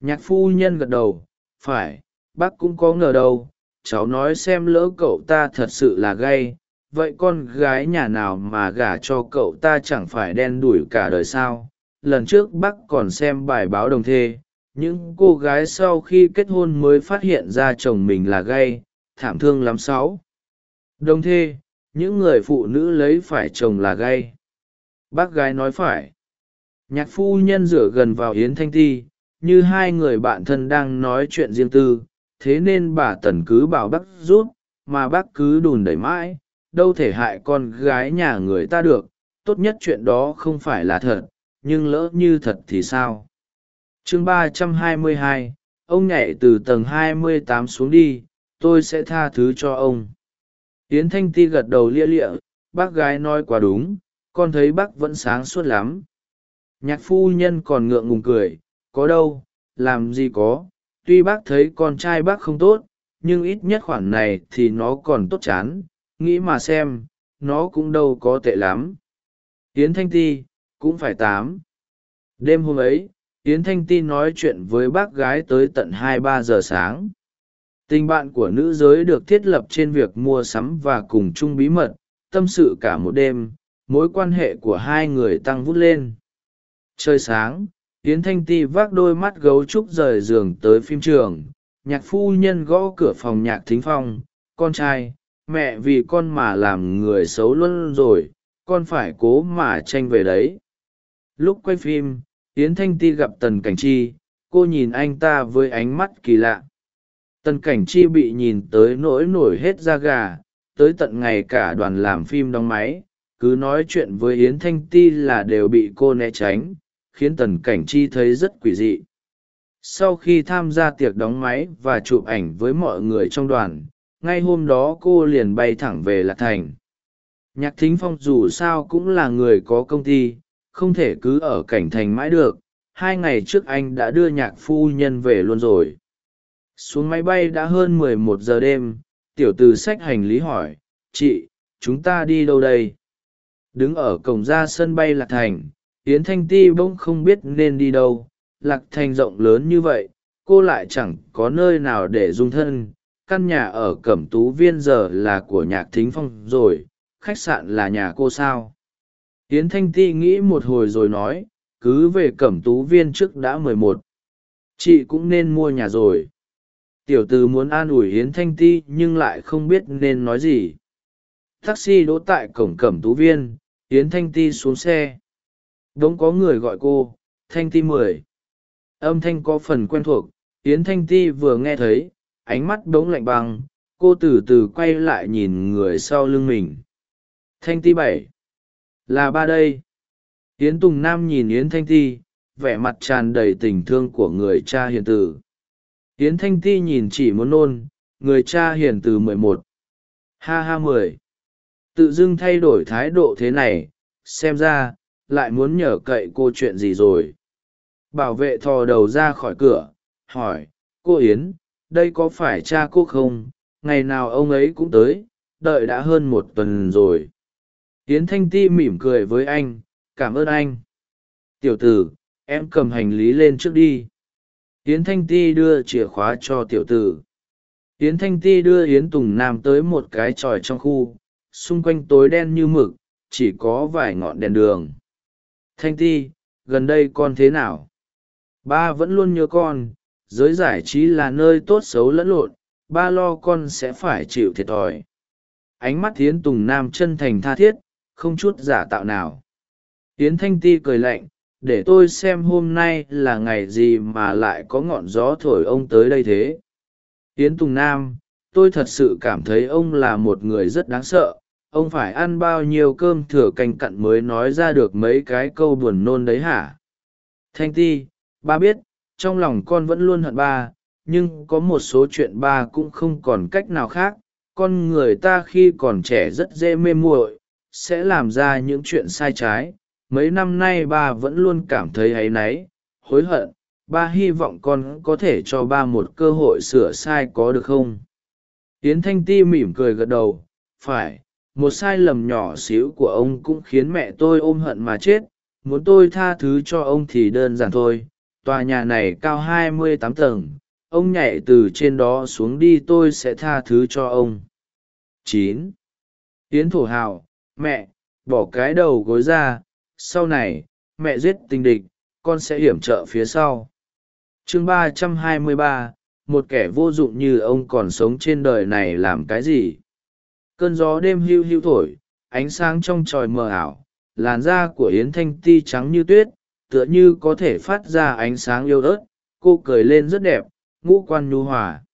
Nhạc phu nhân gật đầu, phải, bác cũng có ngờ đâu. Cháu nói xem lỡ cậu ta thật sự là gay, vậy con gái nhà nào mà gả cho cậu ta chẳng phải đen đủi cả đời sao? Lần trước bác còn xem bài báo đồng thê những cô gái sau khi kết hôn mới phát hiện ra chồng mình là gay, thảm thương lắm sáu. Đồng thê, những người phụ nữ lấy phải chồng là gay. Bác gái nói phải. Nhạc phu nhân rửa gần vào yến thanh ti, như hai người bạn thân đang nói chuyện riêng tư, thế nên bà tần cứ bảo bác rút, mà bác cứ đùn đẩy mãi, đâu thể hại con gái nhà người ta được, tốt nhất chuyện đó không phải là thật, nhưng lỡ như thật thì sao? Chương ba trăm hai mươi hai, ông nhảy từ tầng hai mươi tám xuống đi, tôi sẽ tha thứ cho ông. Yến thanh ti gật đầu lia lịa, bác gái nói quá đúng, con thấy bác vẫn sáng suốt lắm. Nhạc phu nhân còn ngượng ngùng cười, có đâu, làm gì có, tuy bác thấy con trai bác không tốt, nhưng ít nhất khoản này thì nó còn tốt chán, nghĩ mà xem, nó cũng đâu có tệ lắm. Yến thanh ti, cũng phải tám. Đêm hôm ấy yến thanh ti nói chuyện với bác gái tới tận hai ba giờ sáng. Tình bạn của nữ giới được thiết lập trên việc mua sắm và cùng chung bí mật, tâm sự cả một đêm, mối quan hệ của hai người tăng vút lên. Trời sáng, yến thanh ti vác đôi mắt gấu trúc rời giường tới phim trường, nhạc phu nhân gõ cửa phòng nhạc thính phong, con trai, mẹ vì con mà làm người xấu luôn rồi, con phải cố mà tranh về đấy. Lúc quay phim yến thanh ti gặp tần cảnh chi, cô nhìn anh ta với ánh mắt kỳ lạ. Tần cảnh chi bị nhìn tới nỗi nổi hết da gà, tới tận ngày cả đoàn làm phim đóng máy, cứ nói chuyện với yến thanh ti là đều bị cô né tránh, khiến tần cảnh chi thấy rất quỷ dị. Sau khi tham gia tiệc đóng máy và chụp ảnh với mọi người trong đoàn, ngay hôm đó cô liền bay thẳng về lạc thành. Nhạc thính phong dù sao cũng là người có công ty không thể cứ ở cảnh thành mãi được, hai ngày trước anh đã đưa nhạc phu nhân về luôn rồi. Xuống máy bay đã hơn mười một giờ đêm, tiểu từ sách xách hành lý hỏi, chị, chúng ta đi đâu đây? Đứng ở cổng ra sân bay lạc thành, yến thanh ti bỗng không biết nên đi đâu. Lạc thành rộng lớn như vậy, cô lại chẳng có nơi nào để dung thân. Căn nhà ở cẩm tú viên giờ là của nhạc thính phong rồi, khách sạn là nhà cô sao? Yến thanh ti nghĩ một hồi rồi nói, cứ về cẩm tú viên trước đã mười một. Chị cũng nên mua nhà rồi. Tiểu Từ muốn an ủi yến thanh ti nhưng lại không biết nên nói gì. Taxi đỗ tại cổng cẩm tú viên, yến thanh ti xuống xe. Đ ố n g có người gọi cô, thanh ti mười. Âm thanh có phần quen thuộc, yến thanh ti vừa nghe thấy, ánh mắt đ ố n g lạnh băng, cô từ từ quay lại nhìn người sau lưng mình. Thanh ti bảy là ba đây. Yến tùng nam nhìn yến thanh ti, vẻ mặt tràn đầy tình thương của người cha hiền tử. Yến thanh ti nhìn chỉ muốn nôn, người cha hiền từ mười một. Ha ha mười. Tự dưng thay đổi thái độ thế này, xem ra, lại muốn nhờ cậy cô chuyện gì rồi. Bảo vệ thò đầu ra khỏi cửa, hỏi, cô yến, đây có phải cha cô không? Ngày nào ông ấy cũng tới, đợi đã hơn một tuần rồi. Yến thanh ti mỉm cười với anh, cảm ơn anh. Tiểu tử, em cầm hành lý lên trước đi. Yến thanh ti đưa chìa khóa cho tiểu tử. Yến thanh ti đưa yến tùng nam tới một cái tròi trong khu, xung quanh tối đen như mực, chỉ có vài ngọn đèn đường. Thanh ti, gần đây con thế nào? Ba vẫn luôn nhớ con, giới giải trí là nơi tốt xấu lẫn lộn, ba lo con sẽ phải chịu thiệt thòi. Ánh mắt Yến tùng nam chân thành tha thiết không chút giả tạo nào. Yến thanh ti cười lạnh, để tôi xem hôm nay là ngày gì mà lại có ngọn gió thổi ông tới đây thế. Yến tùng nam, tôi thật sự cảm thấy ông là một người rất đáng sợ. Ông phải ăn bao nhiêu cơm thừa canh cặn mới nói ra được mấy cái câu buồn nôn đấy hả? Thanh ti, ba biết, trong lòng con vẫn luôn hận ba, nhưng có một số chuyện ba cũng không còn cách nào khác. Con người ta khi còn trẻ rất dễ mê muội sẽ làm ra những chuyện sai trái. Mấy năm nay ba vẫn luôn cảm thấy áy náy, hối hận. Ba hy vọng con có thể cho ba một cơ hội sửa sai có được không? Yến thanh ti mỉm cười gật đầu. Phải, một sai lầm nhỏ xíu của ông cũng khiến mẹ tôi ôm hận mà chết. Muốn tôi tha thứ cho ông thì đơn giản thôi. Tòa nhà này cao hai mươi tám tầng. Ông nhảy từ trên đó xuống đi, tôi sẽ tha thứ cho ông. Chín. Yến thổ hào mẹ, bỏ cái đầu gối ra, sau này, mẹ giết tình địch, con sẽ hiểm trợ phía sau. Chương ba trăm hai mươi ba, một kẻ vô dụng như ông còn sống trên đời này làm cái gì? Cơn gió đêm hiu hiu thổi, ánh sáng trong tròi mờ ảo, làn da của yến thanh ti trắng như tuyết, tựa như có thể phát ra ánh sáng yêu ớt, cô cười lên rất đẹp, ngũ quan nhu hòa.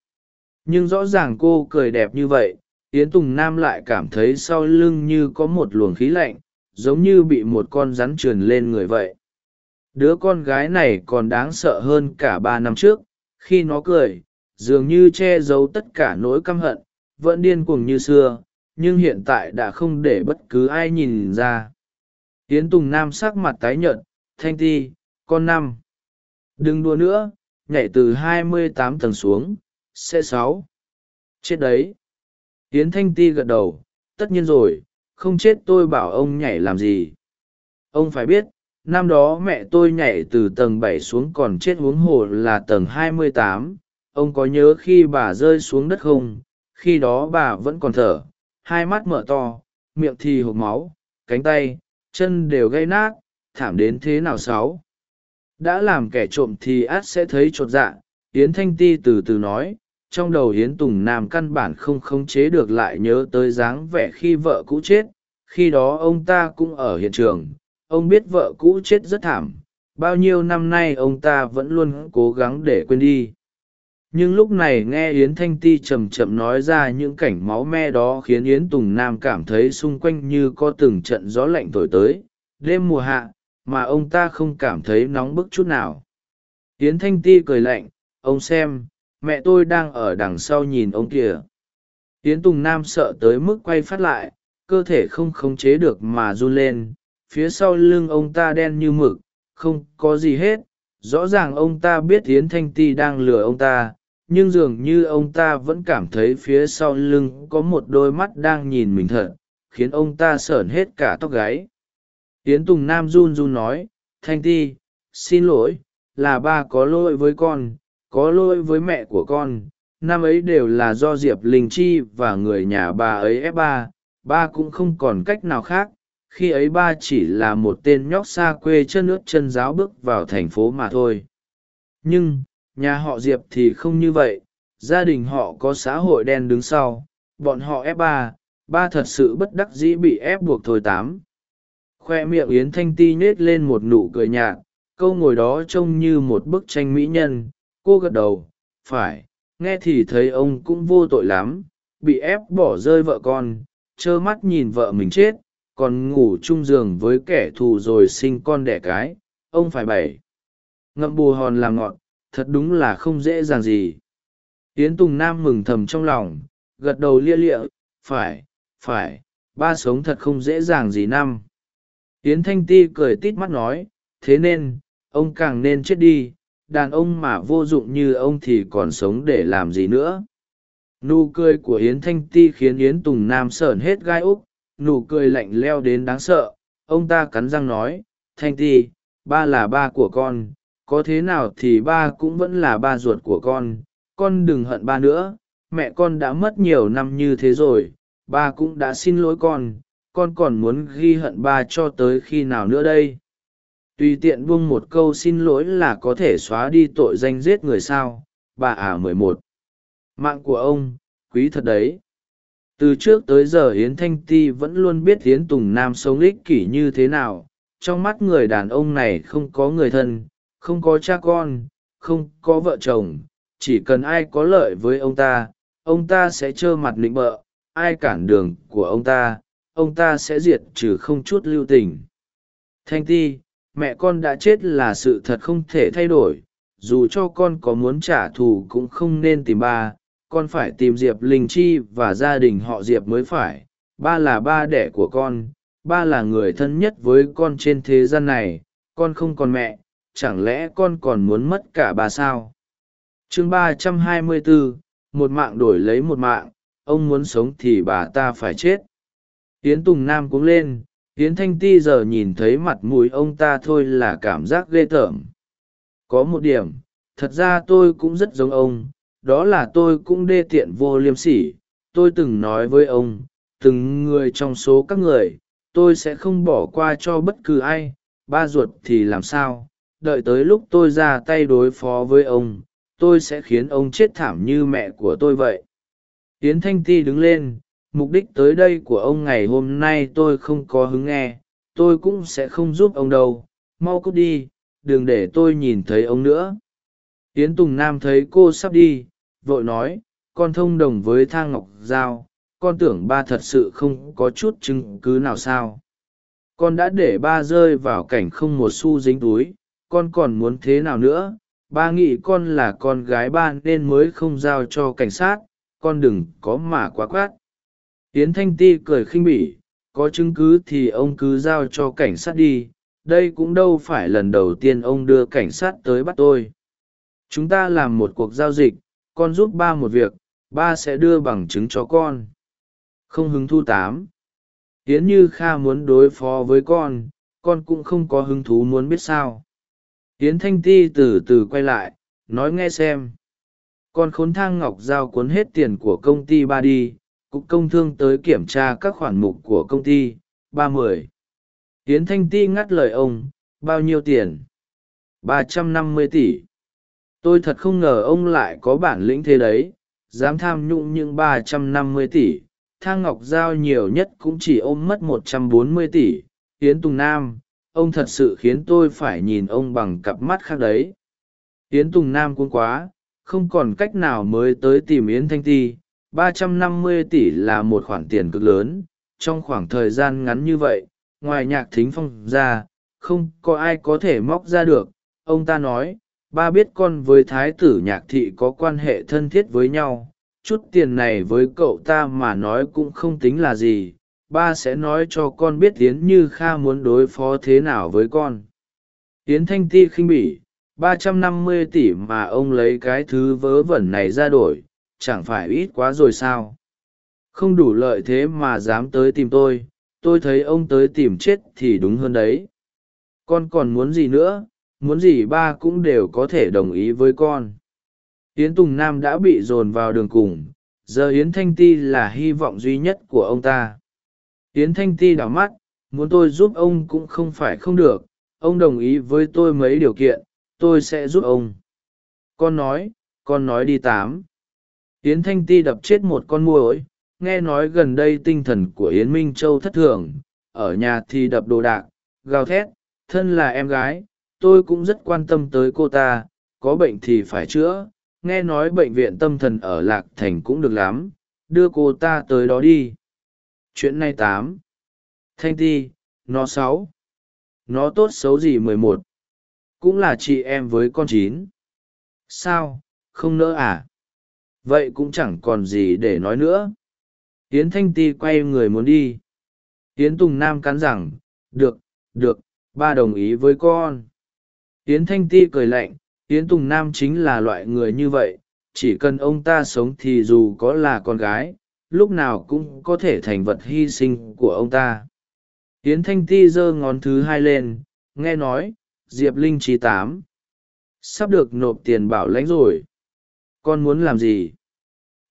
Nhưng rõ ràng cô cười đẹp như vậy yến tùng nam lại cảm thấy sau lưng như có một luồng khí lạnh, giống như bị một con rắn trườn lên người vậy. Đứa con gái này còn đáng sợ hơn cả ba năm trước, khi nó cười, dường như che giấu tất cả nỗi căm hận, vẫn điên cuồng như xưa, nhưng hiện tại đã không để bất cứ ai nhìn ra. Yến tùng nam sắc mặt tái nhợt, thanh ti, con năm. Đừng đua nữa, nhảy từ hai mươi tám tầng xuống c sáu. Chết đấy yến thanh ti gật đầu, tất nhiên rồi, không chết tôi bảo ông nhảy làm gì. Ông phải biết, năm đó mẹ tôi nhảy từ tầng bảy xuống còn chết huống hồ là tầng hai mươi tám. Ông có nhớ khi bà rơi xuống đất không? Khi đó bà vẫn còn thở, hai mắt mở to, miệng thì hộp máu, cánh tay, chân đều gây nát, thảm đến thế nào sáu? Đã làm kẻ trộm thì át sẽ thấy chột dạ. Yến thanh ti từ từ nói trong đầu yến tùng nam căn bản không khống chế được lại nhớ tới dáng vẻ khi vợ cũ chết, khi đó ông ta cũng ở hiện trường, ông biết vợ cũ chết rất thảm, bao nhiêu năm nay ông ta vẫn luôn cố gắng để quên đi. Nhưng lúc này nghe yến thanh ti c chậm nói ra những cảnh máu me đó khiến yến tùng nam cảm thấy xung quanh như có từng trận gió lạnh thổi tới, đêm mùa hạ, mà ông ta không cảm thấy nóng bức chút nào. Yến thanh ti cười lạnh, ông xem mẹ tôi đang ở đằng sau nhìn ông kìa. Yến tùng nam sợ tới mức quay phát lại, cơ thể không khống chế được mà run lên. Phía sau lưng ông ta đen như mực, không có gì hết. Rõ ràng ông ta biết yến thanh ti đang lừa ông ta, nhưng dường như ông ta vẫn cảm thấy phía sau lưng có một đôi mắt đang nhìn mình thật, khiến ông ta sởn hết cả tóc gáy. Tiến tùng nam run run nói, thanh ti, xin lỗi, là ba có lỗi với con có lỗi với mẹ của con, năm ấy đều là do diệp linh chi và người nhà bà ấy ép ba ba cũng không còn cách nào khác, khi ấy ba chỉ là một tên nhóc xa quê chân ướt chân giáo bước vào thành phố mà thôi. Nhưng, nhà họ diệp thì không như vậy, gia đình họ có xã hội đen đứng sau, bọn họ ép ba ba thật sự bất đắc dĩ bị ép buộc thôi tám. Khoe miệng yến thanh ti nhết lên một nụ cười nhạt, câu ngồi đó trông như một bức tranh mỹ nhân cô gật đầu phải nghe thì thấy ông cũng vô tội lắm bị ép bỏ rơi vợ con trơ mắt nhìn vợ mình chết còn ngủ chung giường với kẻ thù rồi sinh con đẻ cái ông phải bảy ngậm bù hòn làm ngọn, thật đúng là không dễ dàng gì. Yến tùng nam mừng thầm trong lòng gật đầu lia lịa phải phải ba sống thật không dễ dàng gì năm. Yến thanh ti cười tít mắt nói thế nên ông càng nên chết đi đàn ông mà vô dụng như ông thì còn sống để làm gì nữa. Nụ cười của yến thanh ti khiến yến tùng nam sởn hết gai úc, nụ cười lạnh leo đến đáng sợ. Ông ta cắn răng nói, thanh ti, ba là ba của con, có thế nào thì ba cũng vẫn là ba ruột của con. Con đừng hận ba nữa, mẹ con đã mất nhiều năm như thế rồi, ba cũng đã xin lỗi con. Con còn muốn ghi hận ba cho tới khi nào nữa đây? Tùy tiện buông một câu xin lỗi là có thể xóa đi tội danh giết người sao? Bà ả mười một. Mạng của ông, quý thật đấy. Từ trước tới giờ yến thanh ti vẫn luôn biết yến tùng nam sống ích kỷ như thế nào. Trong mắt người đàn ông này không có người thân, không có cha con, không có vợ chồng. Chỉ cần ai có lợi với ông ta ông ta sẽ trơ mặt nịnh bợ. Ai cản đường của ông ta ông ta sẽ diệt trừ không chút lưu tình. Thanh ti mẹ con đã chết là sự thật không thể thay đổi, dù cho con có muốn trả thù cũng không nên tìm ba, con phải tìm diệp linh chi và gia đình họ diệp mới phải. Ba là ba đẻ của con, ba là người thân nhất với con trên thế gian này, con không còn mẹ, chẳng lẽ con còn muốn mất cả bà sao? Chương ba trăm hai mươi bốn, một mạng đổi lấy một mạng, ông muốn sống thì bà ta phải chết. Tiến tùng nam cũng lên hiến thanh ti giờ nhìn thấy mặt mũi ông ta thôi là cảm giác ghê tởm. Có một điểm, thật ra tôi cũng rất giống ông, đó là tôi cũng đê tiện vô liêm sỉ. Tôi từng nói với ông, từng người trong số các người, tôi sẽ không bỏ qua cho bất cứ ai, ba ruột thì làm sao? Đợi tới lúc tôi ra tay đối phó với ông, tôi sẽ khiến ông chết thảm như mẹ của tôi vậy. Tiến thanh ti đứng lên mục đích tới đây của ông ngày hôm nay tôi không có hứng nghe, tôi cũng sẽ không giúp ông đâu, mau cút đi, đừng để tôi nhìn thấy ông nữa. Yến tùng nam thấy cô sắp đi, vội nói, con thông đồng với thang ngọc giao, con tưởng ba thật sự không có chút chứng cứ nào sao? Con đã để ba rơi vào cảnh không một xu dính túi, con còn muốn thế nào nữa? Ba nghĩ con là con gái ba nên mới không giao cho cảnh sát, con đừng có mà quá quát yến thanh ti cười khinh bỉ, có chứng cứ thì ông cứ giao cho cảnh sát đi, đây cũng đâu phải lần đầu tiên ông đưa cảnh sát tới bắt tôi. Chúng ta làm một cuộc giao dịch, con giúp ba một việc, ba sẽ đưa bằng chứng cho con. Không hứng thu tám. Yến như kha muốn đối phó với con con cũng không có hứng thú muốn biết sao. Yến thanh ti từ từ quay lại, nói nghe xem. Con khốn thang ngọc giao cuốn hết tiền của công ty ba đi cục công thương tới kiểm tra các khoản mục của công ty, ba mươi. Yến thanh ti ngắt lời ông, bao nhiêu tiền? ba trăm năm mươi tỷ. Tôi thật không ngờ ông lại có bản lĩnh thế đấy, dám tham nhũng những ba trăm năm mươi tỷ. Thang ngọc giao nhiều nhất cũng chỉ ôm mất một trăm bốn mươi tỷ. Yến tùng nam, ông thật sự khiến tôi phải nhìn ông bằng cặp mắt khác đấy. Yến tùng nam cũng quá, không còn cách nào mới tới tìm yến thanh ti ba trăm năm mươi tỷ là một khoản tiền cực lớn. Trong khoảng thời gian ngắn như vậy, ngoài nhạc thính phong ra, không có ai có thể móc ra được. Ông ta nói, ba biết con với thái tử nhạc thị có quan hệ thân thiết với nhau. Chút tiền này với cậu ta mà nói cũng không tính là gì. Ba sẽ nói cho con biết tiến như kha muốn đối phó thế nào với con. Tiến thanh ti khinh bỉ, ba trăm năm mươi tỷ mà ông lấy cái thứ vớ vẩn này ra đổi chẳng phải ít quá rồi sao? Không đủ lợi thế mà dám tới tìm tôi tôi thấy ông tới tìm chết thì đúng hơn đấy. Con còn muốn gì nữa, muốn gì ba cũng đều có thể đồng ý với con. Yến tùng nam đã bị dồn vào đường cùng, giờ yến thanh ti là hy vọng duy nhất của ông ta. Yến thanh ti đảo mắt, muốn tôi giúp ông cũng không phải không được, ông đồng ý với tôi mấy điều kiện, tôi sẽ giúp ông. Con nói con nói đi tám yến thanh ti đập chết một con muỗi nghe nói gần đây tinh thần của yến minh châu thất thường. Ở nhà thì đập đồ đạc, gào thét. Thân là em gái, tôi cũng rất quan tâm tới cô ta. Có bệnh thì phải chữa. Nghe nói bệnh viện tâm thần ở lạc thành cũng được lắm. Đưa cô ta tới đó đi. Chuyện này tám. Thanh ti, nó sáu. Nó tốt xấu gì mười một. Cũng là chị em với con chín. Sao? Không nỡ à? Vậy cũng chẳng còn gì để nói nữa. Yến thanh ti quay người muốn đi. Yến tùng nam cắn rằng, được được, ba đồng ý với con. Yến thanh ti cười lạnh, Yến tùng nam chính là loại người như vậy, chỉ cần ông ta sống thì dù có là con gái, lúc nào cũng có thể thành vật hy sinh của ông ta. Yến thanh ti giơ ngón thứ hai lên, nghe nói, diệp linh trí tám, sắp được nộp tiền bảo lãnh rồi con muốn làm gì?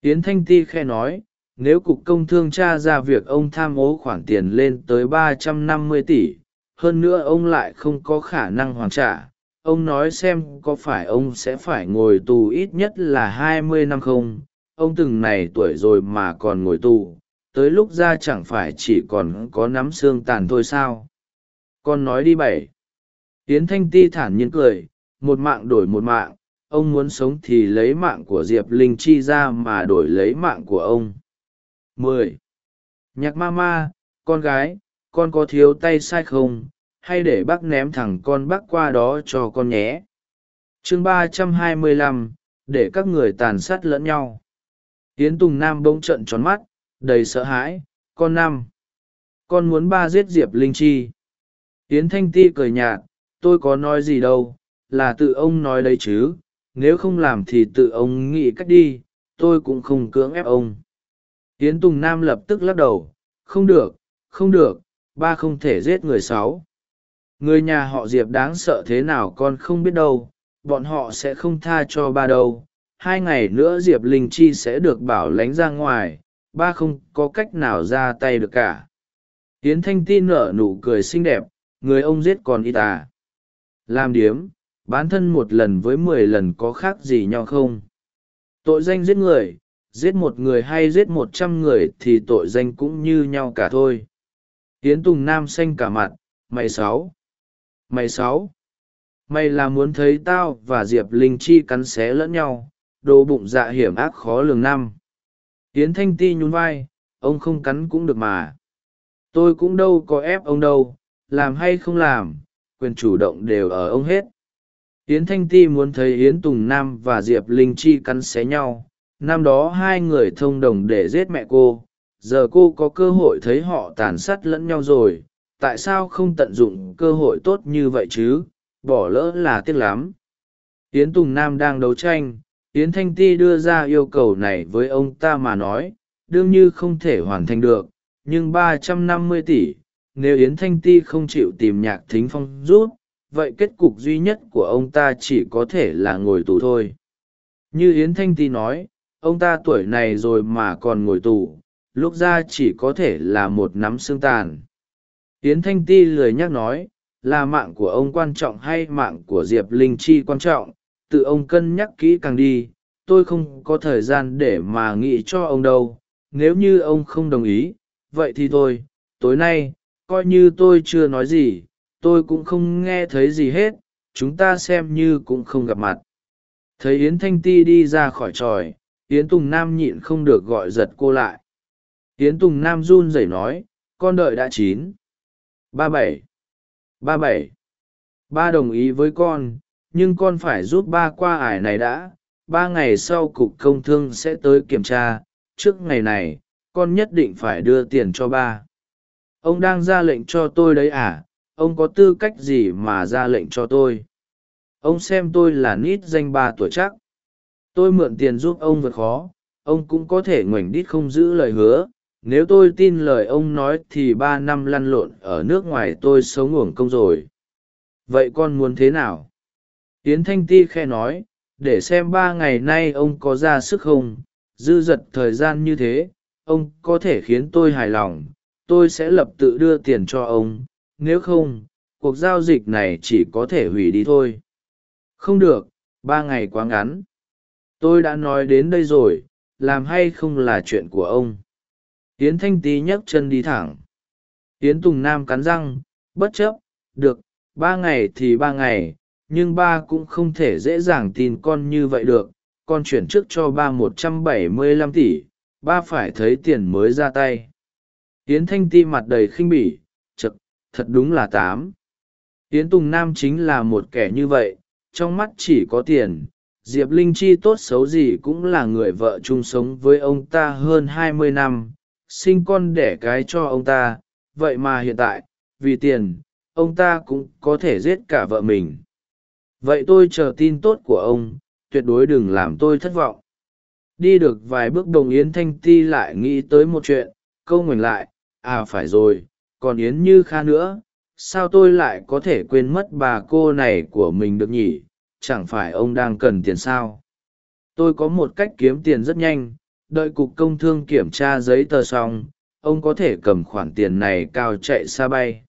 Yến thanh ti khe nói, nếu cục công thương tra ra việc ông tham ô khoản tiền lên tới ba trăm năm mươi tỷ, hơn nữa ông lại không có khả năng hoàn trả, ông nói xem có phải ông sẽ phải ngồi tù ít nhất là hai mươi năm không? Ông từng này tuổi rồi mà còn ngồi tù, tới lúc ra chẳng phải chỉ còn có nắm xương tàn thôi sao? Con nói đi bảy. Yến thanh ti thản nhiên cười, một mạng đổi một mạng ông muốn sống thì lấy mạng của diệp linh chi ra mà đổi lấy mạng của ông. Mười. Nhạc ma ma, con gái, con có thiếu tay sai không? Hay để bác ném thẳng con bác qua đó cho con nhé. Chương ba trăm hai mươi lăm, để các người tàn sát lẫn nhau. Hiến tùng nam bỗng trận tròn mắt, đầy sợ hãi, con năm con muốn ba giết diệp linh chi. Hiến thanh ti cười nhạt, tôi có nói gì đâu, là tự ông nói đấy chứ nếu không làm thì tự ông nghĩ cách đi, tôi cũng không cưỡng ép ông. Hiến tùng nam lập tức lắc đầu, không được không được, ba không thể giết người sáu. Người nhà họ diệp đáng sợ thế nào con không biết đâu, bọn họ sẽ không tha cho ba đâu. Hai ngày nữa diệp linh chi sẽ được bảo lánh ra ngoài, ba không có cách nào ra tay được cả. Tiến thanh ti nở nụ cười xinh đẹp, người ông giết còn y tà làm điếm bán thân một lần với mười lần có khác gì nhau không? Tội danh giết người, giết một người hay giết một trăm người thì tội danh cũng như nhau cả thôi. Tiến tùng nam xanh cả mặt, mày sáu. Mày sáu. Mày là muốn thấy tao và diệp linh chi cắn xé lẫn nhau, đồ bụng dạ hiểm ác khó lường năm. Tiến thanh ti nhún vai, ông không cắn cũng được mà. Tôi cũng đâu có ép ông đâu, làm hay không làm, quyền chủ động đều ở ông hết yến thanh ti muốn thấy yến tùng nam và diệp linh chi cắn xé nhau. Năm đó hai người thông đồng để giết mẹ cô. Giờ cô có cơ hội thấy họ tàn sát lẫn nhau rồi. Tại sao không tận dụng cơ hội tốt như vậy chứ? Bỏ lỡ là tiếc lắm. Yến tùng nam đang đấu tranh. Yến thanh ti đưa ra yêu cầu này với ông ta mà nói, đương như không thể hoàn thành được, nhưng ba trăm năm mươi tỷ, nếu yến thanh ti không chịu tìm nhạc thính phong rút vậy kết cục duy nhất của ông ta chỉ có thể là ngồi tù thôi. Như yến thanh ti nói, ông ta tuổi này rồi mà còn ngồi tù, lúc ra chỉ có thể là một nắm xương tàn. Yến thanh ti lười nhắc nói, là mạng của ông quan trọng hay mạng của diệp linh chi quan trọng, tự ông cân nhắc kỹ càng đi, tôi không có thời gian để mà nghĩ cho ông đâu, nếu như ông không đồng ý, vậy thì thôi, tối nay, coi như tôi chưa nói gì tôi cũng không nghe thấy gì hết, chúng ta xem như cũng không gặp mặt. Thấy yến thanh ti đi ra khỏi tròi, yến tùng nam nhịn không được gọi giật cô lại. Yến tùng nam run rẩy nói, con đợi đã chín. Ba bảy. Ba bảy. Ba đồng ý với con, nhưng con phải giúp ba qua ải này đã. Ba ngày sau cục công thương sẽ tới kiểm tra. Trước ngày này, con nhất định phải đưa tiền cho ba. Ông đang ra lệnh cho tôi đấy à? Ông có tư cách gì mà ra lệnh cho tôi? Ông xem tôi là nít danh ba tuổi chắc. Tôi mượn tiền giúp ông vượt khó. Ông cũng có thể ngoảnh đít không giữ lời hứa. Nếu tôi tin lời ông nói thì ba năm lăn lộn ở nước ngoài tôi sống uổng công rồi. Vậy con muốn thế nào? Tiến thanh ti khe nói, để xem ba ngày nay ông có ra sức không. Dư dật thời gian như thế, ông có thể khiến tôi hài lòng. Tôi sẽ lập tự đưa tiền cho ông nếu không, cuộc giao dịch này chỉ có thể hủy đi thôi. Không được, ba ngày quá ngắn. Tôi đã nói đến đây rồi, làm hay không là chuyện của ông. Yến thanh tý nhấc chân đi thẳng. Yến tùng nam cắn răng, bất chấp, được, ba ngày thì ba ngày, nhưng ba cũng không thể dễ dàng tin con như vậy được. Con chuyển trước cho ba một trăm bảy mươi lăm tỷ, ba phải thấy tiền mới ra tay. Yến thanh ti mặt đầy khinh bỉ thật đúng là tám. Yến tùng nam chính là một kẻ như vậy, trong mắt chỉ có tiền, diệp linh chi tốt xấu gì cũng là người vợ chung sống với ông ta hơn hai mươi năm, sinh con đẻ cái cho ông ta, vậy mà hiện tại, vì tiền, ông ta cũng có thể giết cả vợ mình. Vậy tôi chờ tin tốt của ông, tuyệt đối đừng làm tôi thất vọng. Đi được vài bước đồng yến thanh ti lại nghĩ tới một chuyện, câu ngoảnh lại à phải rồi còn yến như kha nữa, sao tôi lại có thể quên mất bà cô này của mình được nhỉ? Chẳng phải ông đang cần tiền sao? Tôi có một cách kiếm tiền rất nhanh, đợi cục công thương kiểm tra giấy tờ xong, ông có thể cầm khoản tiền này cao chạy xa bay.